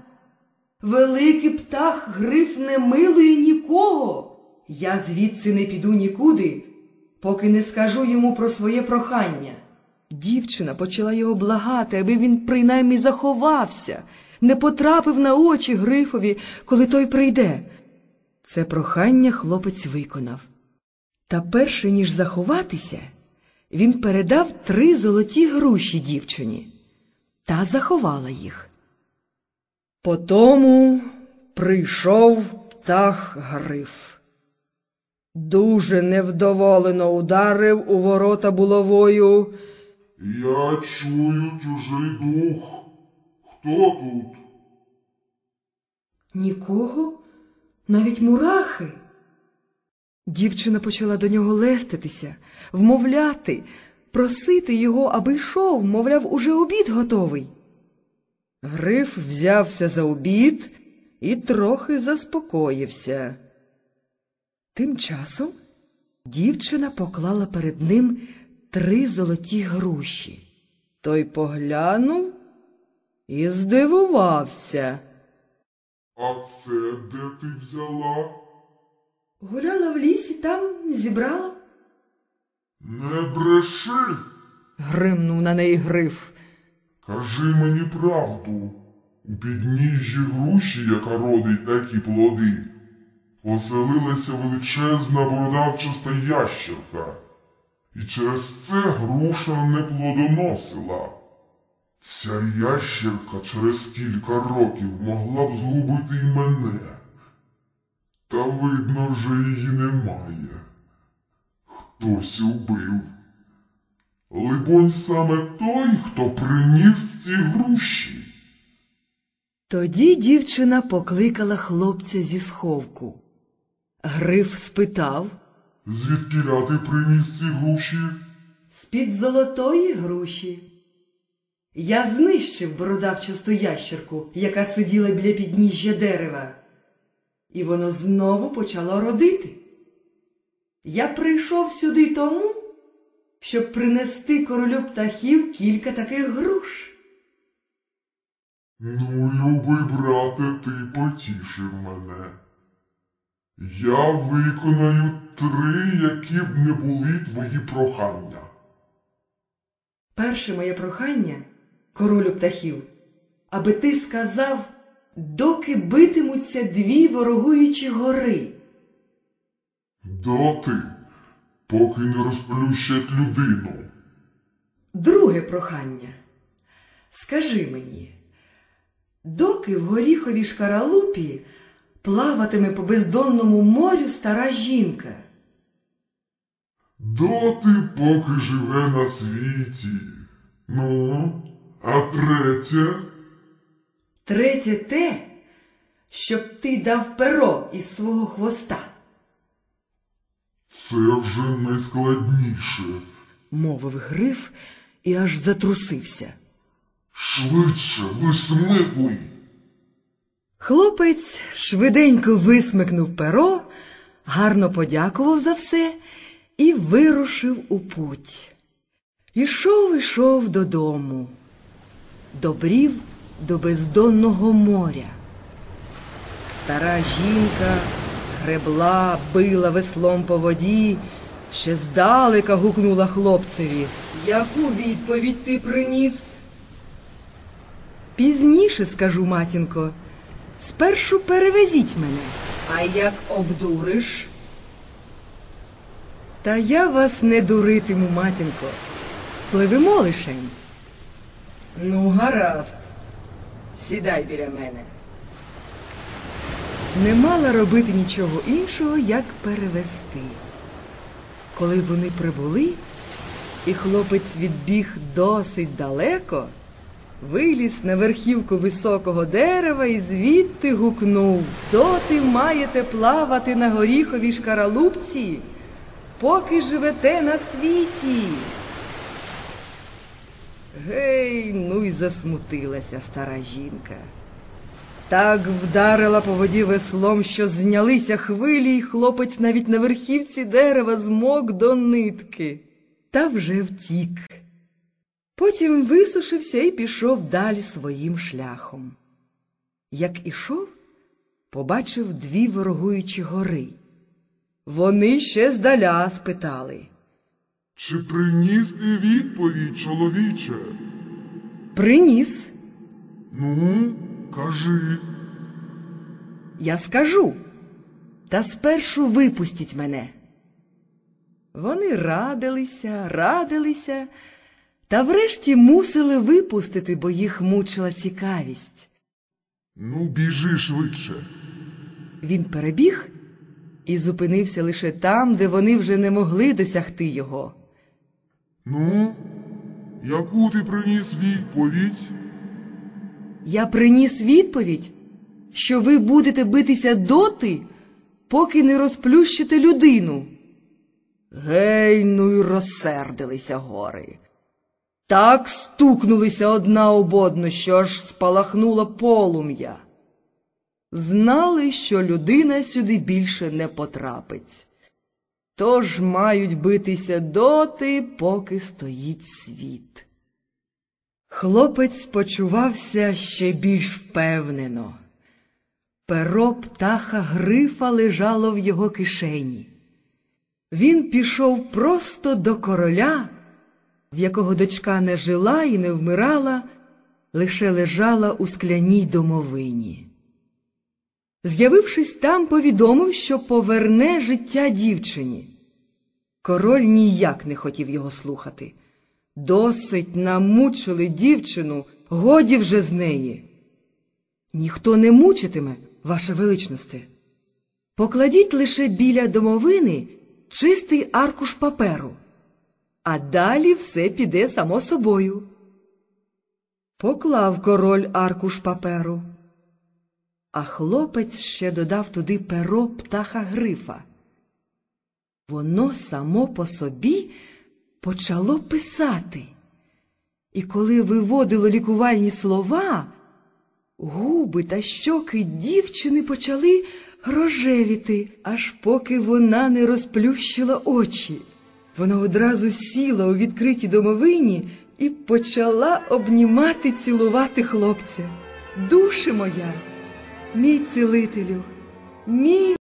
Великий птах гриф не милує нікого. Я звідси не піду нікуди, поки не скажу йому про своє прохання. Дівчина почала його благати, аби він принаймні заховався, не потрапив на очі грифові, коли той прийде. Це прохання хлопець виконав. Та перше ніж заховатися, він передав три золоті груші дівчині та заховала їх. Потому прийшов птах Гриф. Дуже невдоволено ударив у ворота булавою
Я чую чужий дух. Хто тут?
Нікого, навіть мурахи. Дівчина почала до нього леститися, вмовляти, просити його, аби йшов, мовляв, уже обід готовий. Гриф взявся за обід і трохи заспокоївся. Тим часом дівчина поклала перед ним три золоті груші. Той поглянув і здивувався.
А це де ти взяла?
Гуляла в лісі, там зібрала.
Не бреши.
Гримнув на неї гриф.
Кажи мені правду. У підніжжі груші, яка родить такі плоди, поселилася величезна бородавчаста ящерка, і через це груша не плодоносила. Ця ящерка через кілька років могла б згубити й мене. Та видно, вже її немає. Хтось убив. Либонь, саме той, хто приніс ці груші.
Тоді дівчина покликала хлопця зі сховку. Гриф спитав
Звідкіля ти приніс ці груші?
з-під золотої груші. Я знищив бородавчасту ящерку, яка сиділа біля підніжжя дерева, і воно знову почало родити. Я прийшов сюди тому, щоб принести королю птахів кілька таких груш.
Ну, любий брате, ти потішив мене. Я виконаю три, які б не були твої прохання.
Перше моє прохання, королю птахів, аби ти сказав, доки битимуться дві ворогуючі гори.
Доти, поки не розплющать людину.
Друге прохання. Скажи мені, доки в горіховій шкаралупі плаватиме по бездонному морю стара жінка?
Доти, поки живе на світі. Ну, а третє?
Третє те, щоб ти дав перо із свого хвоста,
Це вже найскладніше.
мовив гриф і аж затрусився.
Швидше висмикуй.
Хлопець швиденько висмикнув перо, гарно подякував за все і вирушив у путь. Ішов, ішов додому, добрів до бездонного моря. Стара жінка гребла, била веслом по воді, ще здалека гукнула хлопцеві. Яку відповідь ти приніс? Пізніше скажу, матінко. Спершу перевезіть мене. А як обдуриш? Та я вас не дуритиму, матінко. Пливемо лишень. Ну, гаразд. Сідай біля мене. Не мала робити нічого іншого, як перевести. Коли вони прибули, і хлопець відбіг досить далеко, виліз на верхівку високого дерева і звідти гукнув Доти маєте плавати на горіховій шкаралупці, поки живете на світі. Гей, ну й засмутилася стара жінка. Так вдарила по воді веслом, що знялися хвилі, і хлопець навіть на верхівці дерева змок до нитки. Та вже втік. Потім висушився і пішов далі своїм шляхом. Як ішов, побачив дві ворогуючі гори. Вони ще здаля спитали.
Чи приніс ти відповідь, чоловіче?
Приніс,
Ну, кажи.
я скажу. Та спершу випустіть мене. Вони радилися, радилися, та врешті мусили випустити, бо їх мучила цікавість.
Ну, біжи швидше.
Він перебіг і зупинився лише там, де вони вже не могли досягти його.
Ну, Яку ти приніс відповідь?
Я приніс відповідь, що ви будете битися доти, поки не розплющите людину. Гей, ну й розсердилися гори. Так стукнулися одна об одну, що аж спалахнуло полум'я. Знали, що людина сюди більше не потрапить. Тож мають битися доти, поки стоїть світ. Хлопець почувався ще більш впевнено. Перо птаха грифа лежало в його кишені. Він пішов просто до короля, в якого дочка не жила і не вмирала, лише лежала у скляній домовині. З'явившись там, повідомив, що поверне життя дівчині. Король ніяк не хотів його слухати. Досить намучили дівчину, годі вже з неї. Ніхто не мучитиме, ваше величносте. Покладіть лише біля домовини чистий аркуш паперу, а далі все піде само собою. Поклав король аркуш паперу, а хлопець ще додав туди перо птаха грифа. Воно само по собі почало писати. І коли виводило лікувальні слова, губи та щоки дівчини почали рожевіти, аж поки вона не розплющила очі. Вона одразу сіла у відкритій домовині і почала обнімати цілувати хлопця. Душе моя, мій цілителю, мій.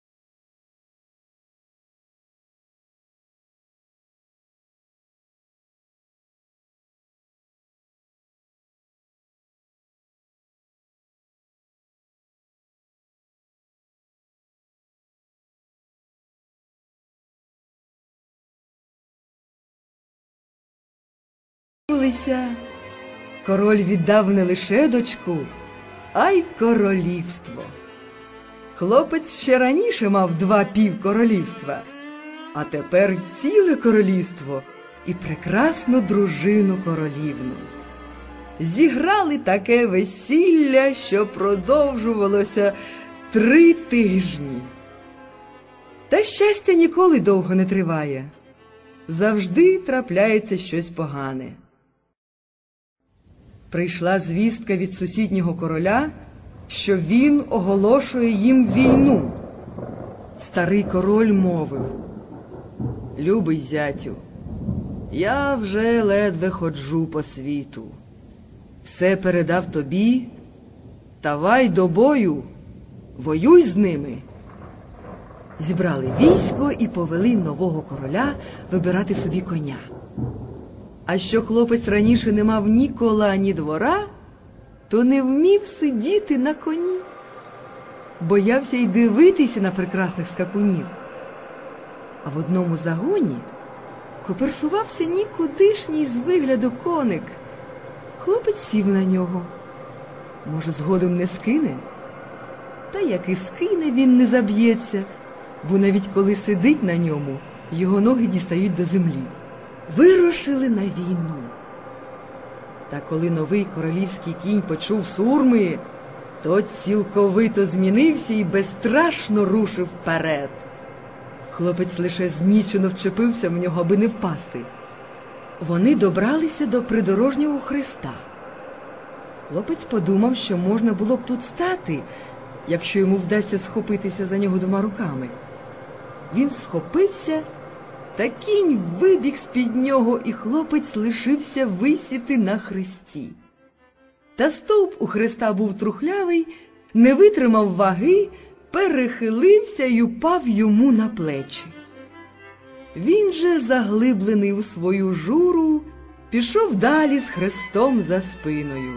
Король віддав не лише дочку, а й королівство. Хлопець ще раніше мав два півкоролівства, а тепер ціле королівство і прекрасну дружину королівну. Зіграли таке весілля, що продовжувалося три тижні. Та щастя ніколи довго не триває. Завжди трапляється щось погане. Прийшла звістка від сусіднього короля, що він оголошує їм війну. Старий король мовив Любий зятю, я вже ледве ходжу по світу. Все передав тобі, давай до бою, воюй з ними. Зібрали військо і повели нового короля вибирати собі коня. А що хлопець раніше не мав ні кола, ні двора, то не вмів сидіти на коні. Боявся й дивитися на прекрасних скакунів. А в одному загоні коперсувався нікудишній з вигляду коник. Хлопець сів на нього. Може, згодом не скине? Та як і скине, він не заб'ється, бо навіть коли сидить на ньому, його ноги дістають до землі. Вирушили на війну. Та коли новий королівський кінь почув сурми, то цілковито змінився і безстрашно рушив вперед. Хлопець лише знічено вчепився в нього, аби не впасти. Вони добралися до придорожнього хреста. Хлопець подумав, що можна було б тут стати, якщо йому вдасться схопитися за нього двома руками. Він схопився, та кінь вибіг з-під нього, і хлопець лишився висіти на хресті. Та стовп у хреста був трухлявий, не витримав ваги, перехилився й упав йому на плечі. Він же, заглиблений у свою журу, пішов далі з хрестом за спиною.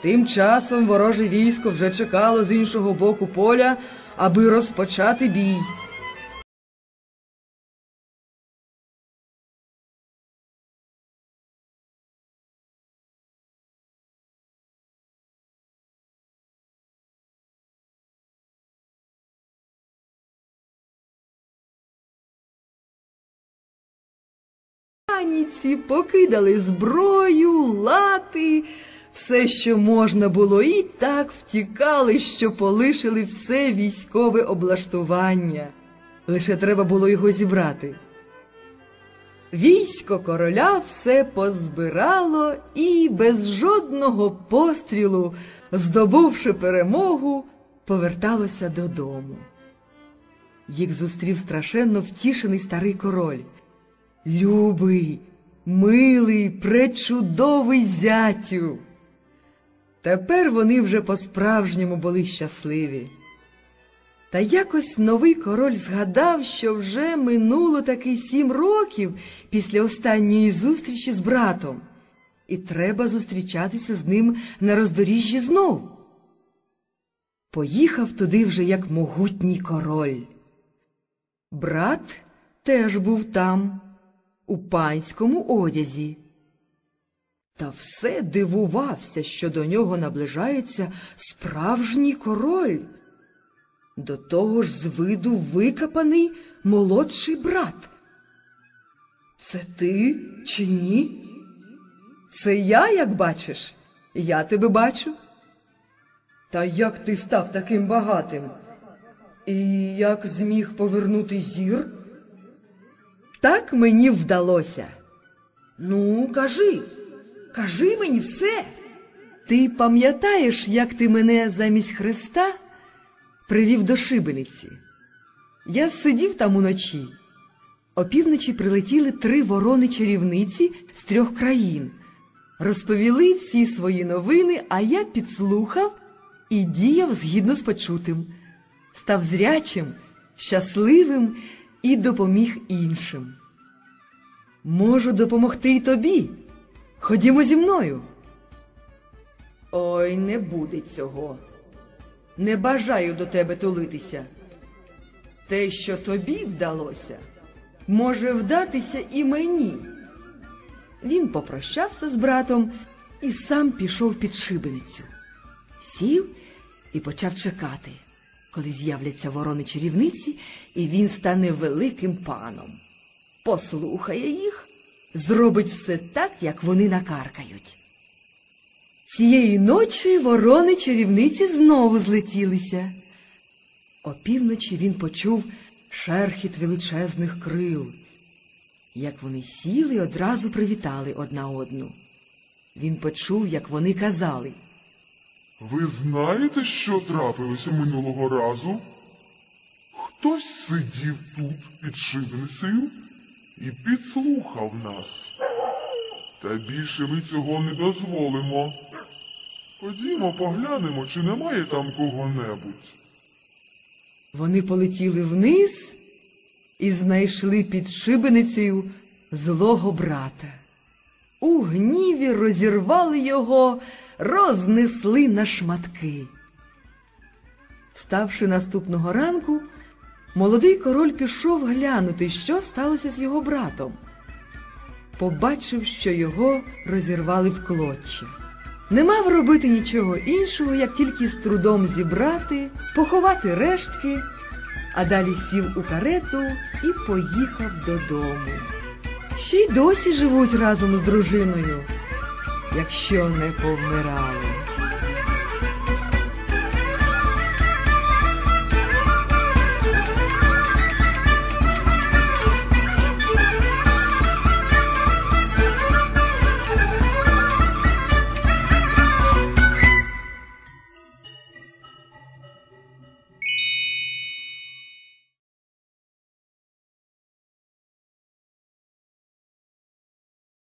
Тим часом вороже військо вже чекало з іншого боку поля, аби розпочати бій. Паніці покидали зброю, лати, все, що можна було, і так втікали, що полишили все військове облаштування. Лише треба було його зібрати. Військо короля все позбирало і без жодного пострілу, здобувши перемогу, поверталося додому. Їх зустрів страшенно втішений старий король. Любий, милий, пречудовий зятю. Тепер вони вже по-справжньому були щасливі. Та якось новий король згадав, що вже минуло таки сім років після останньої зустрічі з братом, і треба зустрічатися з ним на роздоріжжі знов. Поїхав туди вже як могутній король. Брат теж був там, у панському одязі. Та все дивувався, що до нього наближається справжній король. До того ж з виду викопаний молодший брат. Це ти чи ні? Це я, як бачиш? Я тебе бачу. Та як ти став таким багатим? І як зміг повернути зір? Так мені вдалося. Ну, кажи, кажи мені все. Ти пам'ятаєш, як ти мене замість Христа привів до шибениці? Я сидів там уночі. Опівночі прилетіли три ворони-чарівниці з трьох країн. Розповіли всі свої новини, а я підслухав і діяв згідно з почутим. Став зрячим, щасливим і допоміг іншим. Можу допомогти й тобі. Ходімо зі мною. Ой, не буде цього. Не бажаю до тебе тулитися. Те, що тобі вдалося, може вдатися і мені. Він попрощався з братом і сам пішов під шибеницю. Сів і почав чекати, коли з'являться ворони чарівниці, і він стане великим паном. Послухає їх, зробить все так, як вони накаркають. Цієї ночі ворони чарівниці знову злетілися. Опівночі він почув шерхіт величезних крил. Як вони сіли, одразу привітали одна одну. Він почув, як вони казали.
Ви знаєте, що трапилося минулого разу? Хтось сидів тут під шибеницею і підслухав нас. Та більше ми цього не дозволимо. Ходімо, поглянемо, чи немає там кого-небудь.
Вони полетіли вниз і знайшли під шибеницею злого брата. У гніві розірвали його, рознесли на шматки. Вставши наступного ранку, молодий король пішов глянути, що сталося з його братом. Побачив, що його розірвали в клоччя. Не мав робити нічого іншого, як тільки з трудом зібрати, поховати рештки, а далі сів у карету і поїхав додому. Ще й досі живуть разом з дружиною, якщо не повмирали.